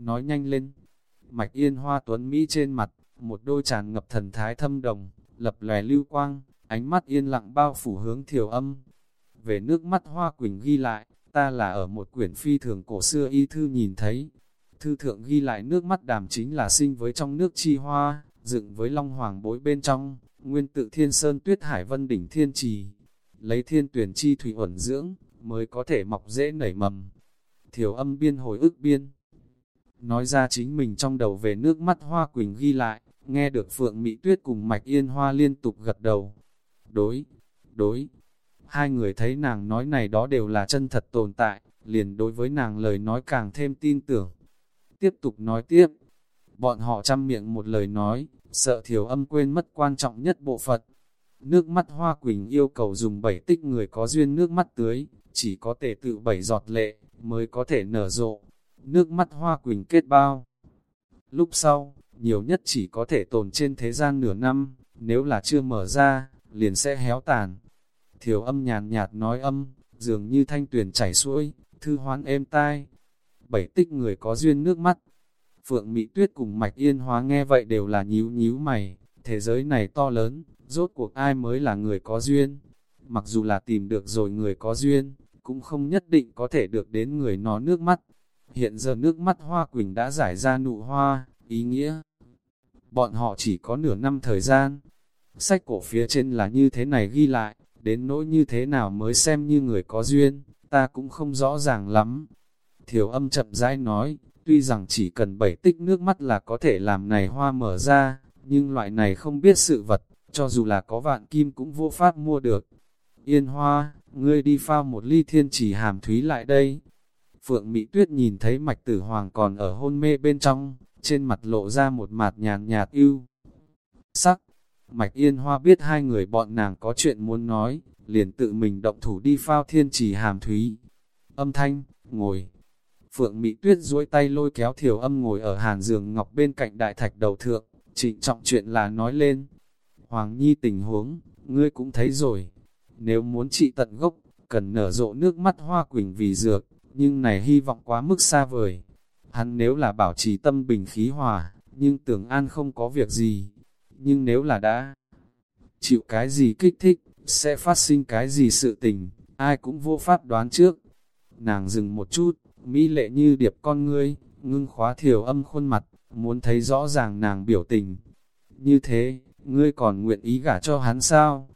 nói nhanh lên. Mạch yên hoa tuấn Mỹ trên mặt, một đôi tràn ngập thần thái thâm đồng, lập lòe lưu quang, ánh mắt yên lặng bao phủ hướng thiểu âm. Về nước mắt hoa quỳnh ghi lại, ta là ở một quyển phi thường cổ xưa y thư nhìn thấy. Thư thượng ghi lại nước mắt đàm chính là sinh với trong nước chi hoa, dựng với long hoàng bối bên trong, nguyên tự thiên sơn tuyết hải vân đỉnh thiên trì. Lấy thiên tuyển chi thủy ẩn dưỡng, mới có thể mọc dễ nảy mầm. Thiểu âm biên hồi ức biên. Nói ra chính mình trong đầu về nước mắt hoa quỳnh ghi lại, nghe được Phượng Mỹ Tuyết cùng Mạch Yên Hoa liên tục gật đầu. Đối, đối, hai người thấy nàng nói này đó đều là chân thật tồn tại, liền đối với nàng lời nói càng thêm tin tưởng. Tiếp tục nói tiếp, bọn họ chăm miệng một lời nói, sợ thiểu âm quên mất quan trọng nhất bộ phận. Nước mắt hoa quỳnh yêu cầu dùng bảy tích người có duyên nước mắt tưới, chỉ có thể tự bảy giọt lệ, mới có thể nở rộ. Nước mắt hoa quỳnh kết bao. Lúc sau, nhiều nhất chỉ có thể tồn trên thế gian nửa năm, nếu là chưa mở ra, liền sẽ héo tàn. Thiểu âm nhàn nhạt nói âm, dường như thanh tuyền chảy xuôi, thư hoán êm tai. Bảy tích người có duyên nước mắt. Phượng Mỹ Tuyết cùng Mạch Yên Hóa nghe vậy đều là nhíu nhíu mày, thế giới này to lớn, rốt cuộc ai mới là người có duyên. Mặc dù là tìm được rồi người có duyên, cũng không nhất định có thể được đến người nó nước mắt. Hiện giờ nước mắt hoa quỳnh đã giải ra nụ hoa, ý nghĩa. Bọn họ chỉ có nửa năm thời gian. Sách cổ phía trên là như thế này ghi lại, đến nỗi như thế nào mới xem như người có duyên, ta cũng không rõ ràng lắm. Thiểu âm chậm rãi nói, tuy rằng chỉ cần bảy tích nước mắt là có thể làm này hoa mở ra, nhưng loại này không biết sự vật, cho dù là có vạn kim cũng vô pháp mua được. Yên hoa, ngươi đi pha một ly thiên chỉ hàm thúy lại đây. Phượng Mỹ Tuyết nhìn thấy mạch tử hoàng còn ở hôn mê bên trong, trên mặt lộ ra một mặt nhàn nhạt ưu. Sắc, Mạch Yên Hoa biết hai người bọn nàng có chuyện muốn nói, liền tự mình động thủ đi phao thiên trì hàm thúy. Âm thanh, ngồi. Phượng Mỹ Tuyết duỗi tay lôi kéo thiểu âm ngồi ở hàn giường ngọc bên cạnh đại thạch đầu thượng, trịnh trọng chuyện là nói lên. Hoàng Nhi tình huống, ngươi cũng thấy rồi. Nếu muốn trị tận gốc, cần nở rộ nước mắt hoa quỳnh vì dược, nhưng này hy vọng quá mức xa vời. Hắn nếu là bảo trì tâm bình khí hòa, nhưng tưởng an không có việc gì, nhưng nếu là đã chịu cái gì kích thích, sẽ phát sinh cái gì sự tình, ai cũng vô pháp đoán trước. Nàng dừng một chút, mỹ lệ như điệp con ngươi, ngưng khóa thiểu âm khuôn mặt, muốn thấy rõ ràng nàng biểu tình. Như thế, ngươi còn nguyện ý gả cho hắn sao?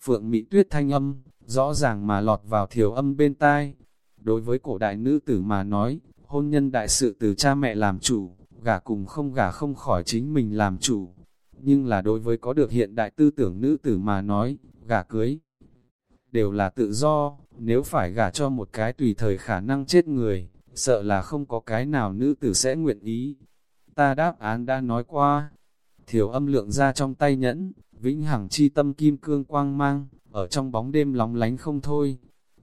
Phượng Mỹ Tuyết thanh âm, rõ ràng mà lọt vào thiểu âm bên tai. Đối với cổ đại nữ tử mà nói, hôn nhân đại sự từ cha mẹ làm chủ, gả cùng không gả không khỏi chính mình làm chủ nhưng là đối với có được hiện đại tư tưởng nữ tử mà nói, gả cưới đều là tự do, nếu phải gả cho một cái tùy thời khả năng chết người, sợ là không có cái nào nữ tử sẽ nguyện ý. Ta đáp án đã nói qua, thiểu âm lượng ra trong tay nhẫn, vĩnh hằng chi tâm kim cương quang mang, ở trong bóng đêm lóng lánh không thôi.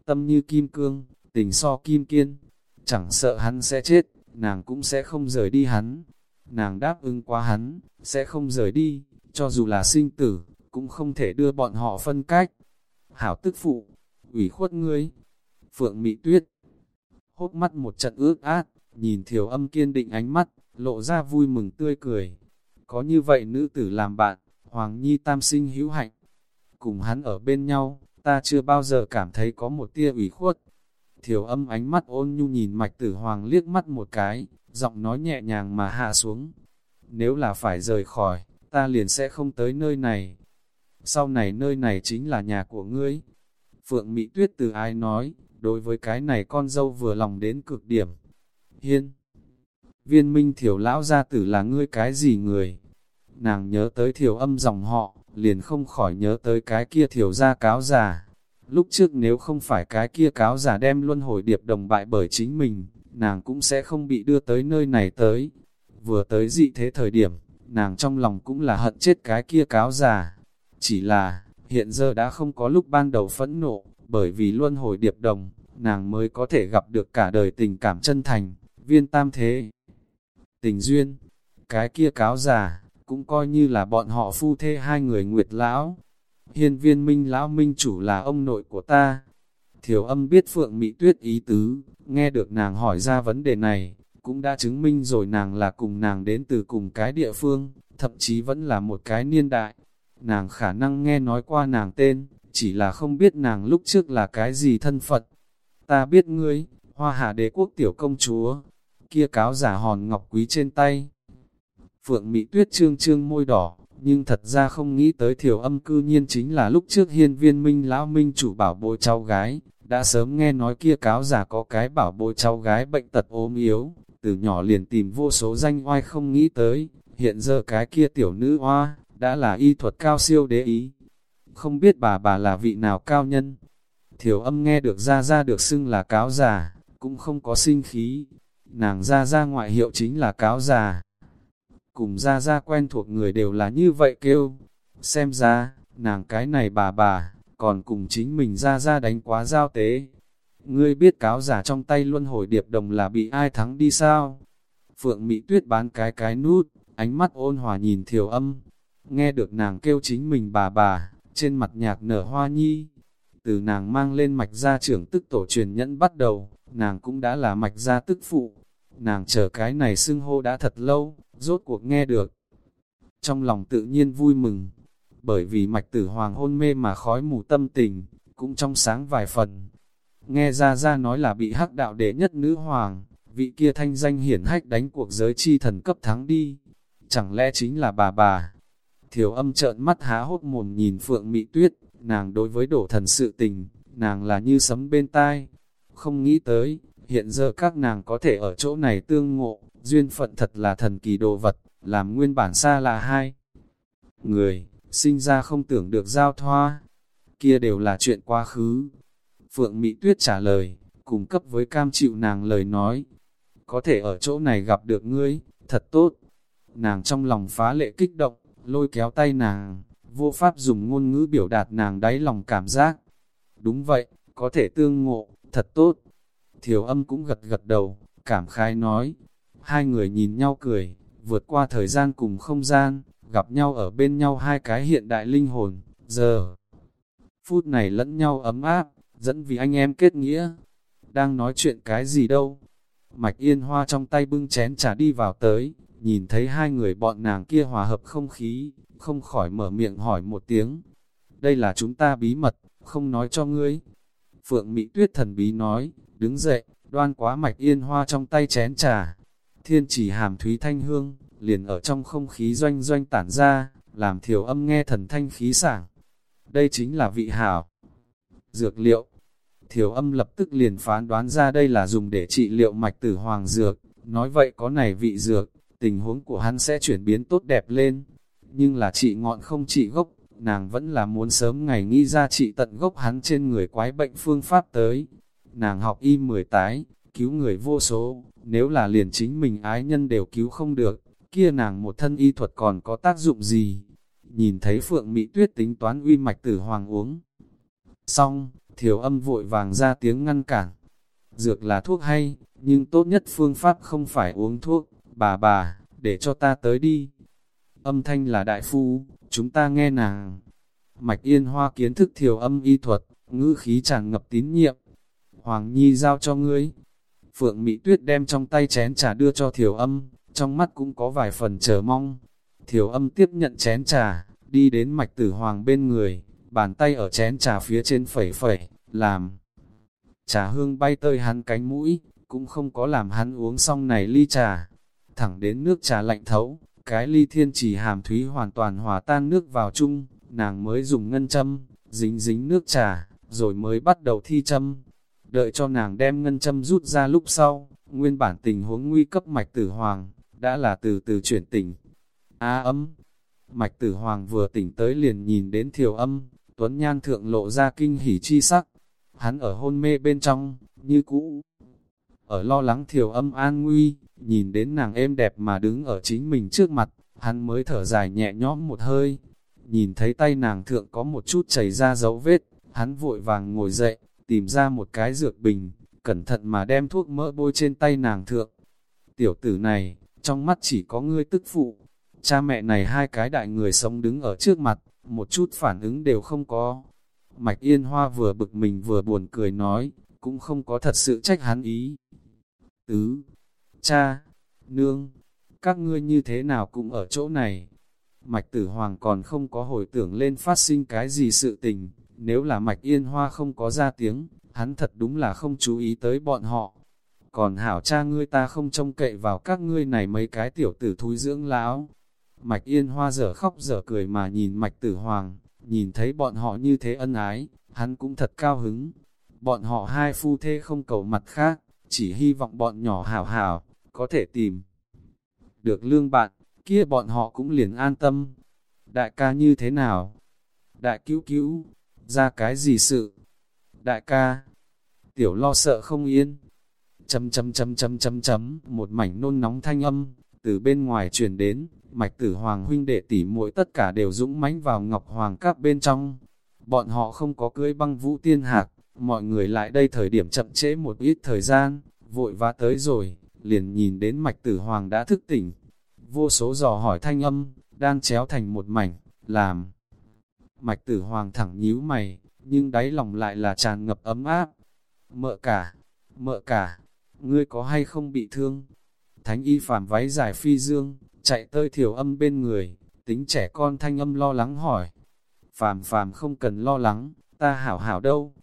Tâm như kim cương, tình so kim kiên, chẳng sợ hắn sẽ chết, nàng cũng sẽ không rời đi hắn nàng đáp ứng quá hắn, sẽ không rời đi, cho dù là sinh tử, cũng không thể đưa bọn họ phân cách. Hảo tức phụ, ủy khuất ngươi, phượng Mị tuyết, hốt mắt một trận ước át, nhìn thiểu âm kiên định ánh mắt, lộ ra vui mừng tươi cười. Có như vậy nữ tử làm bạn, Hoàng Nhi tam sinh hữu hạnh. Cùng hắn ở bên nhau, ta chưa bao giờ cảm thấy có một tia ủy khuất. Thiểu âm ánh mắt ôn nhu nhìn mạch tử hoàng liếc mắt một cái, giọng nói nhẹ nhàng mà hạ xuống. Nếu là phải rời khỏi, ta liền sẽ không tới nơi này. Sau này nơi này chính là nhà của ngươi. Phượng Mỹ Tuyết từ ai nói, đối với cái này con dâu vừa lòng đến cực điểm. Hiên, viên minh thiểu lão gia tử là ngươi cái gì người? Nàng nhớ tới thiểu âm dòng họ, liền không khỏi nhớ tới cái kia thiểu gia cáo già. Lúc trước nếu không phải cái kia cáo giả đem luân hồi điệp đồng bại bởi chính mình, nàng cũng sẽ không bị đưa tới nơi này tới. Vừa tới dị thế thời điểm, nàng trong lòng cũng là hận chết cái kia cáo già. Chỉ là, hiện giờ đã không có lúc ban đầu phẫn nộ, bởi vì luân hồi điệp đồng, nàng mới có thể gặp được cả đời tình cảm chân thành, viên tam thế. Tình duyên, cái kia cáo già, cũng coi như là bọn họ phu thê hai người nguyệt lão. Hiên viên minh lão minh chủ là ông nội của ta. Thiểu âm biết phượng mỹ tuyết ý tứ, nghe được nàng hỏi ra vấn đề này, cũng đã chứng minh rồi nàng là cùng nàng đến từ cùng cái địa phương, thậm chí vẫn là một cái niên đại. Nàng khả năng nghe nói qua nàng tên, chỉ là không biết nàng lúc trước là cái gì thân phận. Ta biết ngươi, hoa hạ đế quốc tiểu công chúa, kia cáo giả hòn ngọc quý trên tay. Phượng Mỹ Tuyết trương trương môi đỏ, nhưng thật ra không nghĩ tới thiểu âm cư nhiên chính là lúc trước hiên viên minh lão minh chủ bảo bối cháu gái, đã sớm nghe nói kia cáo giả có cái bảo bối cháu gái bệnh tật ốm yếu, từ nhỏ liền tìm vô số danh oai không nghĩ tới, hiện giờ cái kia tiểu nữ oa, đã là y thuật cao siêu đế ý. Không biết bà bà là vị nào cao nhân. Thiểu âm nghe được ra ra được xưng là cáo già, cũng không có sinh khí. Nàng ra ra ngoại hiệu chính là cáo già. Cùng ra ra quen thuộc người đều là như vậy kêu. Xem ra, nàng cái này bà bà, còn cùng chính mình ra ra đánh quá giao tế. Ngươi biết cáo giả trong tay luân hồi điệp đồng là bị ai thắng đi sao? Phượng Mỹ Tuyết bán cái cái nút, ánh mắt ôn hòa nhìn thiểu âm. Nghe được nàng kêu chính mình bà bà, trên mặt nhạc nở hoa nhi. Từ nàng mang lên mạch gia trưởng tức tổ truyền nhẫn bắt đầu, nàng cũng đã là mạch gia tức phụ. Nàng chờ cái này xưng hô đã thật lâu, rốt cuộc nghe được. Trong lòng tự nhiên vui mừng, bởi vì mạch tử hoàng hôn mê mà khói mù tâm tình, cũng trong sáng vài phần. Nghe ra ra nói là bị hắc đạo đệ nhất nữ hoàng, vị kia thanh danh hiển hách đánh cuộc giới chi thần cấp thắng đi. Chẳng lẽ chính là bà bà? Thiểu âm trợn mắt há hốt mồm nhìn Phượng mị Tuyết, nàng đối với đổ thần sự tình, nàng là như sấm bên tai. Không nghĩ tới, hiện giờ các nàng có thể ở chỗ này tương ngộ, duyên phận thật là thần kỳ đồ vật, làm nguyên bản xa là hai. Người, sinh ra không tưởng được giao thoa, kia đều là chuyện quá khứ. Phượng Mỹ Tuyết trả lời, cung cấp với cam chịu nàng lời nói, có thể ở chỗ này gặp được ngươi, thật tốt. Nàng trong lòng phá lệ kích động, lôi kéo tay nàng, vô pháp dùng ngôn ngữ biểu đạt nàng đáy lòng cảm giác. Đúng vậy, có thể tương ngộ, thật tốt. Thiểu âm cũng gật gật đầu, cảm khai nói. Hai người nhìn nhau cười, vượt qua thời gian cùng không gian, gặp nhau ở bên nhau hai cái hiện đại linh hồn, giờ. Phút này lẫn nhau ấm áp, dẫn vì anh em kết nghĩa. Đang nói chuyện cái gì đâu? Mạch yên hoa trong tay bưng chén trà đi vào tới, nhìn thấy hai người bọn nàng kia hòa hợp không khí, không khỏi mở miệng hỏi một tiếng. Đây là chúng ta bí mật, không nói cho ngươi. Phượng Mỹ Tuyết thần bí nói, đứng dậy, đoan quá mạch yên hoa trong tay chén trà. Thiên chỉ hàm thúy thanh hương, liền ở trong không khí doanh doanh tản ra, làm thiểu âm nghe thần thanh khí sảng. Đây chính là vị hảo. Dược liệu. Thiểu âm lập tức liền phán đoán ra đây là dùng để trị liệu mạch tử hoàng dược. Nói vậy có này vị dược, tình huống của hắn sẽ chuyển biến tốt đẹp lên. Nhưng là trị ngọn không trị gốc, nàng vẫn là muốn sớm ngày nghĩ ra trị tận gốc hắn trên người quái bệnh phương pháp tới. Nàng học y mười tái, cứu người vô số, nếu là liền chính mình ái nhân đều cứu không được, kia nàng một thân y thuật còn có tác dụng gì? Nhìn thấy Phượng Mỹ Tuyết tính toán uy mạch tử hoàng uống. Xong, thiểu âm vội vàng ra tiếng ngăn cản. Dược là thuốc hay, nhưng tốt nhất phương pháp không phải uống thuốc, bà bà, để cho ta tới đi. Âm thanh là đại phu, chúng ta nghe nàng. Mạch yên hoa kiến thức thiểu âm y thuật, ngữ khí tràn ngập tín nhiệm. Hoàng Nhi giao cho ngươi. Phượng Mỹ Tuyết đem trong tay chén trà đưa cho thiểu âm, trong mắt cũng có vài phần chờ mong. Thiểu âm tiếp nhận chén trà, đi đến mạch tử hoàng bên người, bàn tay ở chén trà phía trên phẩy phẩy, làm. Trà hương bay tơi hắn cánh mũi, cũng không có làm hắn uống xong này ly trà. Thẳng đến nước trà lạnh thấu, cái ly thiên chỉ hàm thúy hoàn toàn hòa tan nước vào chung, nàng mới dùng ngân châm, dính dính nước trà, rồi mới bắt đầu thi châm. Đợi cho nàng đem ngân châm rút ra lúc sau, nguyên bản tình huống nguy cấp mạch tử hoàng, đã là từ từ chuyển tỉnh. A âm, mạch tử hoàng vừa tỉnh tới liền nhìn đến thiểu âm, tuấn nhan thượng lộ ra kinh hỉ chi sắc. Hắn ở hôn mê bên trong, như cũ. Ở lo lắng thiểu âm an nguy, nhìn đến nàng êm đẹp mà đứng ở chính mình trước mặt, hắn mới thở dài nhẹ nhõm một hơi. Nhìn thấy tay nàng thượng có một chút chảy ra dấu vết, hắn vội vàng ngồi dậy, tìm ra một cái dược bình, cẩn thận mà đem thuốc mỡ bôi trên tay nàng thượng. Tiểu tử này, trong mắt chỉ có ngươi tức phụ. Cha mẹ này hai cái đại người sống đứng ở trước mặt, một chút phản ứng đều không có. Mạch Yên Hoa vừa bực mình vừa buồn cười nói, cũng không có thật sự trách hắn ý. Tứ, cha, nương, các ngươi như thế nào cũng ở chỗ này. Mạch tử hoàng còn không có hồi tưởng lên phát sinh cái gì sự tình, nếu là mạch yên hoa không có ra tiếng, hắn thật đúng là không chú ý tới bọn họ. Còn hảo cha ngươi ta không trông cậy vào các ngươi này mấy cái tiểu tử thúi dưỡng lão. Mạch yên hoa dở khóc dở cười mà nhìn mạch tử hoàng, nhìn thấy bọn họ như thế ân ái, hắn cũng thật cao hứng. Bọn họ hai phu thê không cầu mặt khác, chỉ hy vọng bọn nhỏ hảo hảo, có thể tìm được lương bạn, kia bọn họ cũng liền an tâm. Đại ca như thế nào? Đại cứu cứu, ra cái gì sự? Đại ca, tiểu lo sợ không yên. Chấm chấm chấm chấm chấm chấm, một mảnh nôn nóng thanh âm, từ bên ngoài truyền đến, mạch tử hoàng huynh đệ tỷ muội tất cả đều dũng mãnh vào ngọc hoàng các bên trong. Bọn họ không có cưới băng vũ tiên hạc, mọi người lại đây thời điểm chậm trễ một ít thời gian, vội vã tới rồi, liền nhìn đến mạch tử hoàng đã thức tỉnh. Vô số dò hỏi thanh âm, đang chéo thành một mảnh, làm. Mạch tử hoàng thẳng nhíu mày, nhưng đáy lòng lại là tràn ngập ấm áp. Mợ cả, mợ cả, ngươi có hay không bị thương? Thánh y phàm váy dài phi dương, chạy tới thiểu âm bên người, tính trẻ con thanh âm lo lắng hỏi. Phàm phàm không cần lo lắng, ta hảo hảo đâu.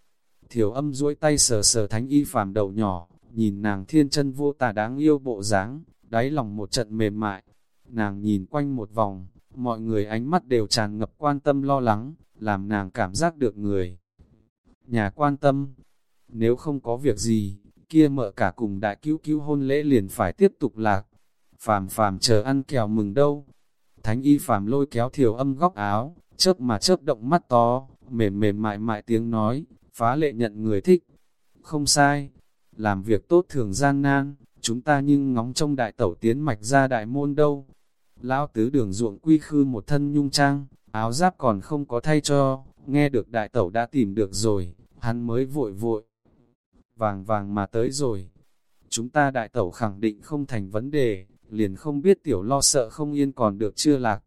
Thiểu âm duỗi tay sờ sờ thánh y phàm đầu nhỏ, nhìn nàng thiên chân vô tà đáng yêu bộ dáng, đáy lòng một trận mềm mại. Nàng nhìn quanh một vòng, mọi người ánh mắt đều tràn ngập quan tâm lo lắng, làm nàng cảm giác được người. Nhà quan tâm, nếu không có việc gì, kia mợ cả cùng đại cứu cứu hôn lễ liền phải tiếp tục lạc. Phàm phàm chờ ăn kẹo mừng đâu. Thánh y phàm lôi kéo thiểu âm góc áo, chớp mà chớp động mắt to, mềm mềm mại mại tiếng nói, phá lệ nhận người thích. Không sai, làm việc tốt thường gian nan, chúng ta nhưng ngóng trong đại tẩu tiến mạch ra đại môn đâu. Lão tứ đường ruộng quy khư một thân nhung trang, áo giáp còn không có thay cho, nghe được đại tẩu đã tìm được rồi, hắn mới vội vội. Vàng vàng mà tới rồi. Chúng ta đại tẩu khẳng định không thành vấn đề, liền không biết tiểu lo sợ không yên còn được chưa lạc.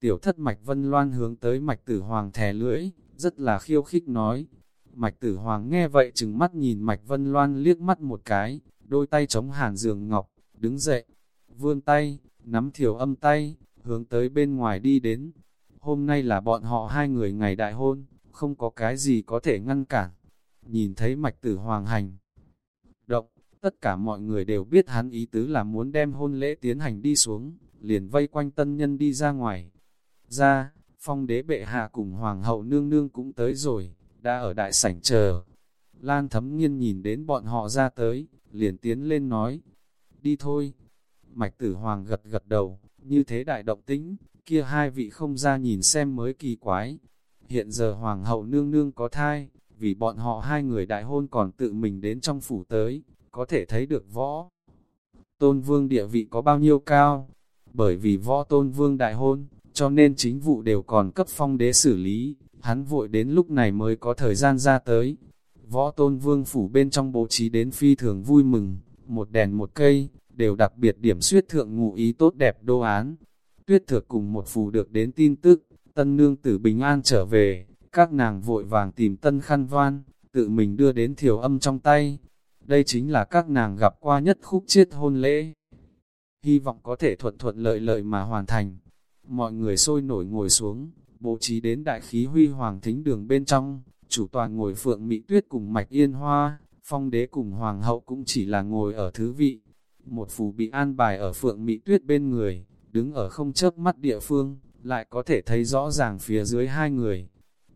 Tiểu thất mạch vân loan hướng tới mạch tử hoàng thè lưỡi, rất là khiêu khích nói. Mạch tử hoàng nghe vậy chừng mắt nhìn mạch vân loan liếc mắt một cái, đôi tay chống hàn giường ngọc, đứng dậy, vươn tay, nắm thiểu âm tay, hướng tới bên ngoài đi đến. Hôm nay là bọn họ hai người ngày đại hôn, không có cái gì có thể ngăn cản. Nhìn thấy mạch tử hoàng hành. Động, tất cả mọi người đều biết hắn ý tứ là muốn đem hôn lễ tiến hành đi xuống, liền vây quanh tân nhân đi ra ngoài. Ra, phong đế bệ hạ cùng hoàng hậu nương nương cũng tới rồi, đã ở đại sảnh chờ. Lan thấm nghiên nhìn đến bọn họ ra tới, liền tiến lên nói, đi thôi. Mạch tử hoàng gật gật đầu, như thế đại động tĩnh, kia hai vị không ra nhìn xem mới kỳ quái. Hiện giờ hoàng hậu nương nương có thai, vì bọn họ hai người đại hôn còn tự mình đến trong phủ tới, có thể thấy được võ. Tôn vương địa vị có bao nhiêu cao, bởi vì võ tôn vương đại hôn, cho nên chính vụ đều còn cấp phong đế xử lý, hắn vội đến lúc này mới có thời gian ra tới. Võ tôn vương phủ bên trong bố trí đến phi thường vui mừng, một đèn một cây, đều đặc biệt điểm suyết thượng ngụ ý tốt đẹp đô án. Tuyết thược cùng một phù được đến tin tức, tân nương tử bình an trở về, các nàng vội vàng tìm tân khăn van tự mình đưa đến thiểu âm trong tay. Đây chính là các nàng gặp qua nhất khúc chiết hôn lễ. Hy vọng có thể thuận thuận lợi lợi mà hoàn thành. Mọi người sôi nổi ngồi xuống, bố trí đến đại khí huy hoàng thính đường bên trong, chủ tòa ngồi phượng mỹ tuyết cùng mạch yên hoa, phong đế cùng hoàng hậu cũng chỉ là ngồi ở thứ vị. Một phù bị an bài ở phượng mị tuyết bên người, đứng ở không chớp mắt địa phương, lại có thể thấy rõ ràng phía dưới hai người.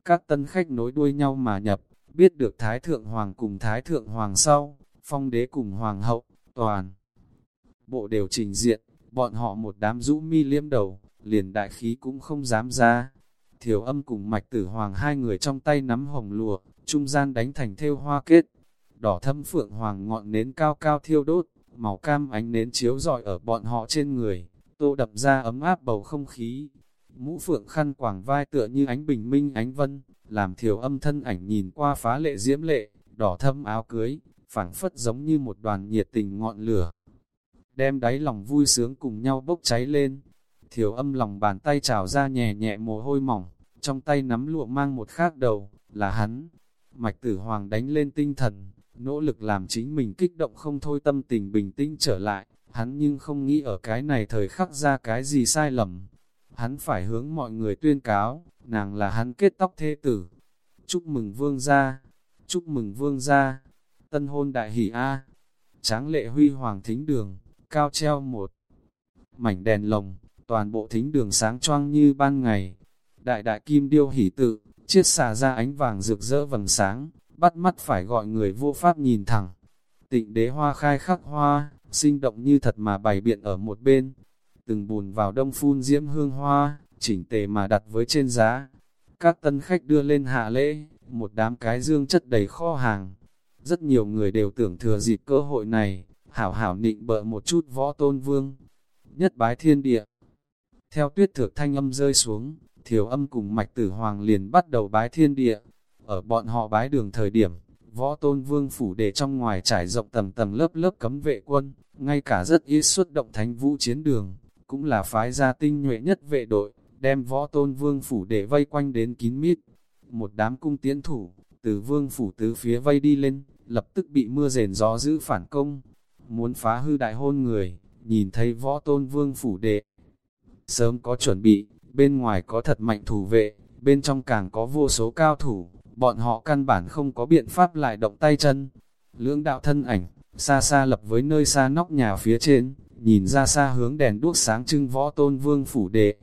Các tân khách nối đuôi nhau mà nhập, biết được Thái Thượng Hoàng cùng Thái Thượng Hoàng sau, phong đế cùng Hoàng hậu, toàn. Bộ đều trình diện, bọn họ một đám rũ mi liêm đầu, liền đại khí cũng không dám ra. Thiểu âm cùng mạch tử hoàng hai người trong tay nắm hồng lụa, trung gian đánh thành theo hoa kết. Đỏ thâm phượng hoàng ngọn nến cao cao thiêu đốt, màu cam ánh nến chiếu rọi ở bọn họ trên người, tô đập ra ấm áp bầu không khí. Mũ phượng khăn quảng vai tựa như ánh bình minh ánh vân, làm thiểu âm thân ảnh nhìn qua phá lệ diễm lệ, đỏ thâm áo cưới, phảng phất giống như một đoàn nhiệt tình ngọn lửa. Đem đáy lòng vui sướng cùng nhau bốc cháy lên, thiểu âm lòng bàn tay trào ra nhẹ nhẹ mồ hôi mỏng, trong tay nắm lụa mang một khác đầu, là hắn. Mạch tử hoàng đánh lên tinh thần, nỗ lực làm chính mình kích động không thôi tâm tình bình tĩnh trở lại, hắn nhưng không nghĩ ở cái này thời khắc ra cái gì sai lầm. Hắn phải hướng mọi người tuyên cáo, nàng là hắn kết tóc thế tử. Chúc mừng vương gia, chúc mừng vương gia, tân hôn đại hỷ A. Tráng lệ huy hoàng thính đường, cao treo một mảnh đèn lồng, toàn bộ thính đường sáng choang như ban ngày. Đại đại kim điêu hỷ tự, chiết xà ra ánh vàng rực rỡ vầng sáng, bắt mắt phải gọi người vô pháp nhìn thẳng. Tịnh đế hoa khai khắc hoa, sinh động như thật mà bày biện ở một bên. Từng bùn vào đông phun diễm hương hoa, chỉnh tề mà đặt với trên giá. Các tân khách đưa lên hạ lễ, một đám cái dương chất đầy kho hàng. Rất nhiều người đều tưởng thừa dịp cơ hội này, hảo hảo nịnh bợ một chút võ tôn vương. Nhất bái thiên địa. Theo tuyết thược thanh âm rơi xuống, thiểu âm cùng mạch tử hoàng liền bắt đầu bái thiên địa. Ở bọn họ bái đường thời điểm, võ tôn vương phủ để trong ngoài trải rộng tầng tầng lớp lớp cấm vệ quân, ngay cả rất ít xuất động thánh vũ chiến đường, cũng là phái gia tinh nhuệ nhất vệ đội, đem võ tôn vương phủ để vây quanh đến kín mít. Một đám cung tiến thủ, từ vương phủ tứ phía vây đi lên, lập tức bị mưa rền gió giữ phản công, muốn phá hư đại hôn người, nhìn thấy võ tôn vương phủ đệ. Sớm có chuẩn bị, bên ngoài có thật mạnh thủ vệ, bên trong càng có vô số cao thủ, bọn họ căn bản không có biện pháp lại động tay chân. Lưỡng đạo thân ảnh, xa xa lập với nơi xa nóc nhà phía trên, nhìn ra xa hướng đèn đuốc sáng trưng võ tôn vương phủ đệ.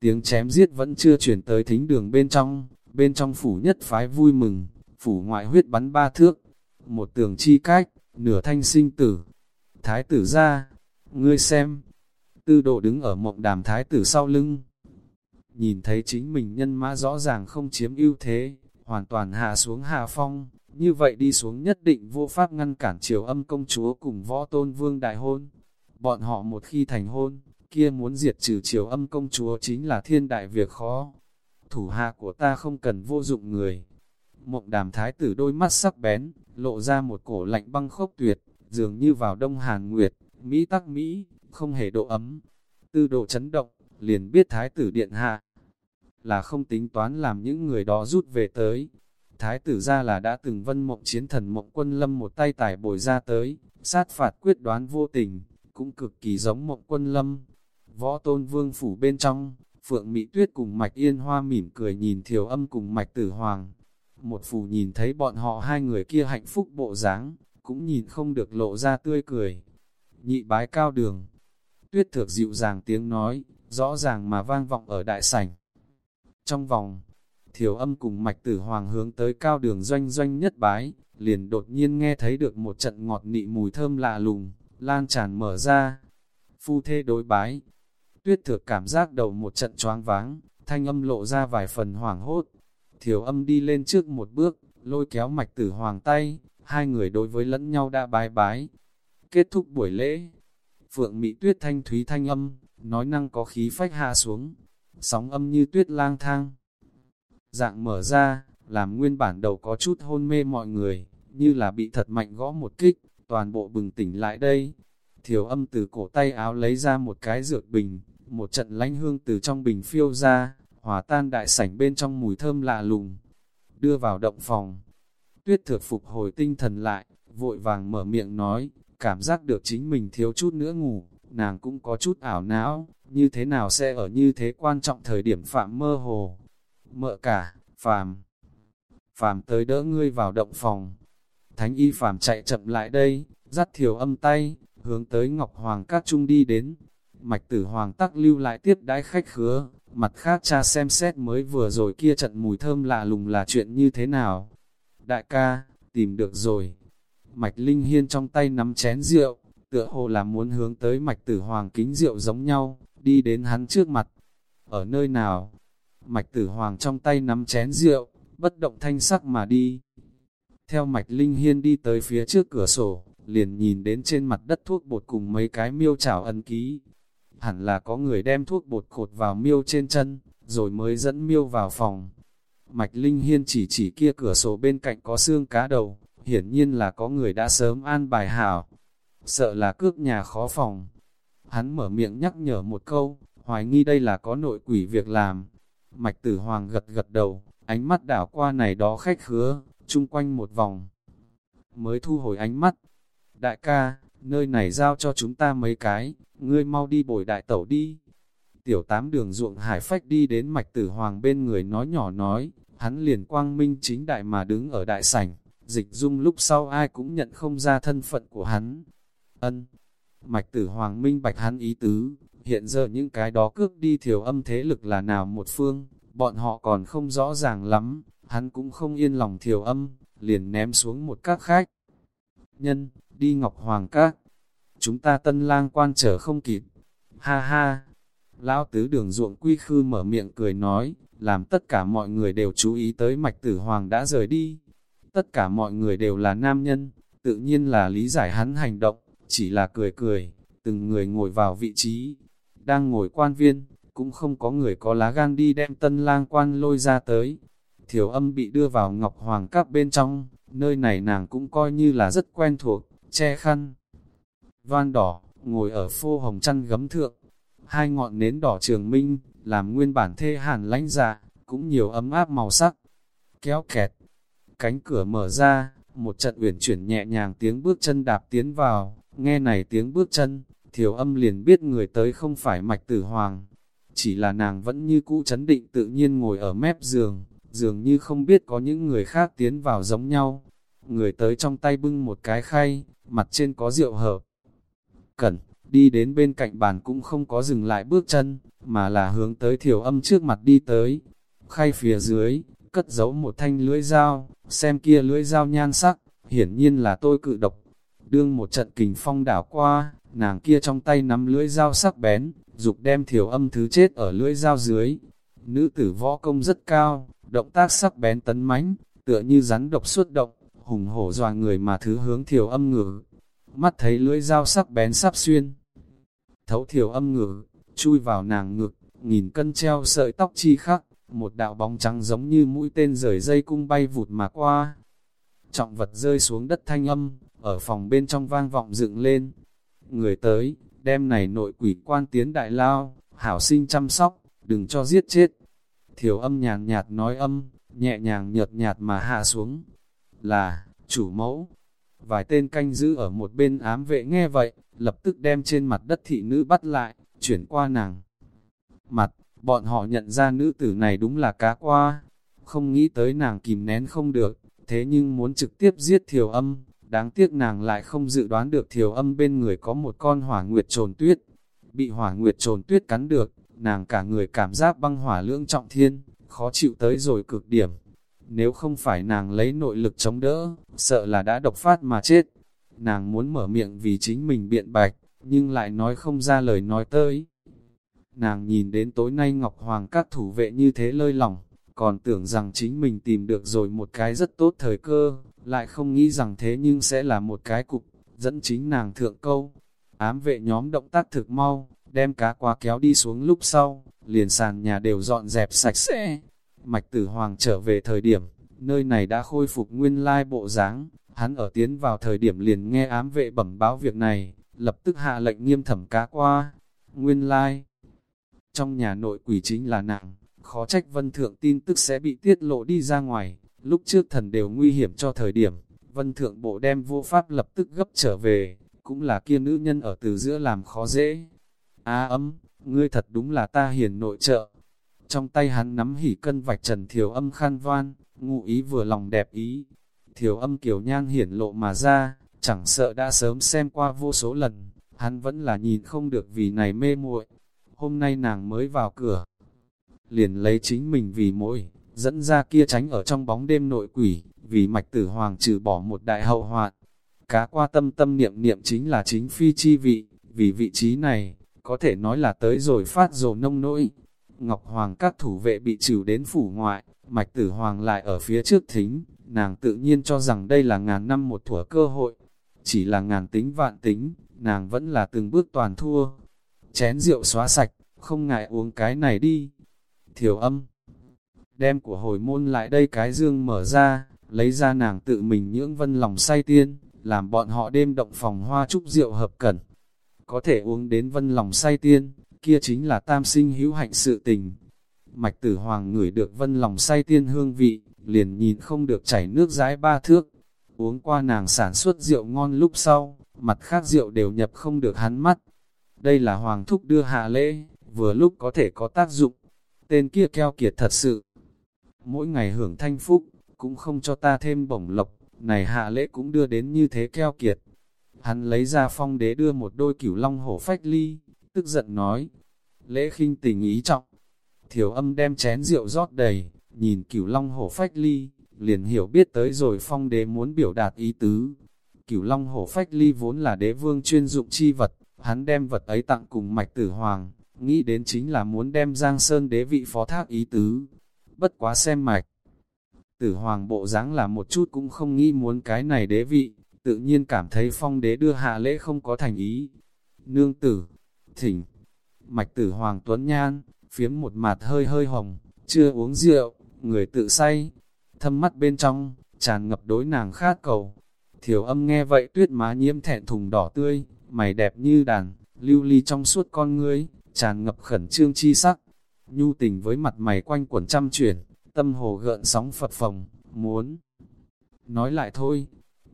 Tiếng chém giết vẫn chưa chuyển tới thính đường bên trong, bên trong phủ nhất phái vui mừng, phủ ngoại huyết bắn ba thước, một tường chi cách, nửa thanh sinh tử. Thái tử ra, ngươi xem, tư độ đứng ở mộng đàm thái tử sau lưng. Nhìn thấy chính mình nhân mã rõ ràng không chiếm ưu thế, hoàn toàn hạ xuống hạ phong, như vậy đi xuống nhất định vô pháp ngăn cản triều âm công chúa cùng võ tôn vương đại hôn. Bọn họ một khi thành hôn, kia muốn diệt trừ triều âm công chúa chính là thiên đại việc khó. Thủ hạ của ta không cần vô dụng người. Mộng đàm thái tử đôi mắt sắc bén, lộ ra một cổ lạnh băng khốc tuyệt, dường như vào đông hàn nguyệt, Mỹ tắc Mỹ, không hề độ ấm. Tư độ chấn động, liền biết thái tử điện hạ, là không tính toán làm những người đó rút về tới. Thái tử ra là đã từng vân mộng chiến thần mộng quân lâm một tay tải bồi ra tới, sát phạt quyết đoán vô tình, cũng cực kỳ giống mộng quân lâm. Võ tôn vương phủ bên trong, Phượng Mỹ Tuyết cùng Mạch Yên Hoa mỉm cười nhìn Thiều Âm cùng Mạch Tử Hoàng. Một phủ nhìn thấy bọn họ hai người kia hạnh phúc bộ dáng, cũng nhìn không được lộ ra tươi cười. Nhị bái cao đường, tuyết thược dịu dàng tiếng nói, rõ ràng mà vang vọng ở đại sảnh. Trong vòng, thiểu âm cùng mạch tử hoàng hướng tới cao đường doanh doanh nhất bái, liền đột nhiên nghe thấy được một trận ngọt nị mùi thơm lạ lùng, lan tràn mở ra. Phu thê đối bái, tuyết thược cảm giác đầu một trận choáng váng, thanh âm lộ ra vài phần hoảng hốt. Thiểu âm đi lên trước một bước, lôi kéo mạch tử hoàng tay, hai người đối với lẫn nhau đã bái bái. Kết thúc buổi lễ, phượng mỹ tuyết thanh thúy thanh âm, nói năng có khí phách hạ xuống, sóng âm như tuyết lang thang. Dạng mở ra, làm nguyên bản đầu có chút hôn mê mọi người, như là bị thật mạnh gõ một kích, toàn bộ bừng tỉnh lại đây. Thiểu âm từ cổ tay áo lấy ra một cái dược bình, một trận lánh hương từ trong bình phiêu ra, hòa tan đại sảnh bên trong mùi thơm lạ lùng, đưa vào động phòng. Tuyết thược phục hồi tinh thần lại, vội vàng mở miệng nói, cảm giác được chính mình thiếu chút nữa ngủ, nàng cũng có chút ảo não, như thế nào sẽ ở như thế quan trọng thời điểm phạm mơ hồ. Mợ cả, phàm, phàm tới đỡ ngươi vào động phòng. Thánh y phàm chạy chậm lại đây, dắt thiểu âm tay, hướng tới Ngọc Hoàng các trung đi đến. Mạch tử Hoàng tắc lưu lại tiếp đái khách khứa, mặt khác cha xem xét mới vừa rồi kia trận mùi thơm lạ lùng là chuyện như thế nào. Đại ca, tìm được rồi. Mạch Linh Hiên trong tay nắm chén rượu, tựa hồ là muốn hướng tới mạch tử hoàng kính rượu giống nhau, đi đến hắn trước mặt. Ở nơi nào? Mạch tử hoàng trong tay nắm chén rượu, bất động thanh sắc mà đi. Theo mạch linh hiên đi tới phía trước cửa sổ, liền nhìn đến trên mặt đất thuốc bột cùng mấy cái miêu chảo ân ký. Hẳn là có người đem thuốc bột cột vào miêu trên chân, rồi mới dẫn miêu vào phòng. Mạch Linh Hiên chỉ chỉ kia cửa sổ bên cạnh có xương cá đầu, hiển nhiên là có người đã sớm an bài hảo, sợ là cướp nhà khó phòng. Hắn mở miệng nhắc nhở một câu, hoài nghi đây là có nội quỷ việc làm. Mạch tử hoàng gật gật đầu, ánh mắt đảo qua này đó khách khứa, chung quanh một vòng. Mới thu hồi ánh mắt. Đại ca, nơi này giao cho chúng ta mấy cái, ngươi mau đi bồi đại tẩu đi. Tiểu tám đường ruộng hải phách đi đến mạch tử hoàng bên người nói nhỏ nói, hắn liền quang minh chính đại mà đứng ở đại sảnh, dịch dung lúc sau ai cũng nhận không ra thân phận của hắn. Ân, mạch tử hoàng minh bạch hắn ý tứ, hiện giờ những cái đó cước đi thiểu âm thế lực là nào một phương, bọn họ còn không rõ ràng lắm, hắn cũng không yên lòng thiểu âm, liền ném xuống một các khách. Nhân, đi Ngọc Hoàng Các, chúng ta tân lang quan trở không kịp, ha ha. Lão tứ đường ruộng quy khư mở miệng cười nói, làm tất cả mọi người đều chú ý tới mạch tử hoàng đã rời đi. Tất cả mọi người đều là nam nhân, tự nhiên là lý giải hắn hành động, chỉ là cười cười, từng người ngồi vào vị trí. Đang ngồi quan viên, cũng không có người có lá gan đi đem tân lang quan lôi ra tới. Thiểu âm bị đưa vào ngọc hoàng các bên trong, nơi này nàng cũng coi như là rất quen thuộc, che khăn. Van đỏ, ngồi ở phô hồng chăn gấm thượng, hai ngọn nến đỏ trường minh, làm nguyên bản thê hàn lãnh dạ, cũng nhiều ấm áp màu sắc. Kéo kẹt, cánh cửa mở ra, một trận uyển chuyển nhẹ nhàng tiếng bước chân đạp tiến vào, nghe này tiếng bước chân, thiểu âm liền biết người tới không phải mạch tử hoàng. Chỉ là nàng vẫn như cũ chấn định tự nhiên ngồi ở mép giường, dường như không biết có những người khác tiến vào giống nhau. Người tới trong tay bưng một cái khay, mặt trên có rượu hợp. Cẩn, đi đến bên cạnh bàn cũng không có dừng lại bước chân, mà là hướng tới thiểu âm trước mặt đi tới. Khay phía dưới, cất giấu một thanh lưỡi dao, xem kia lưỡi dao nhan sắc, hiển nhiên là tôi cự độc. Đương một trận kình phong đảo qua, nàng kia trong tay nắm lưỡi dao sắc bén, dục đem thiểu âm thứ chết ở lưỡi dao dưới. Nữ tử võ công rất cao, động tác sắc bén tấn mãnh, tựa như rắn độc suốt động, hùng hổ dòa người mà thứ hướng thiểu âm ngửa. Mắt thấy lưỡi dao sắc bén sắp xuyên. Thấu thiểu âm ngửa, chui vào nàng ngực, nghìn cân treo sợi tóc chi khắc, một đạo bóng trắng giống như mũi tên rời dây cung bay vụt mà qua. Trọng vật rơi xuống đất thanh âm, ở phòng bên trong vang vọng dựng lên. Người tới, đem này nội quỷ quan tiến đại lao, hảo sinh chăm sóc, đừng cho giết chết. Thiểu âm nhàn nhạt nói âm, nhẹ nhàng nhợt nhạt mà hạ xuống. Là, chủ mẫu. Vài tên canh giữ ở một bên ám vệ nghe vậy, lập tức đem trên mặt đất thị nữ bắt lại, chuyển qua nàng. Mặt, bọn họ nhận ra nữ tử này đúng là cá qua, không nghĩ tới nàng kìm nén không được, thế nhưng muốn trực tiếp giết thiểu âm, đáng tiếc nàng lại không dự đoán được thiểu âm bên người có một con hỏa nguyệt trồn tuyết, bị hỏa nguyệt trồn tuyết cắn được, nàng cả người cảm giác băng hỏa lưỡng trọng thiên, khó chịu tới rồi cực điểm. Nếu không phải nàng lấy nội lực chống đỡ, sợ là đã độc phát mà chết. Nàng muốn mở miệng vì chính mình biện bạch, nhưng lại nói không ra lời nói tới. Nàng nhìn đến tối nay Ngọc Hoàng các thủ vệ như thế lơi lỏng, còn tưởng rằng chính mình tìm được rồi một cái rất tốt thời cơ, lại không nghĩ rằng thế nhưng sẽ là một cái cục, dẫn chính nàng thượng câu. Ám vệ nhóm động tác thực mau, đem cá qua kéo đi xuống lúc sau, liền sàn nhà đều dọn dẹp sạch sẽ. Mạch tử hoàng trở về thời điểm, nơi này đã khôi phục nguyên lai bộ dáng hắn ở tiến vào thời điểm liền nghe ám vệ bẩm báo việc này, lập tức hạ lệnh nghiêm thẩm cá qua. Nguyên lai, trong nhà nội quỷ chính là nặng, khó trách vân thượng tin tức sẽ bị tiết lộ đi ra ngoài, lúc trước thần đều nguy hiểm cho thời điểm, vân thượng bộ đem vô pháp lập tức gấp trở về, cũng là kia nữ nhân ở từ giữa làm khó dễ. Á âm, ngươi thật đúng là ta hiền nội trợ. Trong tay hắn nắm hỉ cân vạch trần thiểu âm khan voan, ngụ ý vừa lòng đẹp ý. Thiểu âm kiểu nhan hiển lộ mà ra, chẳng sợ đã sớm xem qua vô số lần, hắn vẫn là nhìn không được vì này mê muội. Hôm nay nàng mới vào cửa, liền lấy chính mình vì mỗi, dẫn ra kia tránh ở trong bóng đêm nội quỷ, vì mạch tử hoàng trừ bỏ một đại hậu hoạn. Cá qua tâm tâm niệm niệm chính là chính phi chi vị, vì vị trí này, có thể nói là tới rồi phát rồ nông nỗi. Ngọc Hoàng các thủ vệ bị trừ đến phủ ngoại, mạch tử hoàng lại ở phía trước thính, nàng tự nhiên cho rằng đây là ngàn năm một thủa cơ hội. Chỉ là ngàn tính vạn tính, nàng vẫn là từng bước toàn thua. Chén rượu xóa sạch, không ngại uống cái này đi. Thiểu âm, đem của hồi môn lại đây cái dương mở ra, lấy ra nàng tự mình nhưỡng vân lòng say tiên, làm bọn họ đêm động phòng hoa trúc rượu hợp cẩn. Có thể uống đến vân lòng say tiên, kia chính là tam sinh hữu hạnh sự tình. Mạch tử hoàng ngửi được vân lòng say tiên hương vị, liền nhìn không được chảy nước rãi ba thước. Uống qua nàng sản xuất rượu ngon lúc sau, mặt khác rượu đều nhập không được hắn mắt. Đây là Hoàng Thúc đưa hạ lễ, vừa lúc có thể có tác dụng. Tên kia keo kiệt thật sự. Mỗi ngày hưởng thanh phúc, cũng không cho ta thêm bổng lộc, này hạ lễ cũng đưa đến như thế keo kiệt. Hắn lấy ra phong đế đưa một đôi cửu long hổ phách ly, tức giận nói, lễ khinh tình ý trọng. Thiểu âm đem chén rượu rót đầy, nhìn cửu long hổ phách ly, liền hiểu biết tới rồi phong đế muốn biểu đạt ý tứ. Cửu long hổ phách ly vốn là đế vương chuyên dụng chi vật, hắn đem vật ấy tặng cùng mạch tử hoàng, nghĩ đến chính là muốn đem Giang Sơn đế vị phó thác ý tứ. Bất quá xem mạch. Tử hoàng bộ dáng là một chút cũng không nghĩ muốn cái này đế vị, tự nhiên cảm thấy phong đế đưa hạ lễ không có thành ý. Nương tử, thỉnh, mạch tử hoàng tuấn nhan, phiếm một mặt hơi hơi hồng, chưa uống rượu, người tự say, thâm mắt bên trong, tràn ngập đối nàng khát cầu. Thiểu âm nghe vậy tuyết má nhiễm thẹn thùng đỏ tươi, mày đẹp như đàn, lưu ly trong suốt con ngươi, tràn ngập khẩn trương chi sắc. Nhu tình với mặt mày quanh quẩn trăm chuyển, tâm hồ gợn sóng phật phồng, muốn. Nói lại thôi,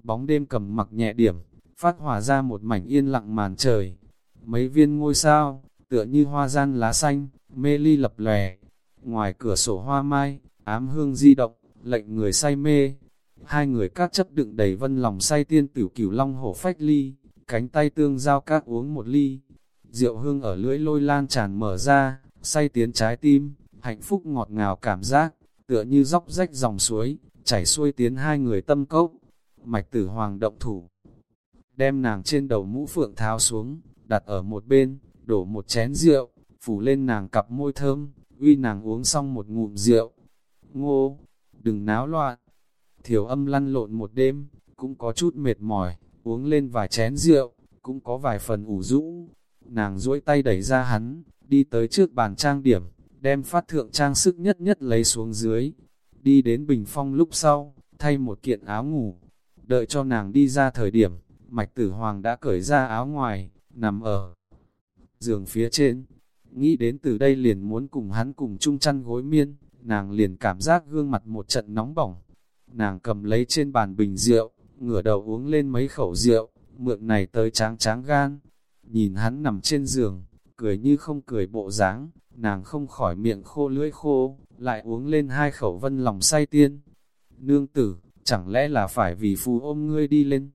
bóng đêm cầm mặc nhẹ điểm, phát hỏa ra một mảnh yên lặng màn trời. Mấy viên ngôi sao, tựa như hoa gian lá xanh, mê ly lập lòe. Ngoài cửa sổ hoa mai, ám hương di động, lệnh người say mê. Hai người các chấp đựng đầy vân lòng say tiên tử cửu long hổ phách ly, cánh tay tương giao các uống một ly. Rượu hương ở lưỡi lôi lan tràn mở ra, say tiến trái tim, hạnh phúc ngọt ngào cảm giác, tựa như dốc rách dòng suối, chảy xuôi tiến hai người tâm cốc. Mạch tử hoàng động thủ, đem nàng trên đầu mũ phượng tháo xuống, đặt ở một bên, đổ một chén rượu, phủ lên nàng cặp môi thơm, uy nàng uống xong một ngụm rượu. Ngô, đừng náo loạn. Thiểu âm lăn lộn một đêm, cũng có chút mệt mỏi, uống lên vài chén rượu, cũng có vài phần ủ rũ. Nàng duỗi tay đẩy ra hắn, đi tới trước bàn trang điểm, đem phát thượng trang sức nhất nhất lấy xuống dưới. Đi đến bình phong lúc sau, thay một kiện áo ngủ. Đợi cho nàng đi ra thời điểm, mạch tử hoàng đã cởi ra áo ngoài, nằm ở giường phía trên. Nghĩ đến từ đây liền muốn cùng hắn cùng chung chăn gối miên, nàng liền cảm giác gương mặt một trận nóng bỏng. Nàng cầm lấy trên bàn bình rượu, ngửa đầu uống lên mấy khẩu rượu, mượn này tới tráng tráng gan. Nhìn hắn nằm trên giường, cười như không cười bộ dáng, nàng không khỏi miệng khô lưỡi khô, lại uống lên hai khẩu vân lòng say tiên. Nương tử, chẳng lẽ là phải vì phù ôm ngươi đi lên,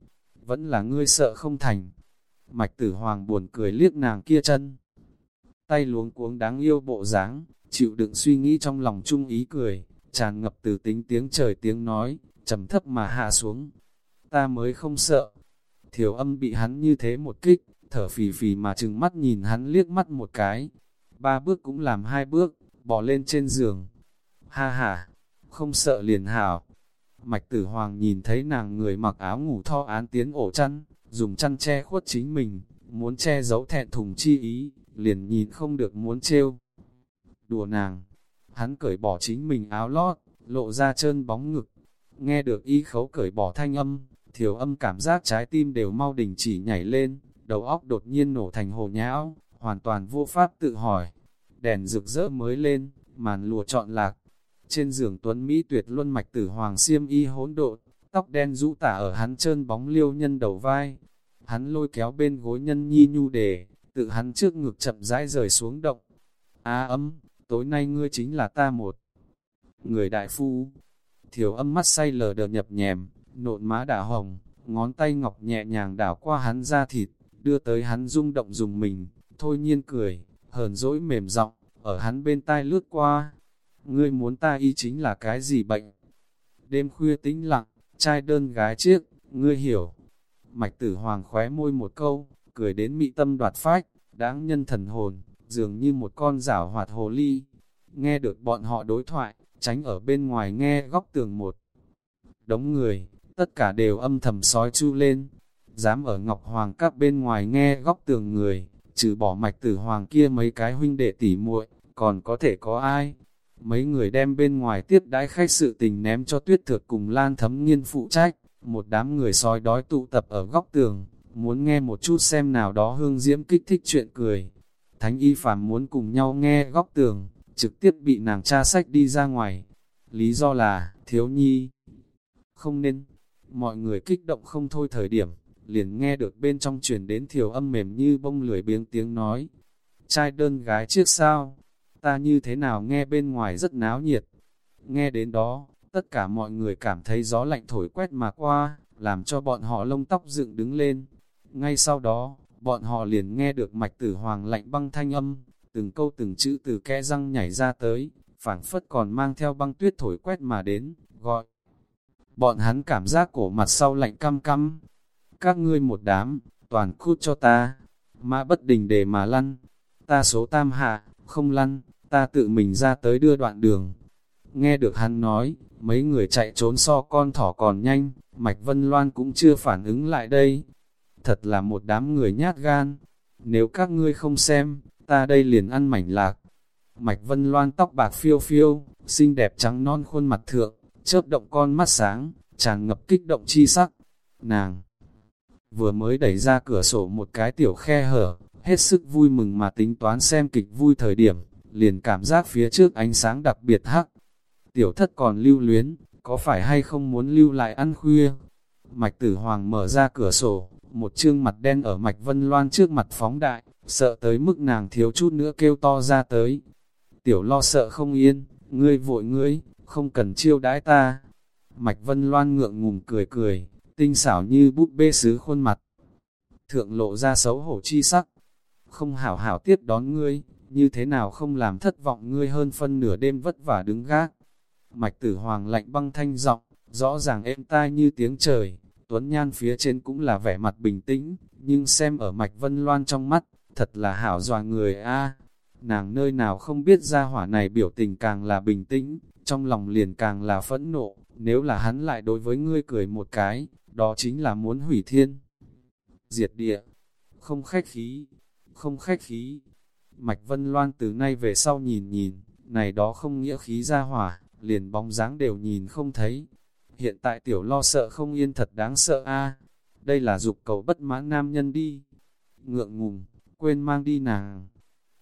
vẫn là ngươi sợ không thành. Mạch tử hoàng buồn cười liếc nàng kia chân. Tay luống cuống đáng yêu bộ dáng, chịu đựng suy nghĩ trong lòng chung ý cười, tràn ngập từ tính tiếng trời tiếng nói, trầm thấp mà hạ xuống. Ta mới không sợ. Thiểu âm bị hắn như thế một kích, thở phì phì mà chừng mắt nhìn hắn liếc mắt một cái. Ba bước cũng làm hai bước, bỏ lên trên giường. Ha ha, không sợ liền hảo. Mạch tử hoàng nhìn thấy nàng người mặc áo ngủ tho án tiến ổ chăn, dùng chăn che khuất chính mình, muốn che giấu thẹn thùng chi ý, liền nhìn không được muốn trêu. Đùa nàng, hắn cởi bỏ chính mình áo lót, lộ ra trơn bóng ngực, nghe được y khấu cởi bỏ thanh âm, thiểu âm cảm giác trái tim đều mau đình chỉ nhảy lên, đầu óc đột nhiên nổ thành hồ nhão, hoàn toàn vô pháp tự hỏi. Đèn rực rỡ mới lên, màn lùa trọn lạc. Trên giường tuấn Mỹ tuyệt luân mạch tử hoàng xiêm y hỗn độn, tóc đen rũ tả ở hắn trơn bóng liêu nhân đầu vai. Hắn lôi kéo bên gối nhân nhi nhu đề, tự hắn trước ngực chậm rãi rời xuống động. Á ấm, tối nay ngươi chính là ta một người đại phu. Thiểu âm mắt say lờ đờ nhập nhèm, nộn má đỏ hồng, ngón tay ngọc nhẹ nhàng đảo qua hắn da thịt, đưa tới hắn rung động dùng mình, thôi nhiên cười, hờn dỗi mềm giọng ở hắn bên tai lướt qua. Ngươi muốn ta y chính là cái gì bệnh? Đêm khuya tĩnh lặng, trai đơn gái chiếc, ngươi hiểu. Mạch tử hoàng khóe môi một câu, cười đến mị tâm đoạt phách, đáng nhân thần hồn, dường như một con rảo hoạt hồ ly. Nghe được bọn họ đối thoại, tránh ở bên ngoài nghe góc tường một. Đống người, tất cả đều âm thầm sói chu lên, dám ở Ngọc Hoàng các bên ngoài nghe góc tường người, trừ bỏ mạch tử hoàng kia mấy cái huynh đệ tỉ muội, còn có thể có ai? Mấy người đem bên ngoài tiếp đãi khách sự tình ném cho tuyết thược cùng lan thấm nghiên phụ trách, một đám người sói đói tụ tập ở góc tường, muốn nghe một chút xem nào đó hương diễm kích thích chuyện cười. Thánh y phàm muốn cùng nhau nghe góc tường, trực tiếp bị nàng cha sách đi ra ngoài. Lý do là, thiếu nhi, không nên, mọi người kích động không thôi thời điểm, liền nghe được bên trong truyền đến thiểu âm mềm như bông lười biếng tiếng nói. Trai đơn gái trước sao? Ta như thế nào nghe bên ngoài rất náo nhiệt. Nghe đến đó, tất cả mọi người cảm thấy gió lạnh thổi quét mà qua, làm cho bọn họ lông tóc dựng đứng lên. Ngay sau đó, bọn họ liền nghe được mạch tử hoàng lạnh băng thanh âm, từng câu từng chữ từ kẽ răng nhảy ra tới, phảng phất còn mang theo băng tuyết thổi quét mà đến, gọi. Bọn hắn cảm giác cổ mặt sau lạnh căm căm. Các ngươi một đám, toàn cút cho ta. Mã bất đình để mà lăn. Ta số tam hạ, không lăn, ta tự mình ra tới đưa đoạn đường. Nghe được hắn nói, mấy người chạy trốn so con thỏ còn nhanh, Mạch Vân Loan cũng chưa phản ứng lại đây. Thật là một đám người nhát gan. Nếu các ngươi không xem, ta đây liền ăn mảnh lạc. Mạch Vân Loan tóc bạc phiêu phiêu, xinh đẹp trắng non khuôn mặt thượng, chớp động con mắt sáng, tràn ngập kích động chi sắc. Nàng vừa mới đẩy ra cửa sổ một cái tiểu khe hở, hết sức vui mừng mà tính toán xem kịch vui thời điểm, liền cảm giác phía trước ánh sáng đặc biệt hắc. Tiểu thất còn lưu luyến, có phải hay không muốn lưu lại ăn khuya? Mạch tử hoàng mở ra cửa sổ, một chương mặt đen ở mạch vân loan trước mặt phóng đại, sợ tới mức nàng thiếu chút nữa kêu to ra tới. Tiểu lo sợ không yên, ngươi vội ngươi, không cần chiêu đãi ta. Mạch vân loan ngượng ngùng cười cười, tinh xảo như búp bê sứ khuôn mặt. Thượng lộ ra xấu hổ chi sắc, không hảo hảo tiếp đón ngươi, như thế nào không làm thất vọng ngươi hơn phân nửa đêm vất vả đứng gác. Mạch tử hoàng lạnh băng thanh giọng, rõ ràng êm tai như tiếng trời, tuấn nhan phía trên cũng là vẻ mặt bình tĩnh, nhưng xem ở mạch vân loan trong mắt, thật là hảo dọa người a Nàng nơi nào không biết ra hỏa này biểu tình càng là bình tĩnh, trong lòng liền càng là phẫn nộ, nếu là hắn lại đối với ngươi cười một cái, đó chính là muốn hủy thiên. Diệt địa, không khách khí, không khách khí. Mạch Vân Loan từ nay về sau nhìn nhìn, này đó không nghĩa khí ra hỏa, liền bóng dáng đều nhìn không thấy. Hiện tại tiểu lo sợ không yên thật đáng sợ a Đây là dục cầu bất mãn nam nhân đi. Ngượng ngùng, quên mang đi nàng.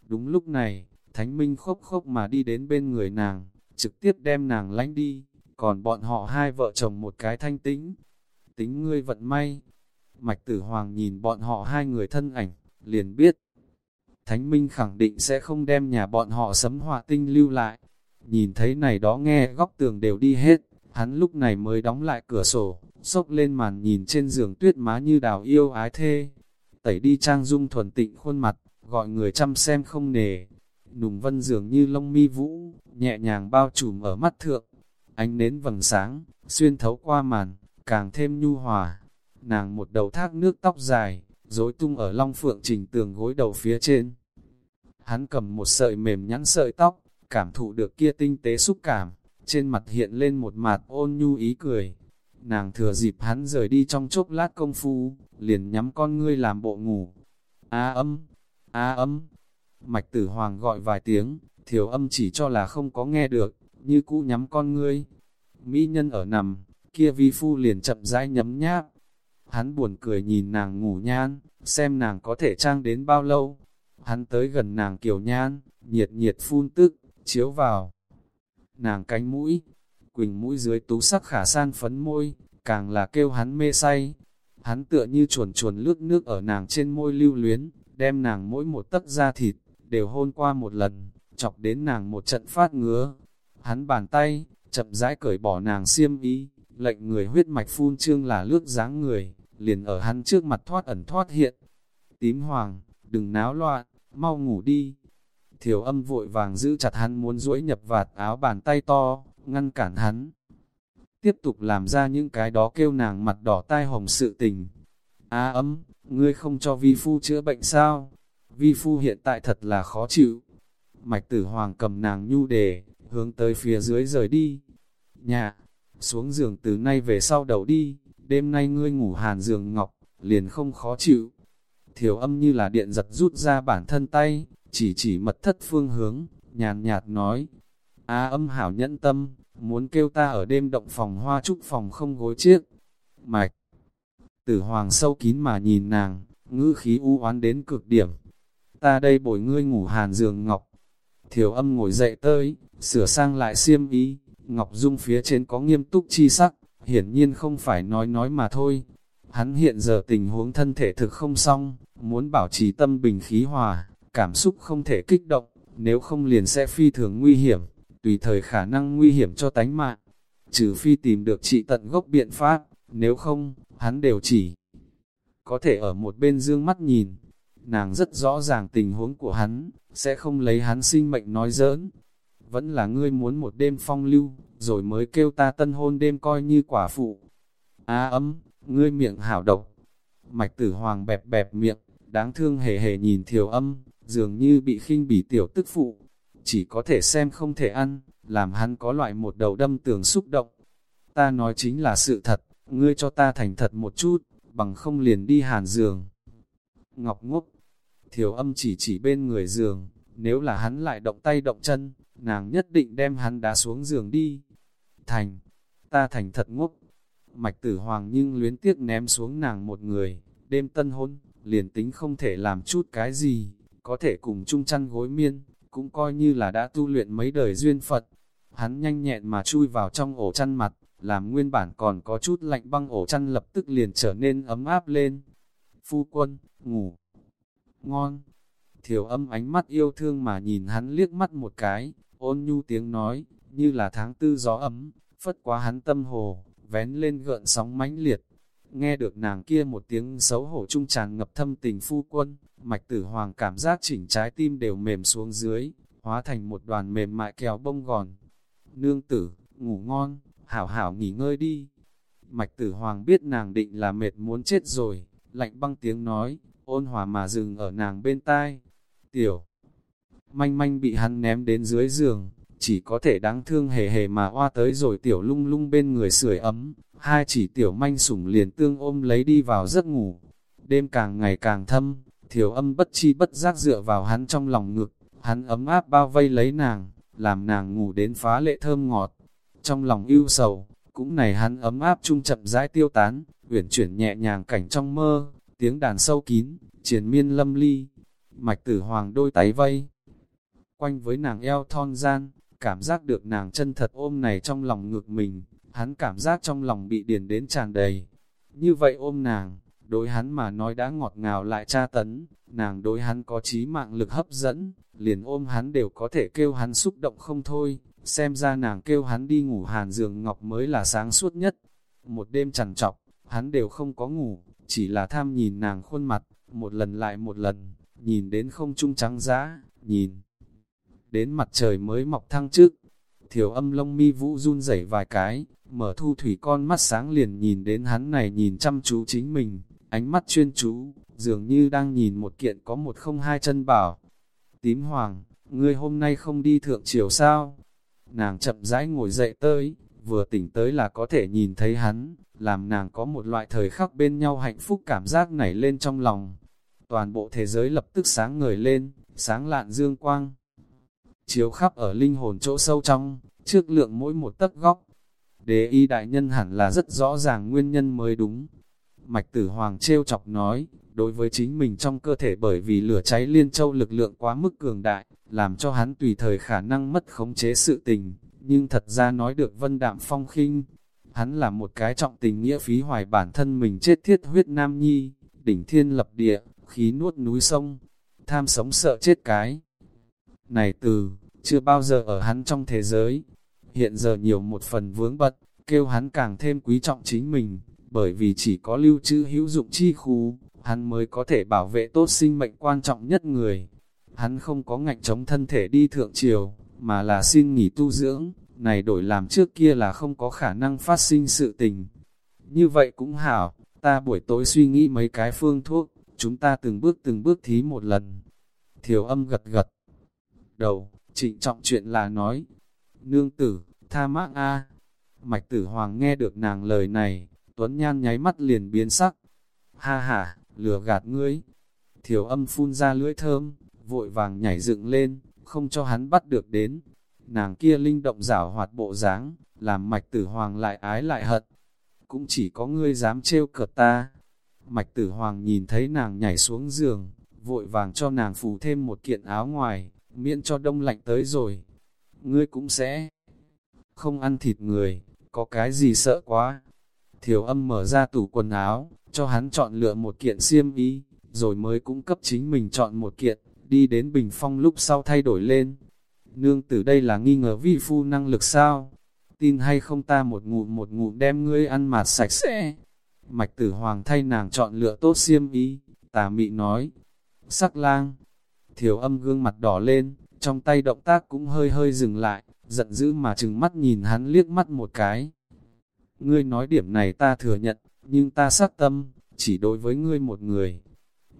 Đúng lúc này, Thánh Minh khốc khốc mà đi đến bên người nàng, trực tiếp đem nàng lánh đi, còn bọn họ hai vợ chồng một cái thanh tĩnh. Tính ngươi vận may. Mạch Tử Hoàng nhìn bọn họ hai người thân ảnh, liền biết. Thánh Minh khẳng định sẽ không đem nhà bọn họ sấm họa tinh lưu lại. Nhìn thấy này đó nghe góc tường đều đi hết, hắn lúc này mới đóng lại cửa sổ, sốc lên màn nhìn trên giường tuyết má như đào yêu ái thê. Tẩy đi trang dung thuần tịnh khuôn mặt, gọi người chăm xem không nề. Nùng vân dường như lông mi vũ, nhẹ nhàng bao trùm ở mắt thượng. Ánh nến vầng sáng, xuyên thấu qua màn, càng thêm nhu hòa. Nàng một đầu thác nước tóc dài, rối tung ở long phượng trình tường gối đầu phía trên. Hắn cầm một sợi mềm nhẵn sợi tóc, cảm thụ được kia tinh tế xúc cảm, trên mặt hiện lên một mặt ôn nhu ý cười. Nàng thừa dịp hắn rời đi trong chốc lát công phu, liền nhắm con ngươi làm bộ ngủ. A âm, A âm, mạch tử hoàng gọi vài tiếng, thiểu âm chỉ cho là không có nghe được, như cũ nhắm con ngươi. Mỹ nhân ở nằm, kia vi phu liền chậm rãi nhấm nháp. Hắn buồn cười nhìn nàng ngủ nhan, xem nàng có thể trang đến bao lâu. Hắn tới gần nàng kiều nhan, nhiệt nhiệt phun tức, chiếu vào. Nàng cánh mũi, quỳnh mũi dưới tú sắc khả san phấn môi, càng là kêu hắn mê say. Hắn tựa như chuồn chuồn lướt nước ở nàng trên môi lưu luyến, đem nàng mỗi một tấc da thịt, đều hôn qua một lần, chọc đến nàng một trận phát ngứa. Hắn bàn tay, chậm rãi cởi bỏ nàng xiêm y, lệnh người huyết mạch phun trương là lướt dáng người, liền ở hắn trước mặt thoát ẩn thoát hiện. Tím hoàng, đừng náo loạn, mau ngủ đi. Thiểu âm vội vàng giữ chặt hắn muốn duỗi nhập vạt áo bàn tay to, ngăn cản hắn. Tiếp tục làm ra những cái đó kêu nàng mặt đỏ tai hồng sự tình. Á âm, ngươi không cho vi phu chữa bệnh sao? Vi phu hiện tại thật là khó chịu. Mạch tử hoàng cầm nàng nhu đề, hướng tới phía dưới rời đi. Nhà, xuống giường từ nay về sau đầu đi, đêm nay ngươi ngủ hàn giường ngọc, liền không khó chịu. Thiểu âm như là điện giật rút ra bản thân tay, chỉ chỉ mật thất phương hướng, nhàn nhạt nói. A âm hảo nhẫn tâm, muốn kêu ta ở đêm động phòng hoa trúc phòng không gối chiếc. Mạch, tử hoàng sâu kín mà nhìn nàng, ngữ khí u oán đến cực điểm. Ta đây bồi ngươi ngủ hàn giường ngọc. Thiểu âm ngồi dậy tới, sửa sang lại xiêm ý, ngọc dung phía trên có nghiêm túc chi sắc, hiển nhiên không phải nói nói mà thôi. hắn hiện giờ tình huống thân thể thực không xong, muốn bảo trì tâm bình khí hòa, cảm xúc không thể kích động, nếu không liền sẽ phi thường nguy hiểm, tùy thời khả năng nguy hiểm cho tánh mạng. Trừ phi tìm được trị tận gốc biện pháp, nếu không, hắn đều chỉ có thể ở một bên dương mắt nhìn. Nàng rất rõ ràng tình huống của hắn, sẽ không lấy hắn sinh mệnh nói giỡn. Vẫn là ngươi muốn một đêm phong lưu, rồi mới kêu ta tân hôn đêm coi như quả phụ. A ấm, ngươi miệng hảo độc. Mạch tử hoàng bẹp bẹp miệng, đáng thương hề hề nhìn thiểu âm, dường như bị khinh bỉ tiểu tức phụ. Chỉ có thể xem không thể ăn, làm hắn có loại một đầu đâm tường xúc động. Ta nói chính là sự thật, ngươi cho ta thành thật một chút, bằng không liền đi hàn giường. Ngọc ngốc, thiểu âm chỉ chỉ bên người giường, nếu là hắn lại động tay động chân, nàng nhất định đem hắn đá xuống giường đi. Thành, ta thành thật ngốc. Mạch tử hoàng nhưng luyến tiếc ném xuống nàng một người, đêm tân hôn, liền tính không thể làm chút cái gì, có thể cùng chung chăn gối miên, cũng coi như là đã tu luyện mấy đời duyên Phật. Hắn nhanh nhẹn mà chui vào trong ổ chăn mặt, làm nguyên bản còn có chút lạnh băng ổ chăn lập tức liền trở nên ấm áp lên. Phu quân, ngủ, ngon. Thiểu âm ánh mắt yêu thương mà nhìn hắn liếc mắt một cái, ôn nhu tiếng nói, như là tháng tư gió ấm, phất quá hắn tâm hồ, vén lên gợn sóng mãnh liệt. Nghe được nàng kia một tiếng xấu hổ trung tràn ngập thâm tình phu quân, mạch tử hoàng cảm giác chỉnh trái tim đều mềm xuống dưới, hóa thành một đoàn mềm mại kéo bông gòn. Nương tử, ngủ ngon, hảo hảo nghỉ ngơi đi. Mạch tử hoàng biết nàng định là mệt muốn chết rồi, lạnh băng tiếng nói, ôn hòa mà dừng ở nàng bên tai. Tiểu, manh manh bị hắn ném đến dưới giường, chỉ có thể đáng thương hề hề mà hoa tới rồi tiểu lung lung bên người sưởi ấm, hai chỉ tiểu manh sủng liền tương ôm lấy đi vào giấc ngủ. Đêm càng ngày càng thâm, thiểu âm bất chi bất giác dựa vào hắn trong lòng ngực, hắn ấm áp bao vây lấy nàng, làm nàng ngủ đến phá lệ thơm ngọt. Trong lòng ưu sầu, cũng này hắn ấm áp trung chậm rãi tiêu tán, uyển chuyển nhẹ nhàng cảnh trong mơ, tiếng đàn sâu kín, triền miên lâm ly, mạch tử hoàng đôi tay vây. Quanh với nàng eo thon gian, cảm giác được nàng chân thật ôm này trong lòng ngực mình, hắn cảm giác trong lòng bị điền đến tràn đầy. Như vậy ôm nàng, đối hắn mà nói đã ngọt ngào lại tra tấn, nàng đối hắn có trí mạng lực hấp dẫn, liền ôm hắn đều có thể kêu hắn xúc động không thôi, xem ra nàng kêu hắn đi ngủ hàn giường ngọc mới là sáng suốt nhất. Một đêm chẳng trọc, hắn đều không có ngủ, chỉ là tham nhìn nàng khuôn mặt, một lần lại một lần, nhìn đến không trung trắng giá, nhìn đến mặt trời mới mọc thăng trước. Thiểu âm lông mi vũ run rẩy vài cái, mở thu thủy con mắt sáng liền nhìn đến hắn này nhìn chăm chú chính mình, ánh mắt chuyên chú, dường như đang nhìn một kiện có một không hai chân bảo. Tím hoàng, ngươi hôm nay không đi thượng triều sao? Nàng chậm rãi ngồi dậy tới, vừa tỉnh tới là có thể nhìn thấy hắn, làm nàng có một loại thời khắc bên nhau hạnh phúc cảm giác nảy lên trong lòng. Toàn bộ thế giới lập tức sáng ngời lên, sáng lạn dương quang chiếu khắp ở linh hồn chỗ sâu trong, trước lượng mỗi một tấc góc. Đế y đại nhân hẳn là rất rõ ràng nguyên nhân mới đúng. Mạch tử hoàng trêu chọc nói, đối với chính mình trong cơ thể bởi vì lửa cháy liên châu lực lượng quá mức cường đại, làm cho hắn tùy thời khả năng mất khống chế sự tình, nhưng thật ra nói được vân đạm phong khinh. Hắn là một cái trọng tình nghĩa phí hoài bản thân mình chết thiết huyết nam nhi, đỉnh thiên lập địa, khí nuốt núi sông, tham sống sợ chết cái này từ, chưa bao giờ ở hắn trong thế giới. Hiện giờ nhiều một phần vướng bật, kêu hắn càng thêm quý trọng chính mình, bởi vì chỉ có lưu trữ hữu dụng chi khu, hắn mới có thể bảo vệ tốt sinh mệnh quan trọng nhất người. Hắn không có ngạnh chống thân thể đi thượng triều, mà là xin nghỉ tu dưỡng, này đổi làm trước kia là không có khả năng phát sinh sự tình. Như vậy cũng hảo, ta buổi tối suy nghĩ mấy cái phương thuốc, chúng ta từng bước từng bước thí một lần. Thiểu âm gật gật, đầu, trịnh trọng chuyện là nói, nương tử, tha mác a Mạch tử hoàng nghe được nàng lời này, Tuấn Nhan nháy mắt liền biến sắc. Ha ha, lừa gạt ngươi. Thiểu âm phun ra lưỡi thơm, vội vàng nhảy dựng lên, không cho hắn bắt được đến. Nàng kia linh động giảo hoạt bộ dáng, làm mạch tử hoàng lại ái lại hận. Cũng chỉ có ngươi dám trêu cợt ta. Mạch tử hoàng nhìn thấy nàng nhảy xuống giường, vội vàng cho nàng phủ thêm một kiện áo ngoài, miễn cho đông lạnh tới rồi. Ngươi cũng sẽ không ăn thịt người, có cái gì sợ quá. Thiểu âm mở ra tủ quần áo, cho hắn chọn lựa một kiện xiêm y, rồi mới cũng cấp chính mình chọn một kiện, đi đến bình phong lúc sau thay đổi lên. Nương tử đây là nghi ngờ vi phu năng lực sao? Tin hay không ta một ngụm một ngụm đem ngươi ăn mạt sạch sẽ. Mạch tử hoàng thay nàng chọn lựa tốt xiêm y, tà mị nói. Sắc lang, thiểu âm gương mặt đỏ lên, trong tay động tác cũng hơi hơi dừng lại, giận dữ mà chừng mắt nhìn hắn liếc mắt một cái. Ngươi nói điểm này ta thừa nhận, nhưng ta sát tâm, chỉ đối với ngươi một người.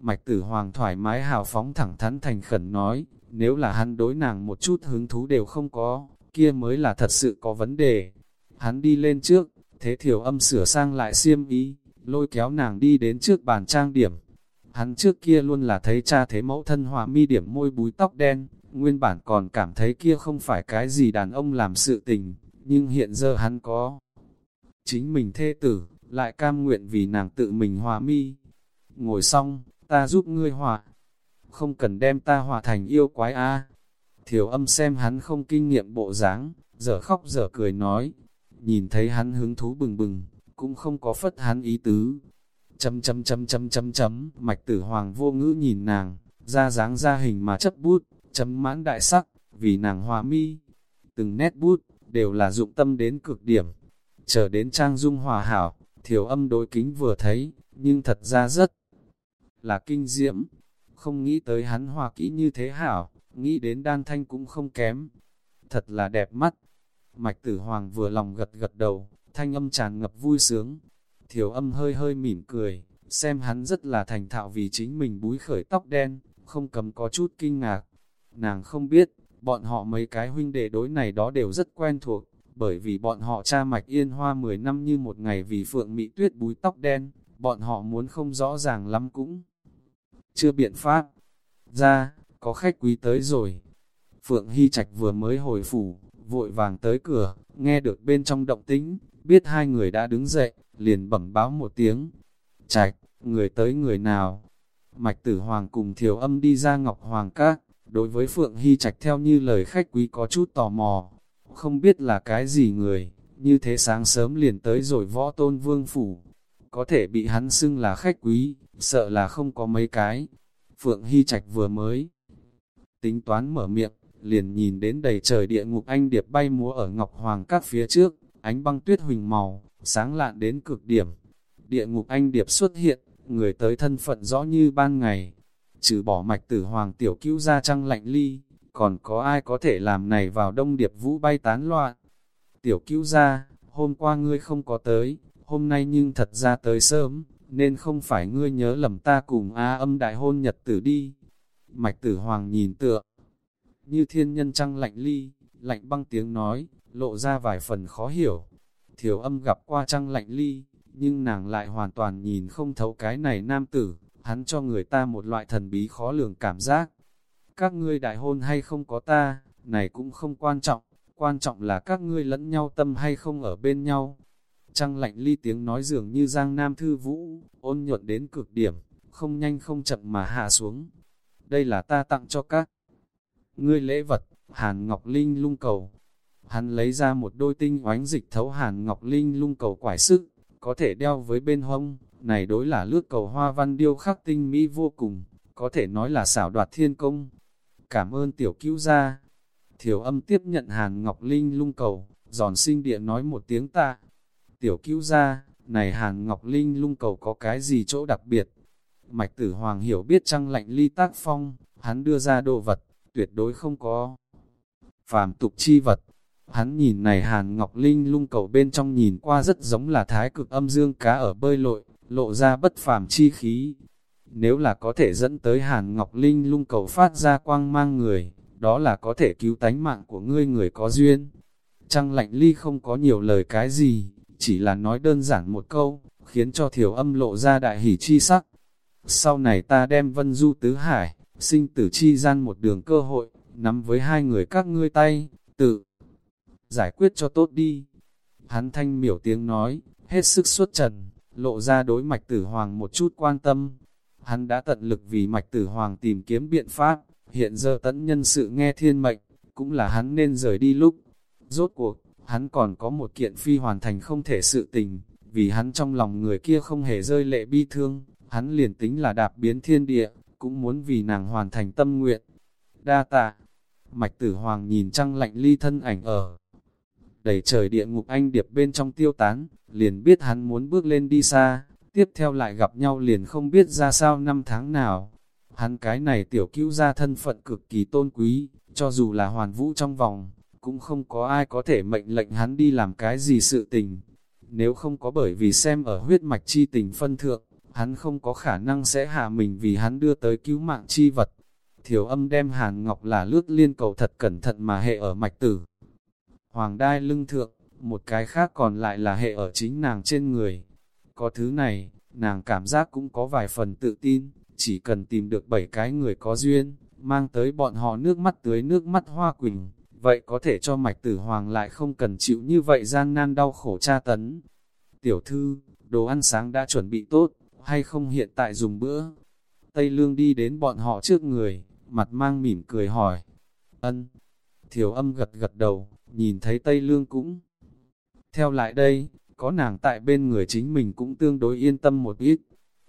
Mạch tử hoàng thoải mái hào phóng thẳng thắn thành khẩn nói, nếu là hắn đối nàng một chút hứng thú đều không có, kia mới là thật sự có vấn đề. Hắn đi lên trước, thế thiểu âm sửa sang lại xiêm ý, lôi kéo nàng đi đến trước bàn trang điểm. Hắn trước kia luôn là thấy cha thế mẫu thân hòa mi điểm môi búi tóc đen, nguyên bản còn cảm thấy kia không phải cái gì đàn ông làm sự tình, nhưng hiện giờ hắn có. Chính mình thê tử, lại cam nguyện vì nàng tự mình hòa mi. Ngồi xong, ta giúp ngươi hòa. Không cần đem ta hòa thành yêu quái a. Thiểu âm xem hắn không kinh nghiệm bộ dáng, giờ khóc giờ cười nói. Nhìn thấy hắn hứng thú bừng bừng, cũng không có phất hắn ý tứ. Chấm chấm chấm chấm chấm chấm, mạch tử hoàng vô ngữ nhìn nàng, ra dáng ra hình mà chấp bút, chấm mãn đại sắc, vì nàng hòa mi. Từng nét bút, đều là dụng tâm đến cực điểm. Chờ đến trang dung hòa hảo, thiểu âm đối kính vừa thấy, nhưng thật ra rất là kinh diễm. Không nghĩ tới hắn hòa kỹ như thế hảo, nghĩ đến đan thanh cũng không kém. Thật là đẹp mắt. Mạch tử hoàng vừa lòng gật gật đầu, thanh âm tràn ngập vui sướng. Thiểu âm hơi hơi mỉm cười, xem hắn rất là thành thạo vì chính mình búi khởi tóc đen, không cầm có chút kinh ngạc. Nàng không biết, bọn họ mấy cái huynh đệ đối này đó đều rất quen thuộc, bởi vì bọn họ cha mạch yên hoa 10 năm như một ngày vì phượng mị tuyết búi tóc đen, bọn họ muốn không rõ ràng lắm cũng chưa biện pháp. Ra, có khách quý tới rồi. Phượng Hy Trạch vừa mới hồi phủ, vội vàng tới cửa, nghe được bên trong động tĩnh, biết hai người đã đứng dậy, liền bẩm báo một tiếng. Trạch, người tới người nào? Mạch Tử Hoàng cùng Thiều Âm đi ra Ngọc Hoàng Các, đối với Phượng Hy Trạch theo như lời khách quý có chút tò mò, không biết là cái gì người, như thế sáng sớm liền tới rồi võ tôn vương phủ, có thể bị hắn xưng là khách quý, sợ là không có mấy cái. Phượng Hy Trạch vừa mới tính toán mở miệng, liền nhìn đến đầy trời địa ngục anh điệp bay múa ở Ngọc Hoàng các phía trước, ánh băng tuyết huỳnh màu, sáng lạn đến cực điểm. Địa ngục anh điệp xuất hiện, người tới thân phận rõ như ban ngày, trừ bỏ mạch tử hoàng tiểu cứu ra trăng lạnh ly, còn có ai có thể làm này vào đông điệp vũ bay tán loạn. Tiểu cứu ra, hôm qua ngươi không có tới, hôm nay nhưng thật ra tới sớm, nên không phải ngươi nhớ lầm ta cùng A âm đại hôn nhật tử đi. Mạch tử hoàng nhìn tựa, như thiên nhân trăng lạnh ly, lạnh băng tiếng nói, lộ ra vài phần khó hiểu. Thiểu âm gặp qua trăng lạnh ly, nhưng nàng lại hoàn toàn nhìn không thấu cái này nam tử, hắn cho người ta một loại thần bí khó lường cảm giác. Các ngươi đại hôn hay không có ta, này cũng không quan trọng, quan trọng là các ngươi lẫn nhau tâm hay không ở bên nhau. Trăng lạnh ly tiếng nói dường như giang nam thư vũ, ôn nhuận đến cực điểm, không nhanh không chậm mà hạ xuống. Đây là ta tặng cho các ngươi lễ vật, Hàn Ngọc Linh lung cầu. Hắn lấy ra một đôi tinh oánh dịch thấu Hàn Ngọc Linh lung cầu quải sức, có thể đeo với bên hông, này đối là lướt cầu hoa văn điêu khắc tinh mỹ vô cùng, có thể nói là xảo đoạt thiên công. Cảm ơn tiểu cứu gia. Thiểu âm tiếp nhận Hàn Ngọc Linh lung cầu, giòn sinh địa nói một tiếng ta. Tiểu cứu gia, này Hàn Ngọc Linh lung cầu có cái gì chỗ đặc biệt? Mạch tử hoàng hiểu biết trăng lạnh ly tác phong, hắn đưa ra đồ vật, tuyệt đối không có. Phàm tục chi vật, hắn nhìn này Hàn Ngọc Linh lung cầu bên trong nhìn qua rất giống là thái cực âm dương cá ở bơi lội, lộ ra bất phàm chi khí. Nếu là có thể dẫn tới Hàn Ngọc Linh lung cầu phát ra quang mang người, đó là có thể cứu tánh mạng của ngươi người có duyên. Trăng lạnh ly không có nhiều lời cái gì, chỉ là nói đơn giản một câu, khiến cho thiểu âm lộ ra đại hỷ chi sắc. Sau này ta đem vân du tứ hải, sinh tử chi gian một đường cơ hội, nắm với hai người các ngươi tay, tự giải quyết cho tốt đi. Hắn thanh miểu tiếng nói, hết sức xuất trần, lộ ra đối mạch tử hoàng một chút quan tâm. Hắn đã tận lực vì mạch tử hoàng tìm kiếm biện pháp, hiện giờ tận nhân sự nghe thiên mệnh, cũng là hắn nên rời đi lúc. Rốt cuộc, hắn còn có một kiện phi hoàn thành không thể sự tình, vì hắn trong lòng người kia không hề rơi lệ bi thương, hắn liền tính là đạp biến thiên địa, cũng muốn vì nàng hoàn thành tâm nguyện. Đa tạ, mạch tử hoàng nhìn trăng lạnh ly thân ảnh ở. Đầy trời địa ngục anh điệp bên trong tiêu tán, liền biết hắn muốn bước lên đi xa, tiếp theo lại gặp nhau liền không biết ra sao năm tháng nào. Hắn cái này tiểu cứu ra thân phận cực kỳ tôn quý, cho dù là hoàn vũ trong vòng, cũng không có ai có thể mệnh lệnh hắn đi làm cái gì sự tình. Nếu không có bởi vì xem ở huyết mạch chi tình phân thượng, hắn không có khả năng sẽ hạ mình vì hắn đưa tới cứu mạng chi vật. Thiểu âm đem hàn ngọc là lướt liên cầu thật cẩn thận mà hệ ở mạch tử. Hoàng đai lưng thượng, một cái khác còn lại là hệ ở chính nàng trên người. Có thứ này, nàng cảm giác cũng có vài phần tự tin, chỉ cần tìm được bảy cái người có duyên, mang tới bọn họ nước mắt tưới nước mắt hoa quỳnh, vậy có thể cho mạch tử hoàng lại không cần chịu như vậy gian nan đau khổ tra tấn. Tiểu thư, đồ ăn sáng đã chuẩn bị tốt, hay không hiện tại dùng bữa? Tây Lương đi đến bọn họ trước người, mặt mang mỉm cười hỏi. Ân, thiểu âm gật gật đầu, nhìn thấy Tây Lương cũng. Theo lại đây, có nàng tại bên người chính mình cũng tương đối yên tâm một ít.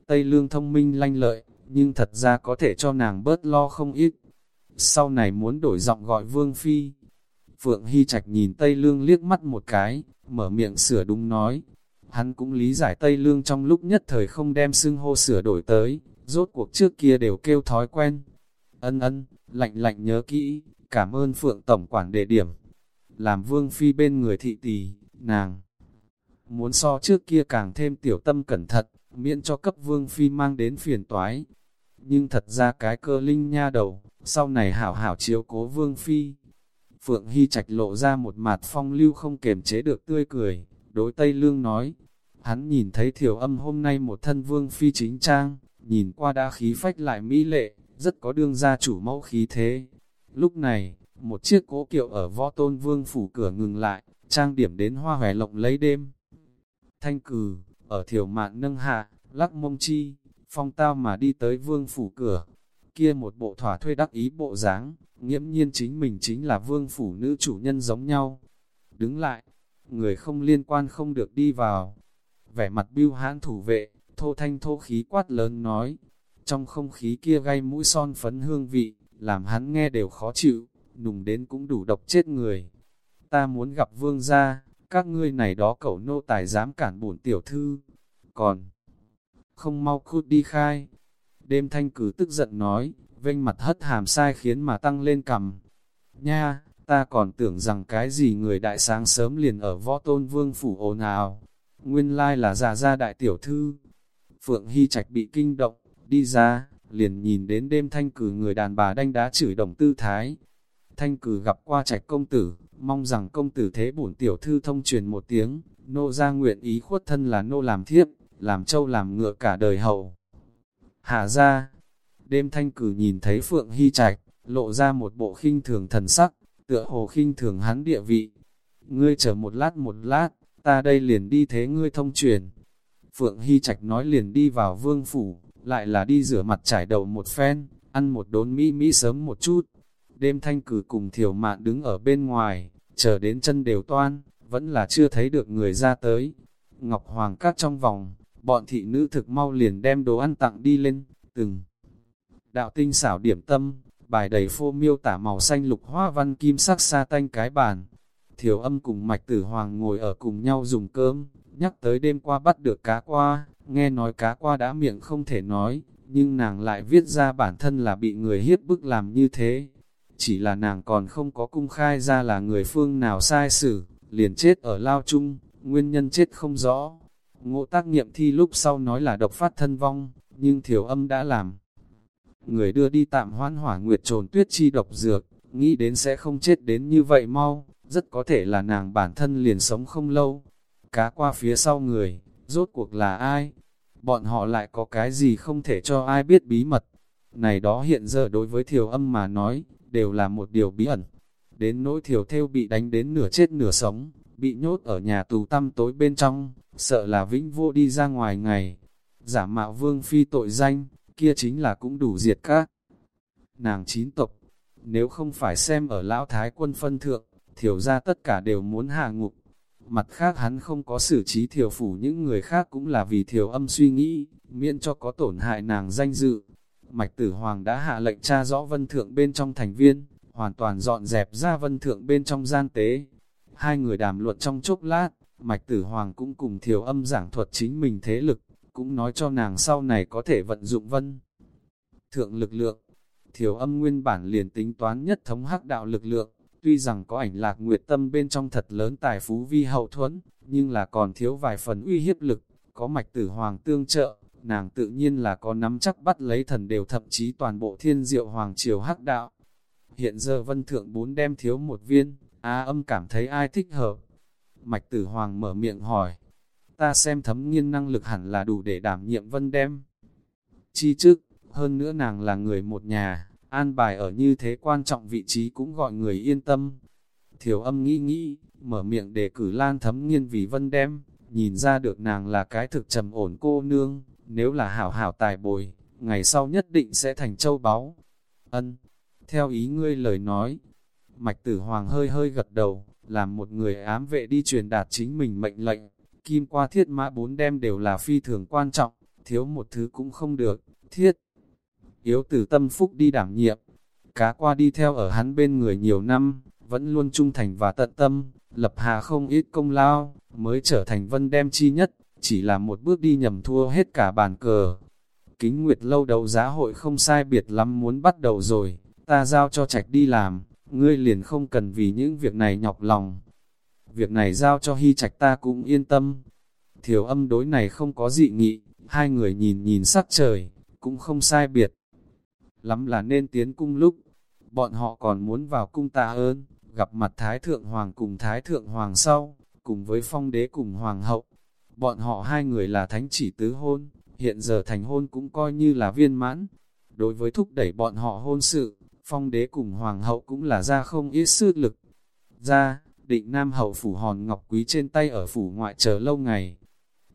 Tây Lương thông minh lanh lợi, nhưng thật ra có thể cho nàng bớt lo không ít. Sau này muốn đổi giọng gọi Vương Phi. Phượng Hy Trạch nhìn Tây Lương liếc mắt một cái, mở miệng sửa đúng nói. Hắn cũng lý giải Tây Lương trong lúc nhất thời không đem xưng hô sửa đổi tới, rốt cuộc trước kia đều kêu thói quen. Ân ân, lạnh lạnh nhớ kỹ, cảm ơn Phượng Tổng quản đề điểm. Làm Vương Phi bên người thị tỷ, nàng muốn so trước kia càng thêm tiểu tâm cẩn thận, miễn cho cấp Vương Phi mang đến phiền toái. Nhưng thật ra cái cơ linh nha đầu, sau này hảo hảo chiếu cố Vương Phi. Phượng Hy Trạch lộ ra một mặt phong lưu không kềm chế được tươi cười, đối Tây Lương nói. Hắn nhìn thấy thiểu âm hôm nay một thân Vương Phi chính trang, nhìn qua đã khí phách lại mỹ lệ, rất có đương gia chủ mẫu khí thế. Lúc này, một chiếc cố kiệu ở võ tôn vương phủ cửa ngừng lại, trang điểm đến hoa hòe lộng lấy đêm. Thanh cử, ở thiểu mạn nâng hạ, lắc mông chi, phong tao mà đi tới vương phủ cửa. Kia một bộ thỏa thuê đắc ý bộ dáng, nghiễm nhiên chính mình chính là vương phủ nữ chủ nhân giống nhau. Đứng lại, người không liên quan không được đi vào. Vẻ mặt biêu hãn thủ vệ, thô thanh thô khí quát lớn nói. Trong không khí kia gây mũi son phấn hương vị, làm hắn nghe đều khó chịu, nùng đến cũng đủ độc chết người. Ta muốn gặp vương gia, các ngươi này đó cẩu nô tài dám cản bổn tiểu thư. Còn, không mau cút đi khai. Đêm thanh cử tức giận nói, vênh mặt hất hàm sai khiến mà tăng lên cầm. Nha, ta còn tưởng rằng cái gì người đại sáng sớm liền ở võ tôn vương phủ ồn ào. Nguyên lai là già gia đại tiểu thư. Phượng Hy Trạch bị kinh động, đi ra, liền nhìn đến đêm thanh cử người đàn bà đanh đá chửi đồng tư thái. Thanh cử gặp qua trạch công tử, mong rằng công tử thế bổn tiểu thư thông truyền một tiếng, nô ra nguyện ý khuất thân là nô làm thiếp, làm châu làm ngựa cả đời hậu. Hạ ra, đêm thanh cử nhìn thấy Phượng Hy Trạch, lộ ra một bộ khinh thường thần sắc, tựa hồ khinh thường hắn địa vị. Ngươi chờ một lát một lát, ta đây liền đi thế ngươi thông truyền. Phượng Hy Trạch nói liền đi vào vương phủ, lại là đi rửa mặt trải đầu một phen, ăn một đốn mỹ mỹ sớm một chút. Đêm thanh cử cùng thiểu mạn đứng ở bên ngoài, chờ đến chân đều toan, vẫn là chưa thấy được người ra tới. Ngọc Hoàng các trong vòng, bọn thị nữ thực mau liền đem đồ ăn tặng đi lên, từng đạo tinh xảo điểm tâm, bài đầy phô miêu tả màu xanh lục hoa văn kim sắc sa tanh cái bàn. Thiểu âm cùng mạch tử hoàng ngồi ở cùng nhau dùng cơm, nhắc tới đêm qua bắt được cá qua, nghe nói cá qua đã miệng không thể nói, nhưng nàng lại viết ra bản thân là bị người hiếp bức làm như thế. Chỉ là nàng còn không có cung khai ra là người phương nào sai xử, liền chết ở lao chung, nguyên nhân chết không rõ. Ngộ tác nghiệm thi lúc sau nói là độc phát thân vong, nhưng thiểu âm đã làm. Người đưa đi tạm hoãn hỏa nguyệt trồn tuyết chi độc dược, nghĩ đến sẽ không chết đến như vậy mau, rất có thể là nàng bản thân liền sống không lâu. Cá qua phía sau người, rốt cuộc là ai? Bọn họ lại có cái gì không thể cho ai biết bí mật? Này đó hiện giờ đối với thiểu âm mà nói, đều là một điều bí ẩn. Đến nỗi thiểu theo bị đánh đến nửa chết nửa sống, bị nhốt ở nhà tù tăm tối bên trong, sợ là vĩnh vô đi ra ngoài ngày. Giả mạo vương phi tội danh, kia chính là cũng đủ diệt các. Nàng chín tộc, nếu không phải xem ở lão thái quân phân thượng, thiểu ra tất cả đều muốn hạ ngục. Mặt khác hắn không có xử trí thiểu phủ những người khác cũng là vì thiểu âm suy nghĩ, miễn cho có tổn hại nàng danh dự. Mạch Tử Hoàng đã hạ lệnh tra rõ vân thượng bên trong thành viên, hoàn toàn dọn dẹp ra vân thượng bên trong gian tế. Hai người đàm luận trong chốc lát, Mạch Tử Hoàng cũng cùng thiểu âm giảng thuật chính mình thế lực, cũng nói cho nàng sau này có thể vận dụng vân. Thượng lực lượng, thiểu âm nguyên bản liền tính toán nhất thống hắc đạo lực lượng, tuy rằng có ảnh lạc nguyệt tâm bên trong thật lớn tài phú vi hậu thuẫn, nhưng là còn thiếu vài phần uy hiếp lực, có mạch tử hoàng tương trợ, nàng tự nhiên là có nắm chắc bắt lấy thần đều thậm chí toàn bộ thiên diệu hoàng triều hắc đạo. Hiện giờ vân thượng bốn đem thiếu một viên, á âm cảm thấy ai thích hợp. Mạch tử hoàng mở miệng hỏi, ta xem thấm nghiên năng lực hẳn là đủ để đảm nhiệm vân đem. Chi trước, hơn nữa nàng là người một nhà, an bài ở như thế quan trọng vị trí cũng gọi người yên tâm. Thiểu âm nghĩ nghĩ, mở miệng để cử lan thấm nghiên vì vân đem, nhìn ra được nàng là cái thực trầm ổn cô nương, nếu là hảo hảo tài bồi, ngày sau nhất định sẽ thành châu báu. Ân, theo ý ngươi lời nói, mạch tử hoàng hơi hơi gật đầu, làm một người ám vệ đi truyền đạt chính mình mệnh lệnh, kim qua thiết mã bốn đem đều là phi thường quan trọng, thiếu một thứ cũng không được, thiết. Yếu tử tâm phúc đi đảm nhiệm, cá qua đi theo ở hắn bên người nhiều năm, vẫn luôn trung thành và tận tâm, lập hà không ít công lao, mới trở thành vân đem chi nhất, chỉ là một bước đi nhầm thua hết cả bàn cờ. Kính Nguyệt lâu đầu giá hội không sai biệt lắm muốn bắt đầu rồi, ta giao cho trạch đi làm, ngươi liền không cần vì những việc này nhọc lòng. Việc này giao cho hy trạch ta cũng yên tâm. Thiểu âm đối này không có dị nghị, hai người nhìn nhìn sắc trời, cũng không sai biệt. Lắm là nên tiến cung lúc, bọn họ còn muốn vào cung tạ ơn, gặp mặt Thái Thượng Hoàng cùng Thái Thượng Hoàng sau, cùng với phong đế cùng Hoàng hậu. Bọn họ hai người là thánh chỉ tứ hôn, hiện giờ thành hôn cũng coi như là viên mãn. Đối với thúc đẩy bọn họ hôn sự, phong đế cùng Hoàng hậu cũng là ra không ít sư lực. Ra, định Nam hậu phủ hòn ngọc quý trên tay ở phủ ngoại chờ lâu ngày.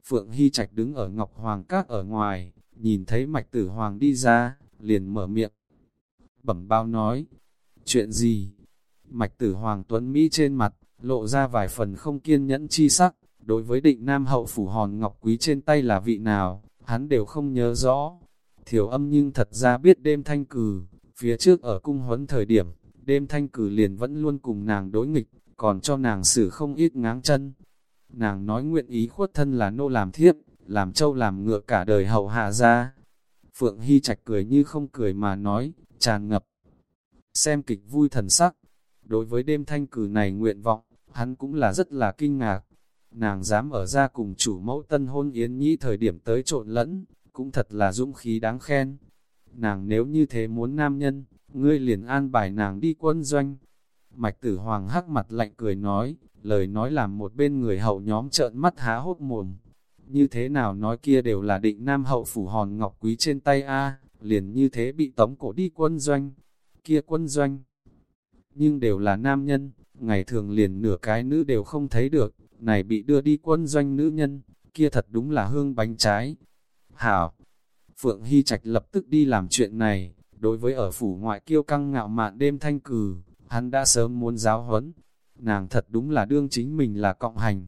Phượng Hy Trạch đứng ở Ngọc Hoàng Các ở ngoài, nhìn thấy mạch tử Hoàng đi ra, liền mở miệng. Bẩm bao nói, chuyện gì? Mạch tử Hoàng Tuấn Mỹ trên mặt, lộ ra vài phần không kiên nhẫn chi sắc, đối với định nam hậu phủ hòn ngọc quý trên tay là vị nào, hắn đều không nhớ rõ. Thiểu âm nhưng thật ra biết đêm thanh cử, phía trước ở cung huấn thời điểm, đêm thanh cử liền vẫn luôn cùng nàng đối nghịch, còn cho nàng xử không ít ngáng chân. Nàng nói nguyện ý khuất thân là nô làm thiếp, làm châu làm ngựa cả đời hậu hạ ra. Phượng Hy Trạch cười như không cười mà nói, tràn ngập. Xem kịch vui thần sắc, đối với đêm thanh cử này nguyện vọng, hắn cũng là rất là kinh ngạc. Nàng dám ở ra cùng chủ mẫu tân hôn yến nhĩ thời điểm tới trộn lẫn, cũng thật là dũng khí đáng khen. Nàng nếu như thế muốn nam nhân, ngươi liền an bài nàng đi quân doanh. Mạch tử hoàng hắc mặt lạnh cười nói, lời nói làm một bên người hậu nhóm trợn mắt há hốt mồm. Như thế nào nói kia đều là định nam hậu phủ hòn ngọc quý trên tay A, liền như thế bị tống cổ đi quân doanh. Kia quân doanh, nhưng đều là nam nhân, ngày thường liền nửa cái nữ đều không thấy được, này bị đưa đi quân doanh nữ nhân, kia thật đúng là hương bánh trái. Hảo, Phượng Hy Trạch lập tức đi làm chuyện này, đối với ở phủ ngoại kiêu căng ngạo mạn đêm thanh cử, hắn đã sớm muốn giáo huấn, nàng thật đúng là đương chính mình là cộng hành,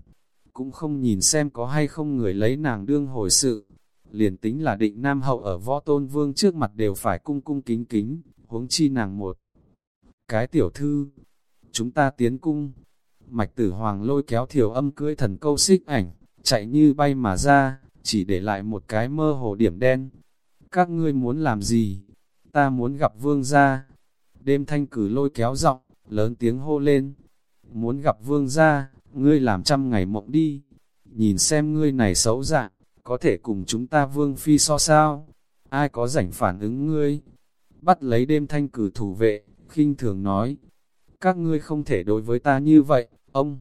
cũng không nhìn xem có hay không người lấy nàng đương hồi sự. Liền tính là định nam hậu ở võ tôn vương trước mặt đều phải cung cung kính kính, huống chi nàng một. Cái tiểu thư, chúng ta tiến cung. Mạch tử hoàng lôi kéo thiểu âm cưỡi thần câu xích ảnh, chạy như bay mà ra, chỉ để lại một cái mơ hồ điểm đen. Các ngươi muốn làm gì? Ta muốn gặp vương gia. Đêm thanh cử lôi kéo giọng, lớn tiếng hô lên. Muốn gặp vương gia, ngươi làm trăm ngày mộng đi. Nhìn xem ngươi này xấu dạng, có thể cùng chúng ta vương phi so sao? Ai có rảnh phản ứng ngươi? Bắt lấy đêm thanh cử thủ vệ, khinh thường nói, các ngươi không thể đối với ta như vậy, ông.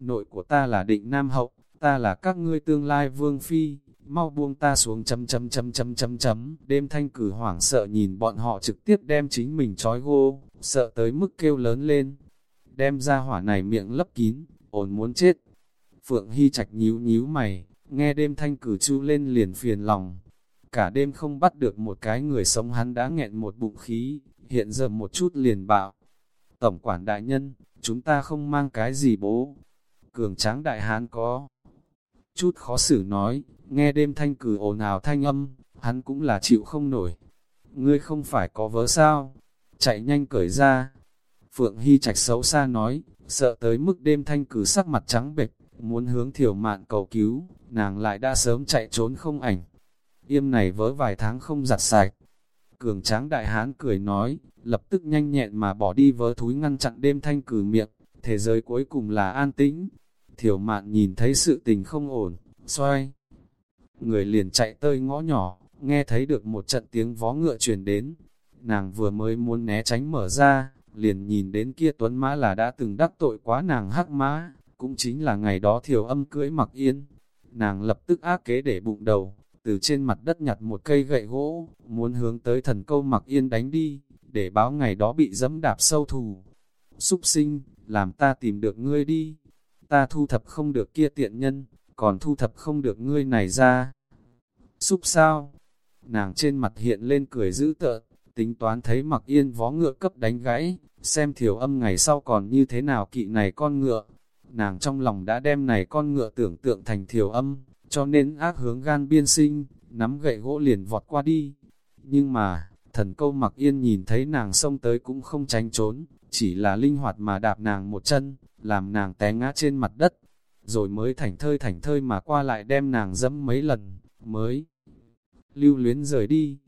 Nội của ta là định nam hậu, ta là các ngươi tương lai vương phi, mau buông ta xuống chấm chấm chấm chấm chấm chấm. Đêm thanh cử hoảng sợ nhìn bọn họ trực tiếp đem chính mình trói gô, sợ tới mức kêu lớn lên. Đem ra hỏa này miệng lấp kín, ổn muốn chết. Phượng Hy Trạch nhíu nhíu mày, nghe đêm thanh cử chu lên liền phiền lòng. Cả đêm không bắt được một cái người sống hắn đã nghẹn một bụng khí, hiện giờ một chút liền bạo. Tổng quản đại nhân, chúng ta không mang cái gì bố. Cường tráng đại hán có chút khó xử nói, nghe đêm thanh cử ồn ào thanh âm, hắn cũng là chịu không nổi. Ngươi không phải có vớ sao? Chạy nhanh cởi ra. Phượng Hy Trạch xấu xa nói, sợ tới mức đêm thanh cử sắc mặt trắng bệch, muốn hướng thiểu mạn cầu cứu, nàng lại đã sớm chạy trốn không ảnh. Yêm này vớ vài tháng không giặt sạch. Cường tráng đại hán cười nói, lập tức nhanh nhẹn mà bỏ đi vớ thúi ngăn chặn đêm thanh cử miệng, thế giới cuối cùng là an tĩnh. Thiểu mạn nhìn thấy sự tình không ổn, xoay. Người liền chạy tơi ngõ nhỏ, nghe thấy được một trận tiếng vó ngựa truyền đến. Nàng vừa mới muốn né tránh mở ra, liền nhìn đến kia tuấn mã là đã từng đắc tội quá nàng hắc mã, cũng chính là ngày đó thiểu âm cưỡi mặc yên. Nàng lập tức ác kế để bụng đầu, từ trên mặt đất nhặt một cây gậy gỗ, muốn hướng tới thần câu mặc yên đánh đi, để báo ngày đó bị dẫm đạp sâu thù. Súc sinh, làm ta tìm được ngươi đi, ta thu thập không được kia tiện nhân, còn thu thập không được ngươi này ra. Súc sao? Nàng trên mặt hiện lên cười dữ tợn, tính toán thấy mặc yên vó ngựa cấp đánh gãy, xem thiểu âm ngày sau còn như thế nào kỵ này con ngựa. Nàng trong lòng đã đem này con ngựa tưởng tượng thành thiểu âm, cho nên ác hướng gan biên sinh, nắm gậy gỗ liền vọt qua đi. Nhưng mà, thần câu mặc yên nhìn thấy nàng xông tới cũng không tránh trốn, chỉ là linh hoạt mà đạp nàng một chân, làm nàng té ngã trên mặt đất, rồi mới thảnh thơi thảnh thơi mà qua lại đem nàng dẫm mấy lần, mới lưu luyến rời đi.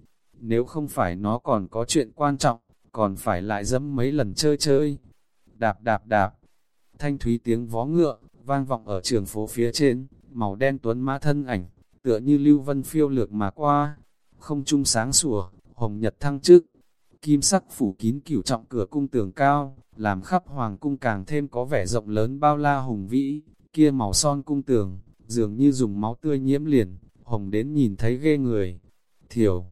Nếu không phải nó còn có chuyện quan trọng, còn phải lại dẫm mấy lần chơi chơi. Đạp đạp đạp, thanh thúy tiếng vó ngựa, vang vọng ở trường phố phía trên, màu đen tuấn mã thân ảnh, tựa như lưu vân phiêu lược mà qua, không trung sáng sủa, hồng nhật thăng trước, kim sắc phủ kín cửu trọng cửa cung tường cao, làm khắp hoàng cung càng thêm có vẻ rộng lớn bao la hùng vĩ, kia màu son cung tường, dường như dùng máu tươi nhiễm liền, hồng đến nhìn thấy ghê người. Thiểu,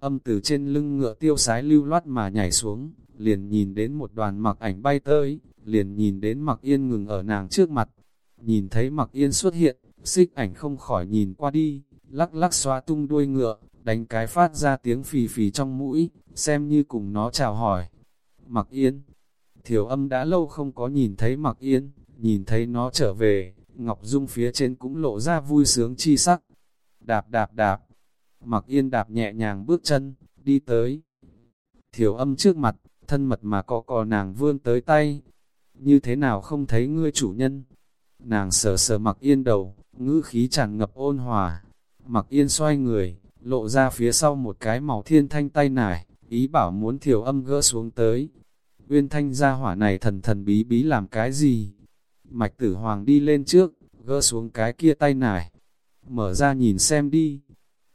âm từ trên lưng ngựa tiêu sái lưu loát mà nhảy xuống, liền nhìn đến một đoàn mặc ảnh bay tới, liền nhìn đến mặc yên ngừng ở nàng trước mặt. Nhìn thấy mặc yên xuất hiện, xích ảnh không khỏi nhìn qua đi, lắc lắc xóa tung đuôi ngựa, đánh cái phát ra tiếng phì phì trong mũi, xem như cùng nó chào hỏi. Mặc yên, thiểu âm đã lâu không có nhìn thấy mặc yên, nhìn thấy nó trở về, Ngọc Dung phía trên cũng lộ ra vui sướng chi sắc. Đạp đạp đạp, mặc yên đạp nhẹ nhàng bước chân, đi tới. Thiểu âm trước mặt, thân mật mà có cò nàng vươn tới tay. Như thế nào không thấy ngươi chủ nhân? Nàng sờ sờ mặc yên đầu, ngữ khí tràn ngập ôn hòa. Mặc yên xoay người, lộ ra phía sau một cái màu thiên thanh tay nải, ý bảo muốn thiểu âm gỡ xuống tới. Uyên thanh ra hỏa này thần thần bí bí làm cái gì? Mạch tử hoàng đi lên trước, gỡ xuống cái kia tay nải. Mở ra nhìn xem đi.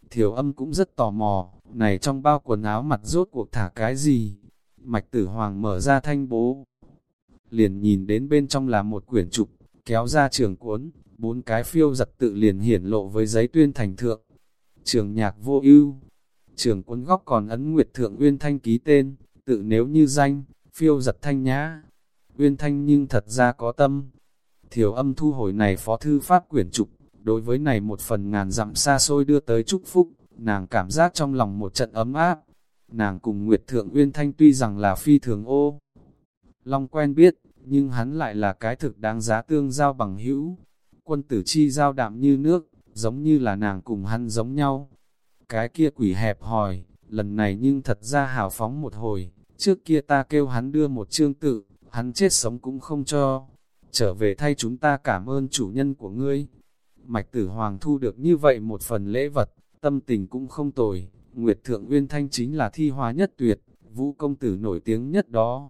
Thiểu âm cũng rất tò mò, này trong bao quần áo mặt rốt cuộc thả cái gì? Mạch tử hoàng mở ra thanh bố. Liền nhìn đến bên trong là một quyển trục, kéo ra trường cuốn, bốn cái phiêu giật tự liền hiển lộ với giấy tuyên thành thượng. Trường nhạc vô ưu trường cuốn góc còn ấn nguyệt thượng uyên thanh ký tên, tự nếu như danh, phiêu giật thanh nhã. Uyên thanh nhưng thật ra có tâm. Thiểu âm thu hồi này phó thư pháp quyển trục, đối với này một phần ngàn dặm xa xôi đưa tới chúc phúc, nàng cảm giác trong lòng một trận ấm áp. Nàng cùng Nguyệt Thượng Uyên Thanh tuy rằng là phi thường ô. Long quen biết, nhưng hắn lại là cái thực đáng giá tương giao bằng hữu. Quân tử chi giao đạm như nước, giống như là nàng cùng hắn giống nhau. Cái kia quỷ hẹp hòi, lần này nhưng thật ra hào phóng một hồi, trước kia ta kêu hắn đưa một chương tự, hắn chết sống cũng không cho. Trở về thay chúng ta cảm ơn chủ nhân của ngươi. Mạch tử hoàng thu được như vậy một phần lễ vật, tâm tình cũng không tồi. Nguyệt Thượng Uyên Thanh chính là thi hóa nhất tuyệt, vũ công tử nổi tiếng nhất đó.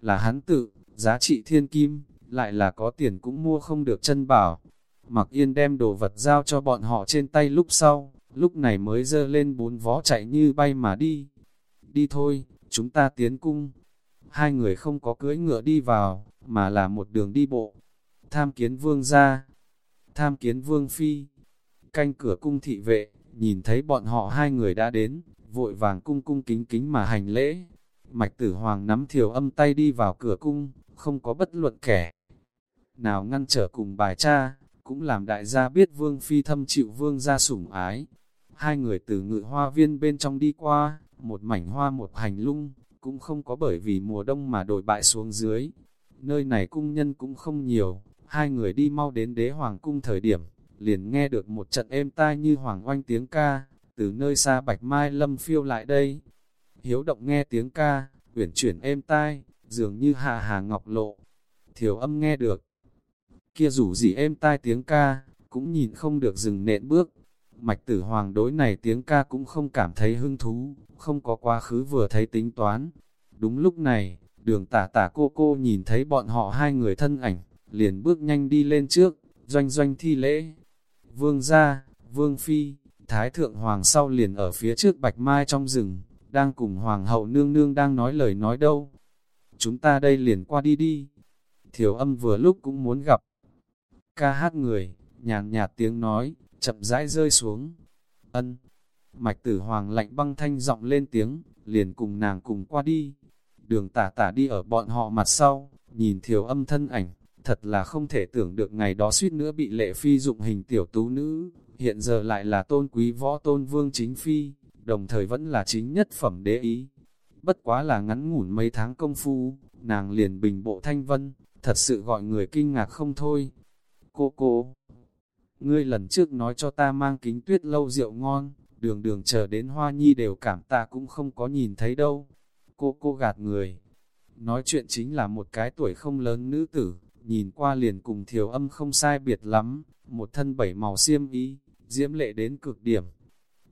Là hắn tự, giá trị thiên kim, lại là có tiền cũng mua không được chân bảo. Mặc yên đem đồ vật giao cho bọn họ trên tay lúc sau, lúc này mới dơ lên bốn vó chạy như bay mà đi. Đi thôi, chúng ta tiến cung. Hai người không có cưỡi ngựa đi vào, mà là một đường đi bộ. Tham kiến vương ra, tham kiến vương phi. Canh cửa cung thị vệ, nhìn thấy bọn họ hai người đã đến, vội vàng cung cung kính kính mà hành lễ. Mạch tử hoàng nắm thiểu âm tay đi vào cửa cung, không có bất luận kẻ. Nào ngăn trở cùng bài cha, cũng làm đại gia biết vương phi thâm chịu vương gia sủng ái. Hai người từ ngự hoa viên bên trong đi qua, một mảnh hoa một hành lung, cũng không có bởi vì mùa đông mà đổi bại xuống dưới. Nơi này cung nhân cũng không nhiều, Hai người đi mau đến đế hoàng cung thời điểm, liền nghe được một trận êm tai như hoàng oanh tiếng ca, từ nơi xa bạch mai lâm phiêu lại đây. Hiếu động nghe tiếng ca, uyển chuyển êm tai, dường như hạ hà ngọc lộ. Thiểu âm nghe được, kia rủ gì êm tai tiếng ca, cũng nhìn không được dừng nện bước. Mạch tử hoàng đối này tiếng ca cũng không cảm thấy hứng thú, không có quá khứ vừa thấy tính toán. Đúng lúc này, đường tả tả cô cô nhìn thấy bọn họ hai người thân ảnh, liền bước nhanh đi lên trước, doanh doanh thi lễ. Vương gia, vương phi, thái thượng hoàng sau liền ở phía trước bạch mai trong rừng, đang cùng hoàng hậu nương nương đang nói lời nói đâu. Chúng ta đây liền qua đi đi. Thiểu âm vừa lúc cũng muốn gặp. Ca hát người, nhàn nhạt tiếng nói, chậm rãi rơi xuống. Ân, mạch tử hoàng lạnh băng thanh giọng lên tiếng, liền cùng nàng cùng qua đi. Đường tả tả đi ở bọn họ mặt sau, nhìn thiểu âm thân ảnh, thật là không thể tưởng được ngày đó suýt nữa bị lệ phi dụng hình tiểu tú nữ, hiện giờ lại là tôn quý võ tôn vương chính phi, đồng thời vẫn là chính nhất phẩm đế ý. Bất quá là ngắn ngủn mấy tháng công phu, nàng liền bình bộ thanh vân, thật sự gọi người kinh ngạc không thôi. Cô cô, ngươi lần trước nói cho ta mang kính tuyết lâu rượu ngon, đường đường chờ đến hoa nhi đều cảm ta cũng không có nhìn thấy đâu. Cô cô gạt người. Nói chuyện chính là một cái tuổi không lớn nữ tử, nhìn qua liền cùng thiểu âm không sai biệt lắm, một thân bảy màu xiêm y, diễm lệ đến cực điểm.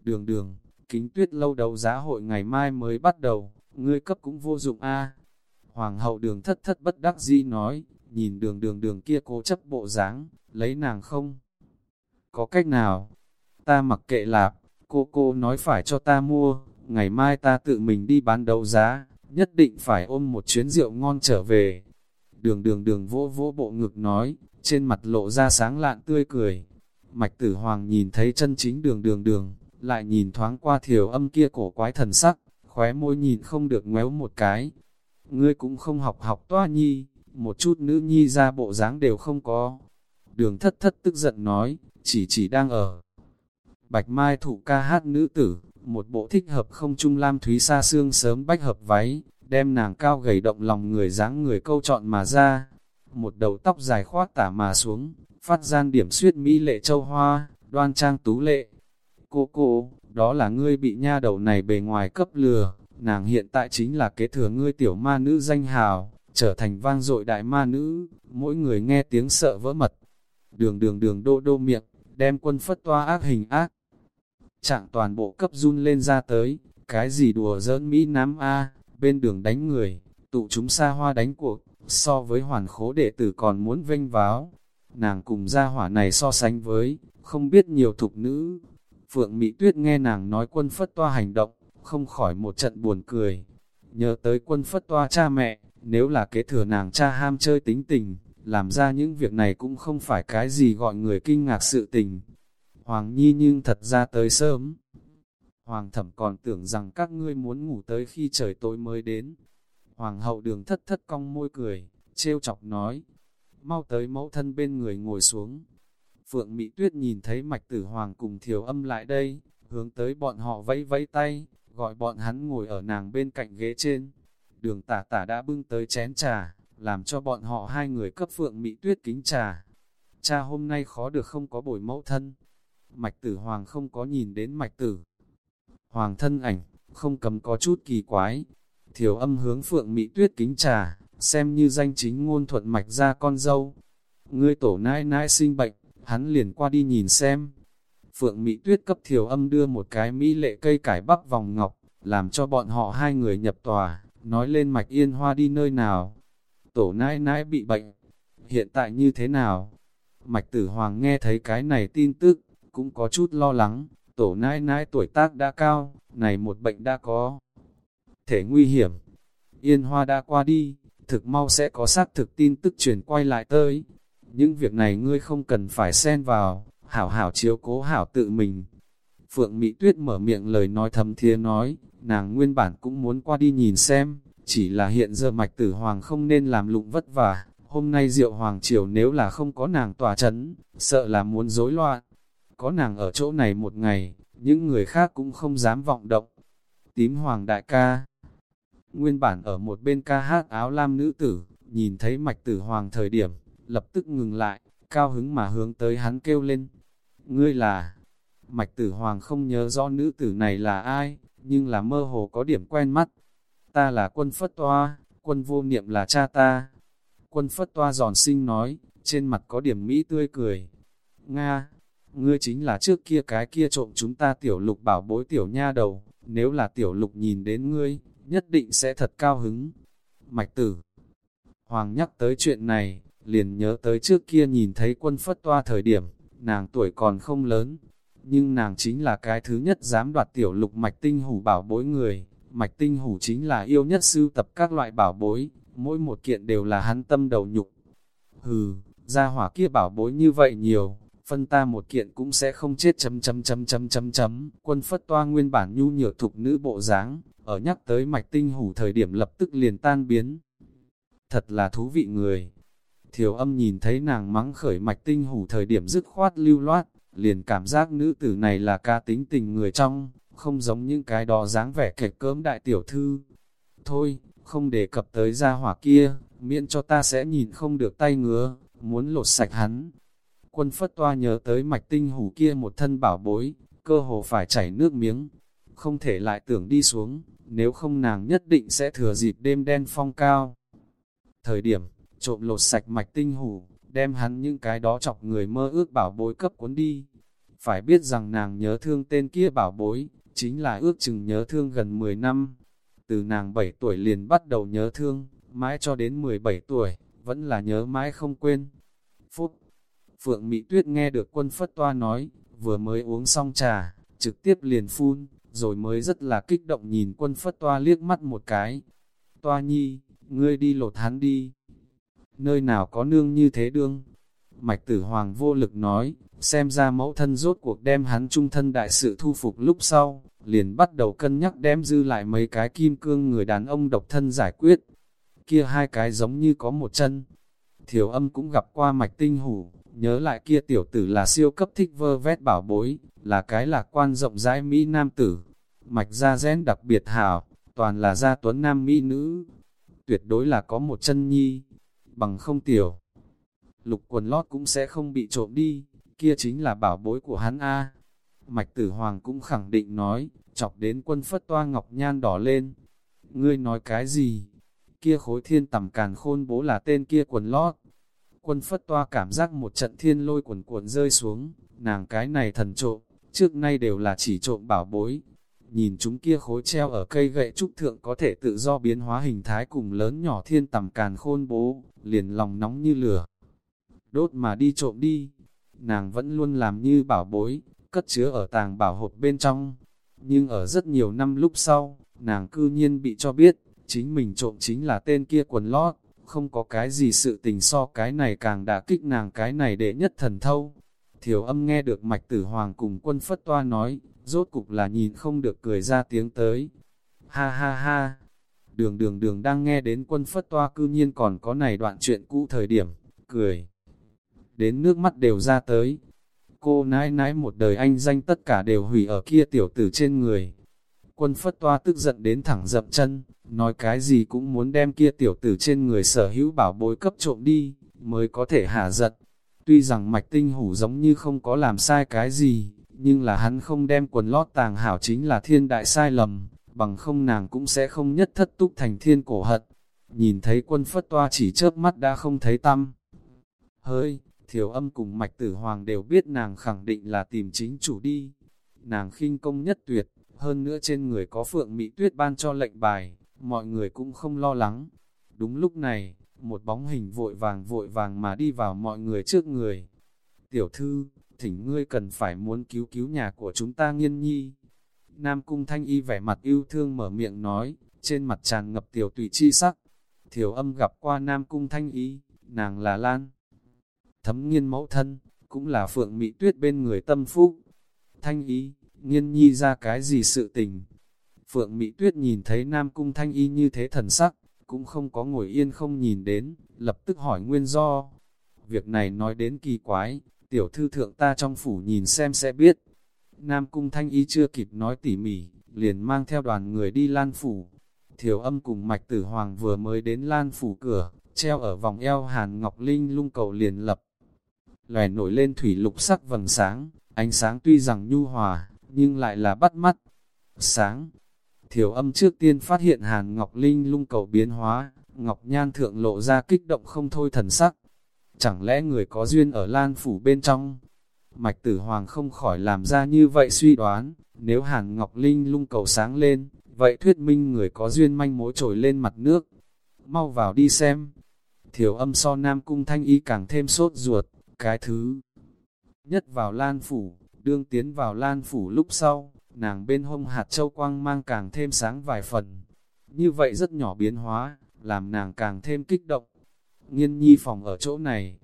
Đường đường, kính tuyết lâu đấu giá hội ngày mai mới bắt đầu, ngươi cấp cũng vô dụng a Hoàng hậu đường thất thất bất đắc dĩ nói, nhìn đường đường đường kia cố chấp bộ dáng lấy nàng không? Có cách nào? Ta mặc kệ lạp, cô cô nói phải cho ta mua, ngày mai ta tự mình đi bán đấu giá, nhất định phải ôm một chuyến rượu ngon trở về. Đường đường đường vỗ vỗ bộ ngực nói, trên mặt lộ ra sáng lạn tươi cười. Mạch tử hoàng nhìn thấy chân chính đường đường đường, lại nhìn thoáng qua thiểu âm kia cổ quái thần sắc, khóe môi nhìn không được ngoéo một cái. Ngươi cũng không học học toa nhi, một chút nữ nhi ra bộ dáng đều không có. Đường thất thất tức giận nói, chỉ chỉ đang ở. Bạch Mai thụ ca hát nữ tử, một bộ thích hợp không trung lam thúy xa xương sớm bách hợp váy, đem nàng cao gầy động lòng người dáng người câu chọn mà ra. Một đầu tóc dài khoát tả mà xuống, phát gian điểm suyết mỹ lệ châu hoa, đoan trang tú lệ. Cô cô, đó là ngươi bị nha đầu này bề ngoài cấp lừa, nàng hiện tại chính là kế thừa ngươi tiểu ma nữ danh hào, trở thành vang dội đại ma nữ, mỗi người nghe tiếng sợ vỡ mật. Đường đường đường đô đô miệng, đem quân phất toa ác hình ác. Trạng toàn bộ cấp run lên ra tới, cái gì đùa giỡn Mỹ Nam A, bên đường đánh người, tụ chúng xa hoa đánh cuộc, so với hoàn khố đệ tử còn muốn vênh váo. Nàng cùng gia hỏa này so sánh với, không biết nhiều thục nữ. Phượng Mỹ Tuyết nghe nàng nói quân phất toa hành động, không khỏi một trận buồn cười. Nhớ tới quân phất toa cha mẹ, nếu là kế thừa nàng cha ham chơi tính tình, làm ra những việc này cũng không phải cái gì gọi người kinh ngạc sự tình. Hoàng Nhi nhưng thật ra tới sớm. Hoàng thẩm còn tưởng rằng các ngươi muốn ngủ tới khi trời tối mới đến. Hoàng hậu đường thất thất cong môi cười, trêu chọc nói. Mau tới mẫu thân bên người ngồi xuống. Phượng Mỹ Tuyết nhìn thấy mạch tử hoàng cùng thiều âm lại đây, hướng tới bọn họ vẫy vẫy tay, gọi bọn hắn ngồi ở nàng bên cạnh ghế trên. Đường tả tả đã bưng tới chén trà, làm cho bọn họ hai người cấp Phượng Mỹ Tuyết kính trà. Cha hôm nay khó được không có bồi mẫu thân. Mạch tử hoàng không có nhìn đến mạch tử. Hoàng thân ảnh, không cầm có chút kỳ quái. thiều âm hướng Phượng Mỹ Tuyết kính trà, xem như danh chính ngôn thuận mạch ra con dâu. Ngươi tổ nãi nãi sinh bệnh, hắn liền qua đi nhìn xem. Phượng Mỹ Tuyết cấp thiểu âm đưa một cái mỹ lệ cây cải bắp vòng ngọc, làm cho bọn họ hai người nhập tòa, nói lên mạch yên hoa đi nơi nào. Tổ nãi nãi bị bệnh, hiện tại như thế nào? Mạch tử hoàng nghe thấy cái này tin tức, cũng có chút lo lắng, tổ nãi nãi tuổi tác đã cao, này một bệnh đã có thể nguy hiểm. Yên hoa đã qua đi, thực mau sẽ có xác thực tin tức truyền quay lại tới. Những việc này ngươi không cần phải xen vào, hảo hảo chiếu cố hảo tự mình. Phượng Mỹ Tuyết mở miệng lời nói thầm thía nói, nàng nguyên bản cũng muốn qua đi nhìn xem, chỉ là hiện giờ mạch tử hoàng không nên làm lụng vất vả, hôm nay diệu hoàng triều nếu là không có nàng tòa chấn, sợ là muốn rối loạn. Có nàng ở chỗ này một ngày, những người khác cũng không dám vọng động. Tím hoàng đại ca, nguyên bản ở một bên ca hát áo lam nữ tử, nhìn thấy mạch tử hoàng thời điểm, lập tức ngừng lại, cao hứng mà hướng tới hắn kêu lên. Ngươi là... Mạch tử hoàng không nhớ rõ nữ tử này là ai, nhưng là mơ hồ có điểm quen mắt. Ta là quân phất toa, quân vô niệm là cha ta. Quân phất toa giòn sinh nói, trên mặt có điểm mỹ tươi cười. Nga, ngươi chính là trước kia cái kia trộm chúng ta tiểu lục bảo bối tiểu nha đầu, nếu là tiểu lục nhìn đến ngươi, nhất định sẽ thật cao hứng. Mạch tử Hoàng nhắc tới chuyện này, liền nhớ tới trước kia nhìn thấy quân phất toa thời điểm, nàng tuổi còn không lớn, nhưng nàng chính là cái thứ nhất dám đoạt tiểu lục mạch tinh hủ bảo bối người. Mạch tinh hủ chính là yêu nhất sưu tập các loại bảo bối, mỗi một kiện đều là hắn tâm đầu nhục. Hừ, ra hỏa kia bảo bối như vậy nhiều, phân ta một kiện cũng sẽ không chết chấm chấm chấm chấm chấm chấm. Quân phất toa nguyên bản nhu nhược thục nữ bộ dáng ở nhắc tới mạch tinh hủ thời điểm lập tức liền tan biến. Thật là thú vị người. Thiều âm nhìn thấy nàng mắng khởi mạch tinh hủ thời điểm dứt khoát lưu loát, liền cảm giác nữ tử này là ca tính tình người trong, không giống những cái đó dáng vẻ kệch cơm đại tiểu thư. Thôi, không đề cập tới gia hỏa kia, miễn cho ta sẽ nhìn không được tay ngứa, muốn lột sạch hắn. Quân phất toa nhớ tới mạch tinh hủ kia một thân bảo bối, cơ hồ phải chảy nước miếng, không thể lại tưởng đi xuống, nếu không nàng nhất định sẽ thừa dịp đêm đen phong cao. Thời điểm, trộm lột sạch mạch tinh hủ, đem hắn những cái đó chọc người mơ ước bảo bối cấp cuốn đi. Phải biết rằng nàng nhớ thương tên kia bảo bối, chính là ước chừng nhớ thương gần 10 năm. Từ nàng 7 tuổi liền bắt đầu nhớ thương, mãi cho đến 17 tuổi, vẫn là nhớ mãi không quên. Phúc! Phượng Mỹ Tuyết nghe được quân phất toa nói, vừa mới uống xong trà, trực tiếp liền phun, rồi mới rất là kích động nhìn quân phất toa liếc mắt một cái. Toa nhi, ngươi đi lột hắn đi. Nơi nào có nương như thế đương? Mạch tử hoàng vô lực nói, xem ra mẫu thân rốt cuộc đem hắn trung thân đại sự thu phục lúc sau, liền bắt đầu cân nhắc đem dư lại mấy cái kim cương người đàn ông độc thân giải quyết. Kia hai cái giống như có một chân. Thiểu âm cũng gặp qua mạch tinh hủ, nhớ lại kia tiểu tử là siêu cấp thích vơ vét bảo bối, là cái lạc quan rộng rãi Mỹ Nam tử. Mạch da rén đặc biệt hảo, toàn là gia tuấn Nam Mỹ nữ. Tuyệt đối là có một chân nhi, bằng không tiểu. Lục quần lót cũng sẽ không bị trộm đi, kia chính là bảo bối của hắn A. Mạch tử hoàng cũng khẳng định nói, chọc đến quân phất toa ngọc nhan đỏ lên. Ngươi nói cái gì? Kia khối thiên tầm càn khôn bố là tên kia quần lót. Quân phất toa cảm giác một trận thiên lôi quần cuộn rơi xuống, nàng cái này thần trộm, trước nay đều là chỉ trộm bảo bối. Nhìn chúng kia khối treo ở cây gậy trúc thượng có thể tự do biến hóa hình thái cùng lớn nhỏ thiên tầm càn khôn bố, liền lòng nóng như lửa. Đốt mà đi trộm đi, nàng vẫn luôn làm như bảo bối, cất chứa ở tàng bảo hộp bên trong. Nhưng ở rất nhiều năm lúc sau, nàng cư nhiên bị cho biết, chính mình trộm chính là tên kia quần lót, không có cái gì sự tình so cái này càng đã kích nàng cái này để nhất thần thâu. Thiểu âm nghe được mạch tử hoàng cùng quân phất toa nói, rốt cục là nhìn không được cười ra tiếng tới. Ha ha ha, đường đường đường đang nghe đến quân phất toa cư nhiên còn có này đoạn chuyện cũ thời điểm, cười. Đến nước mắt đều ra tới. Cô nãi nãi một đời anh danh tất cả đều hủy ở kia tiểu tử trên người. Quân phất toa tức giận đến thẳng dậm chân, nói cái gì cũng muốn đem kia tiểu tử trên người sở hữu bảo bối cấp trộm đi, mới có thể hạ giận. Tuy rằng mạch tinh hủ giống như không có làm sai cái gì, nhưng là hắn không đem quần lót tàng hảo chính là thiên đại sai lầm, bằng không nàng cũng sẽ không nhất thất túc thành thiên cổ hận. Nhìn thấy quân phất toa chỉ chớp mắt đã không thấy tâm. Hơi, thiểu âm cùng mạch tử hoàng đều biết nàng khẳng định là tìm chính chủ đi. Nàng khinh công nhất tuyệt, hơn nữa trên người có phượng mỹ tuyết ban cho lệnh bài, mọi người cũng không lo lắng. Đúng lúc này, một bóng hình vội vàng vội vàng mà đi vào mọi người trước người. Tiểu thư, thỉnh ngươi cần phải muốn cứu cứu nhà của chúng ta nghiên nhi. Nam Cung Thanh Y vẻ mặt yêu thương mở miệng nói, trên mặt tràn ngập tiểu tùy chi sắc. Thiểu âm gặp qua Nam Cung Thanh Y, nàng là Lan. Thấm nghiên mẫu thân, cũng là Phượng Mỹ Tuyết bên người tâm phúc. Thanh Y, nghiên nhi ra cái gì sự tình. Phượng Mỹ Tuyết nhìn thấy Nam Cung Thanh Y như thế thần sắc, cũng không có ngồi yên không nhìn đến, lập tức hỏi nguyên do. Việc này nói đến kỳ quái, tiểu thư thượng ta trong phủ nhìn xem sẽ biết. Nam Cung Thanh Y chưa kịp nói tỉ mỉ, liền mang theo đoàn người đi Lan Phủ. Thiểu âm cùng Mạch Tử Hoàng vừa mới đến Lan Phủ cửa, treo ở vòng eo Hàn Ngọc Linh lung cầu liền lập. Lòe nổi lên thủy lục sắc vầng sáng, ánh sáng tuy rằng nhu hòa, nhưng lại là bắt mắt. Sáng, thiểu âm trước tiên phát hiện Hàn Ngọc Linh lung cầu biến hóa, Ngọc Nhan thượng lộ ra kích động không thôi thần sắc. Chẳng lẽ người có duyên ở Lan Phủ bên trong? Mạch Tử Hoàng không khỏi làm ra như vậy suy đoán, nếu Hàn Ngọc Linh lung cầu sáng lên, vậy thuyết minh người có duyên manh mối trồi lên mặt nước. Mau vào đi xem. Thiểu âm so Nam Cung Thanh Y càng thêm sốt ruột, cái thứ nhất vào Lan Phủ, đương tiến vào Lan Phủ lúc sau, nàng bên hông hạt châu quang mang càng thêm sáng vài phần. Như vậy rất nhỏ biến hóa, làm nàng càng thêm kích động. Nghiên nhi phòng ở chỗ này.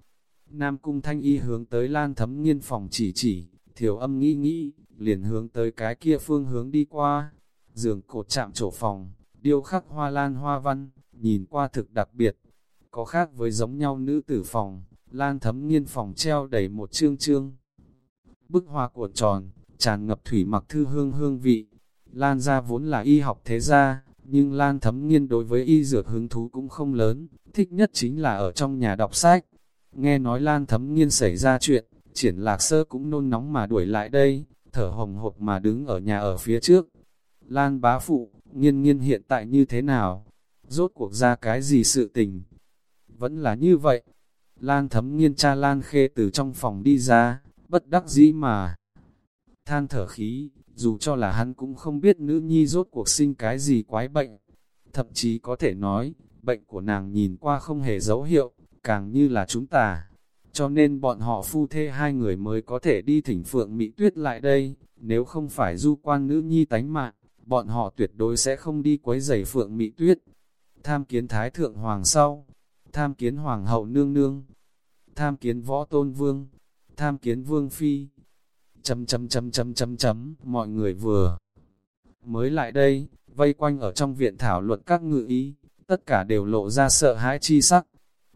Nam cung thanh y hướng tới lan thấm nghiên phòng chỉ chỉ, thiểu âm nghĩ nghĩ, liền hướng tới cái kia phương hướng đi qua. Giường cột chạm chỗ phòng, điêu khắc hoa lan hoa văn, nhìn qua thực đặc biệt. Có khác với giống nhau nữ tử phòng, lan thấm nghiên phòng treo đầy một chương chương. Bức hoa cuộn tròn, tràn ngập thủy mặc thư hương hương vị. Lan gia vốn là y học thế gia, nhưng Lan thấm nghiên đối với y dược hứng thú cũng không lớn, thích nhất chính là ở trong nhà đọc sách. Nghe nói Lan thấm nghiên xảy ra chuyện, triển lạc sơ cũng nôn nóng mà đuổi lại đây, thở hồng hộc mà đứng ở nhà ở phía trước. Lan bá phụ, nghiên nghiên hiện tại như thế nào? Rốt cuộc ra cái gì sự tình? Vẫn là như vậy. Lan thấm nghiên cha Lan khê từ trong phòng đi ra, bất đắc dĩ mà. Than thở khí, dù cho là hắn cũng không biết nữ nhi rốt cuộc sinh cái gì quái bệnh. Thậm chí có thể nói, bệnh của nàng nhìn qua không hề dấu hiệu, càng như là chúng ta. Cho nên bọn họ phu thê hai người mới có thể đi thỉnh phượng Mỹ Tuyết lại đây, nếu không phải du quan nữ nhi tánh mạng, bọn họ tuyệt đối sẽ không đi quấy giày phượng Mỹ Tuyết. Tham kiến Thái Thượng Hoàng sau, tham kiến Hoàng hậu nương nương, tham kiến võ tôn vương, tham kiến vương phi, chấm chấm chấm chấm chấm chấm, mọi người vừa mới lại đây, vây quanh ở trong viện thảo luận các ngự ý, tất cả đều lộ ra sợ hãi chi sắc.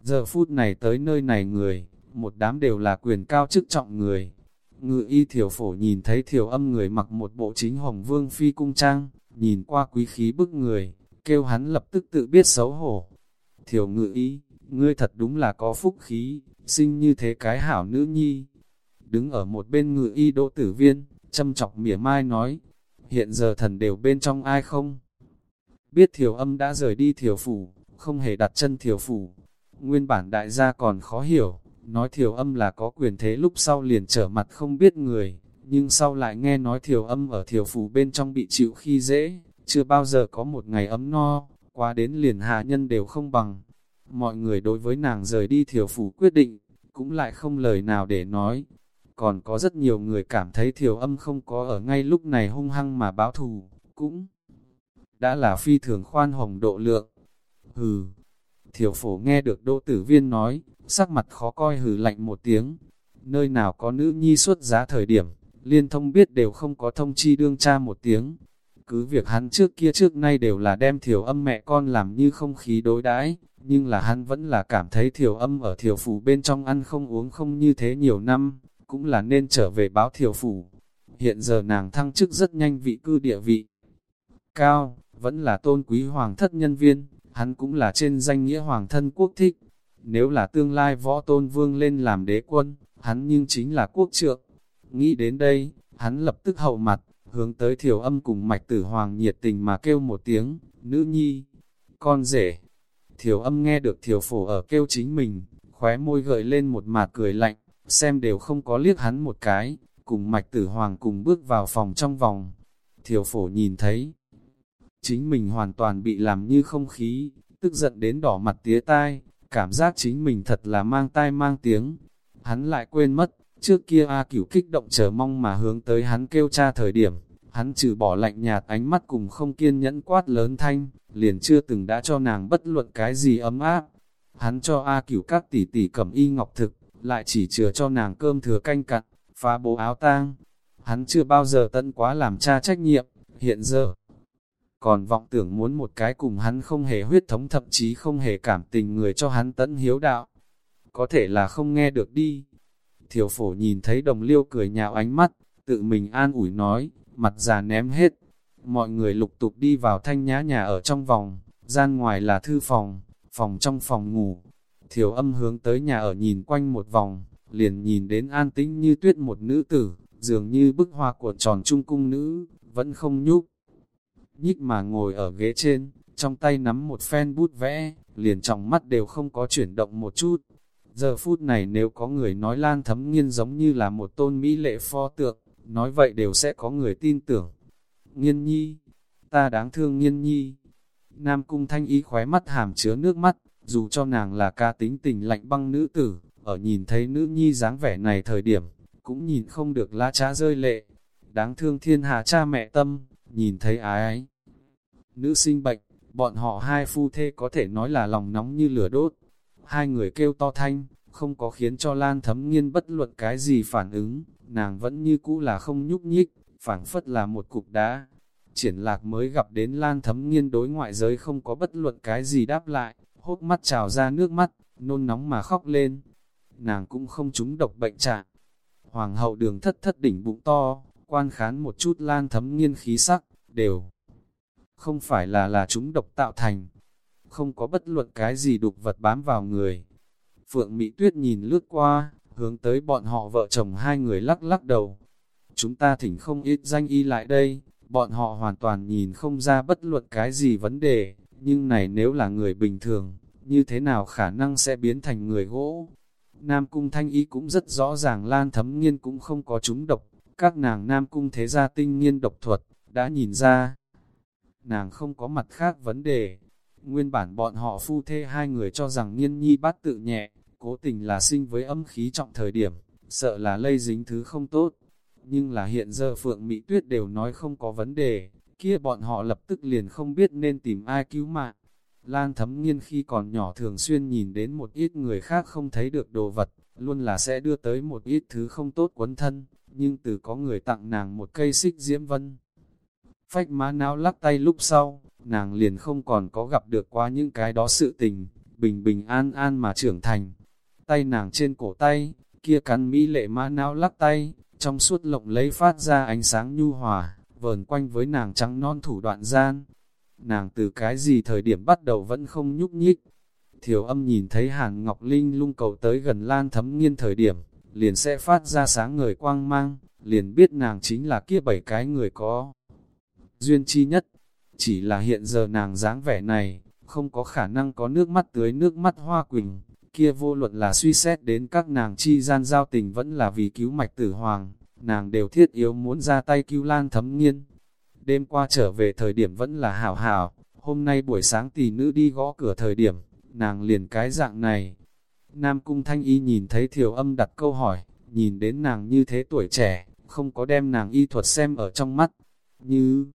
Giờ phút này tới nơi này người, một đám đều là quyền cao chức trọng người. Ngự y thiểu phổ nhìn thấy thiểu âm người mặc một bộ chính hồng vương phi cung trang, nhìn qua quý khí bức người, kêu hắn lập tức tự biết xấu hổ. Thiểu ngự y, ngươi thật đúng là có phúc khí, sinh như thế cái hảo nữ nhi, đứng ở một bên ngự y đỗ tử viên, châm chọc mỉa mai nói, hiện giờ thần đều bên trong ai không? Biết thiểu âm đã rời đi thiểu phủ, không hề đặt chân thiểu phủ. Nguyên bản đại gia còn khó hiểu, nói thiểu âm là có quyền thế lúc sau liền trở mặt không biết người, nhưng sau lại nghe nói thiểu âm ở thiểu phủ bên trong bị chịu khi dễ, chưa bao giờ có một ngày ấm no, qua đến liền hạ nhân đều không bằng. Mọi người đối với nàng rời đi thiểu phủ quyết định, cũng lại không lời nào để nói, còn có rất nhiều người cảm thấy thiểu âm không có ở ngay lúc này hung hăng mà báo thù, cũng đã là phi thường khoan hồng độ lượng. Hừ, thiểu phổ nghe được đỗ tử viên nói, sắc mặt khó coi hừ lạnh một tiếng. Nơi nào có nữ nhi xuất giá thời điểm, liên thông biết đều không có thông chi đương cha một tiếng. Cứ việc hắn trước kia trước nay đều là đem thiểu âm mẹ con làm như không khí đối đãi nhưng là hắn vẫn là cảm thấy thiểu âm ở thiểu phủ bên trong ăn không uống không như thế nhiều năm, cũng là nên trở về báo thiểu phủ. Hiện giờ nàng thăng chức rất nhanh vị cư địa vị. Cao, vẫn là tôn quý hoàng thất nhân viên, hắn cũng là trên danh nghĩa hoàng thân quốc thích. Nếu là tương lai võ tôn vương lên làm đế quân, hắn nhưng chính là quốc trượng. Nghĩ đến đây, hắn lập tức hậu mặt, hướng tới thiểu âm cùng mạch tử hoàng nhiệt tình mà kêu một tiếng, nữ nhi, con rể. Thiểu âm nghe được thiểu phổ ở kêu chính mình, khóe môi gợi lên một mạt cười lạnh, xem đều không có liếc hắn một cái, cùng mạch tử hoàng cùng bước vào phòng trong vòng. Thiểu phổ nhìn thấy, chính mình hoàn toàn bị làm như không khí, tức giận đến đỏ mặt tía tai, cảm giác chính mình thật là mang tai mang tiếng. Hắn lại quên mất, trước kia A cửu kích động chờ mong mà hướng tới hắn kêu cha thời điểm, hắn trừ bỏ lạnh nhạt ánh mắt cùng không kiên nhẫn quát lớn thanh, liền chưa từng đã cho nàng bất luận cái gì ấm áp. Hắn cho A cửu các tỷ tỷ cầm y ngọc thực, lại chỉ chừa cho nàng cơm thừa canh cặn, phá bố áo tang. Hắn chưa bao giờ tận quá làm cha trách nhiệm, hiện giờ. Còn vọng tưởng muốn một cái cùng hắn không hề huyết thống thậm chí không hề cảm tình người cho hắn tận hiếu đạo. Có thể là không nghe được đi. Thiểu phổ nhìn thấy đồng liêu cười nhạo ánh mắt, tự mình an ủi nói, mặt già ném hết. Mọi người lục tục đi vào thanh nhã nhà ở trong vòng, gian ngoài là thư phòng, phòng trong phòng ngủ. Thiểu âm hướng tới nhà ở nhìn quanh một vòng, liền nhìn đến an tĩnh như tuyết một nữ tử, dường như bức hoa của tròn trung cung nữ, vẫn không nhúc. Nhích mà ngồi ở ghế trên, trong tay nắm một phen bút vẽ, liền trong mắt đều không có chuyển động một chút. Giờ phút này nếu có người nói Lan Thấm Nghiên giống như là một tôn mỹ lệ pho tượng, nói vậy đều sẽ có người tin tưởng. Nghiên nhi, ta đáng thương nghiên nhi. Nam cung thanh ý khóe mắt hàm chứa nước mắt, dù cho nàng là ca tính tình lạnh băng nữ tử, ở nhìn thấy nữ nhi dáng vẻ này thời điểm, cũng nhìn không được la trá rơi lệ. Đáng thương thiên hạ cha mẹ tâm, nhìn thấy ái ấy. Nữ sinh bệnh, bọn họ hai phu thê có thể nói là lòng nóng như lửa đốt. Hai người kêu to thanh, không có khiến cho Lan thấm nghiên bất luận cái gì phản ứng, nàng vẫn như cũ là không nhúc nhích, phảng phất là một cục đá. Triển lạc mới gặp đến Lan thấm nghiên đối ngoại giới không có bất luận cái gì đáp lại, hốt mắt trào ra nước mắt, nôn nóng mà khóc lên. Nàng cũng không trúng độc bệnh trạng. Hoàng hậu đường thất thất đỉnh bụng to, quan khán một chút Lan thấm nghiên khí sắc, đều không phải là là chúng độc tạo thành, không có bất luận cái gì đục vật bám vào người. Phượng Mỹ Tuyết nhìn lướt qua, hướng tới bọn họ vợ chồng hai người lắc lắc đầu. Chúng ta thỉnh không ít danh y lại đây, bọn họ hoàn toàn nhìn không ra bất luận cái gì vấn đề, nhưng này nếu là người bình thường, như thế nào khả năng sẽ biến thành người gỗ. Nam Cung Thanh Y cũng rất rõ ràng Lan Thấm Nghiên cũng không có chúng độc, các nàng Nam Cung thế gia tinh nghiên độc thuật, đã nhìn ra. Nàng không có mặt khác vấn đề. Nguyên bản bọn họ phu thê hai người cho rằng nghiên nhi bát tự nhẹ, cố tình là sinh với âm khí trọng thời điểm, sợ là lây dính thứ không tốt. Nhưng là hiện giờ Phượng Mỹ Tuyết đều nói không có vấn đề, kia bọn họ lập tức liền không biết nên tìm ai cứu mạng. Lan thấm nghiên khi còn nhỏ thường xuyên nhìn đến một ít người khác không thấy được đồ vật, luôn là sẽ đưa tới một ít thứ không tốt quấn thân, nhưng từ có người tặng nàng một cây xích diễm vân. Phách má não lắc tay lúc sau, nàng liền không còn có gặp được qua những cái đó sự tình, bình bình an an mà trưởng thành. Tay nàng trên cổ tay, kia cắn mỹ lệ má não lắc tay, trong suốt lộng lấy phát ra ánh sáng nhu hòa, vờn quanh với nàng trắng non thủ đoạn gian. Nàng từ cái gì thời điểm bắt đầu vẫn không nhúc nhích. Thiểu âm nhìn thấy Hàn Ngọc Linh lung cầu tới gần lan thấm nghiên thời điểm, liền sẽ phát ra sáng người quang mang, liền biết nàng chính là kia bảy cái người có. Duyên chi nhất, chỉ là hiện giờ nàng dáng vẻ này, không có khả năng có nước mắt tưới nước mắt hoa quỳnh, kia vô luận là suy xét đến các nàng chi gian giao tình vẫn là vì cứu mạch tử hoàng, nàng đều thiết yếu muốn ra tay cứu lan thấm nghiên. Đêm qua trở về thời điểm vẫn là hảo hảo, hôm nay buổi sáng tỷ nữ đi gõ cửa thời điểm, nàng liền cái dạng này. Nam Cung Thanh Y nhìn thấy thiểu âm đặt câu hỏi, nhìn đến nàng như thế tuổi trẻ, không có đem nàng y thuật xem ở trong mắt, như...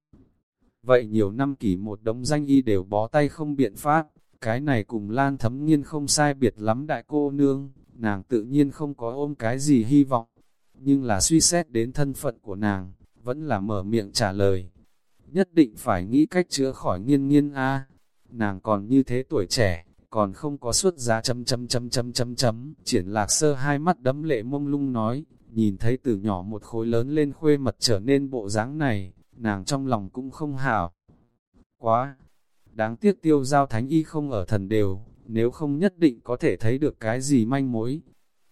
Vậy nhiều năm kỷ một đống danh y đều bó tay không biện pháp, cái này cùng Lan Thấm Nghiên không sai biệt lắm đại cô nương, nàng tự nhiên không có ôm cái gì hy vọng, nhưng là suy xét đến thân phận của nàng, vẫn là mở miệng trả lời. Nhất định phải nghĩ cách chữa khỏi nghiên nghiên a. Nàng còn như thế tuổi trẻ, còn không có suất giá chấm chấm chấm chấm chấm chấm, triển lạc sơ hai mắt đấm lệ mông lung nói, nhìn thấy từ nhỏ một khối lớn lên khuê mật trở nên bộ dáng này, nàng trong lòng cũng không hảo. Quá, đáng tiếc tiêu giao thánh y không ở thần đều, nếu không nhất định có thể thấy được cái gì manh mối.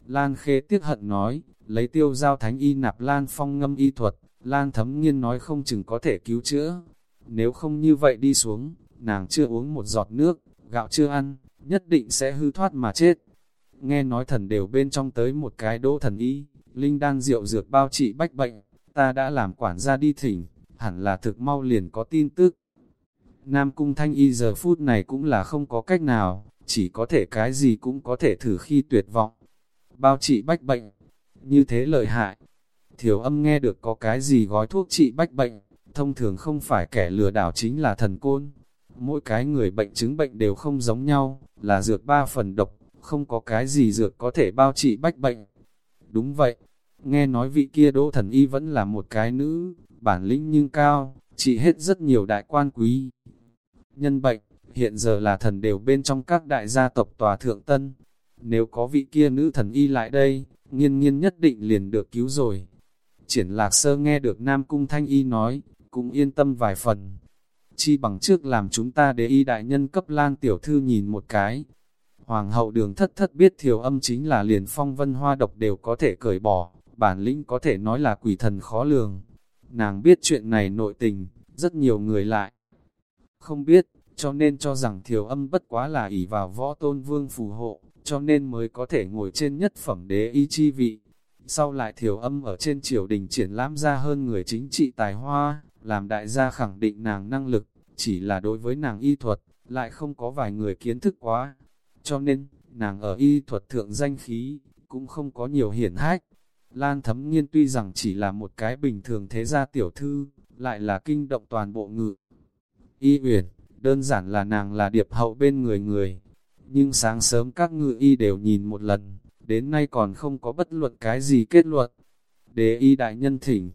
Lan khê tiếc hận nói, lấy tiêu giao thánh y nạp Lan phong ngâm y thuật, Lan thấm nghiên nói không chừng có thể cứu chữa. Nếu không như vậy đi xuống, nàng chưa uống một giọt nước, gạo chưa ăn, nhất định sẽ hư thoát mà chết. Nghe nói thần đều bên trong tới một cái đỗ thần y, linh đan rượu dược bao trị bách bệnh, ta đã làm quản gia đi thỉnh, hẳn là thực mau liền có tin tức. Nam Cung Thanh Y giờ phút này cũng là không có cách nào, chỉ có thể cái gì cũng có thể thử khi tuyệt vọng. Bao trị bách bệnh, như thế lợi hại. Thiểu âm nghe được có cái gì gói thuốc trị bách bệnh, thông thường không phải kẻ lừa đảo chính là thần côn. Mỗi cái người bệnh chứng bệnh đều không giống nhau, là dược ba phần độc, không có cái gì dược có thể bao trị bách bệnh. Đúng vậy, nghe nói vị kia đỗ thần y vẫn là một cái nữ, bản lĩnh nhưng cao, trị hết rất nhiều đại quan quý. Nhân bệnh, hiện giờ là thần đều bên trong các đại gia tộc tòa thượng tân. Nếu có vị kia nữ thần y lại đây, nghiên nghiên nhất định liền được cứu rồi. Triển lạc sơ nghe được Nam Cung Thanh Y nói, cũng yên tâm vài phần chi bằng trước làm chúng ta để y đại nhân cấp lan tiểu thư nhìn một cái. Hoàng hậu đường thất thất biết thiểu âm chính là liền phong vân hoa độc đều có thể cởi bỏ, bản lĩnh có thể nói là quỷ thần khó lường. Nàng biết chuyện này nội tình, rất nhiều người lại. Không biết, cho nên cho rằng thiểu âm bất quá là ỷ vào võ tôn vương phù hộ, cho nên mới có thể ngồi trên nhất phẩm đế y chi vị. Sau lại thiểu âm ở trên triều đình triển lãm ra hơn người chính trị tài hoa, làm đại gia khẳng định nàng năng lực, chỉ là đối với nàng y thuật, lại không có vài người kiến thức quá. Cho nên, nàng ở y thuật thượng danh khí, cũng không có nhiều hiển hách. Lan thấm nghiên tuy rằng chỉ là một cái bình thường thế gia tiểu thư, lại là kinh động toàn bộ ngự. Y uyển, đơn giản là nàng là điệp hậu bên người người. Nhưng sáng sớm các ngự y đều nhìn một lần, đến nay còn không có bất luận cái gì kết luận. Đế y đại nhân thỉnh,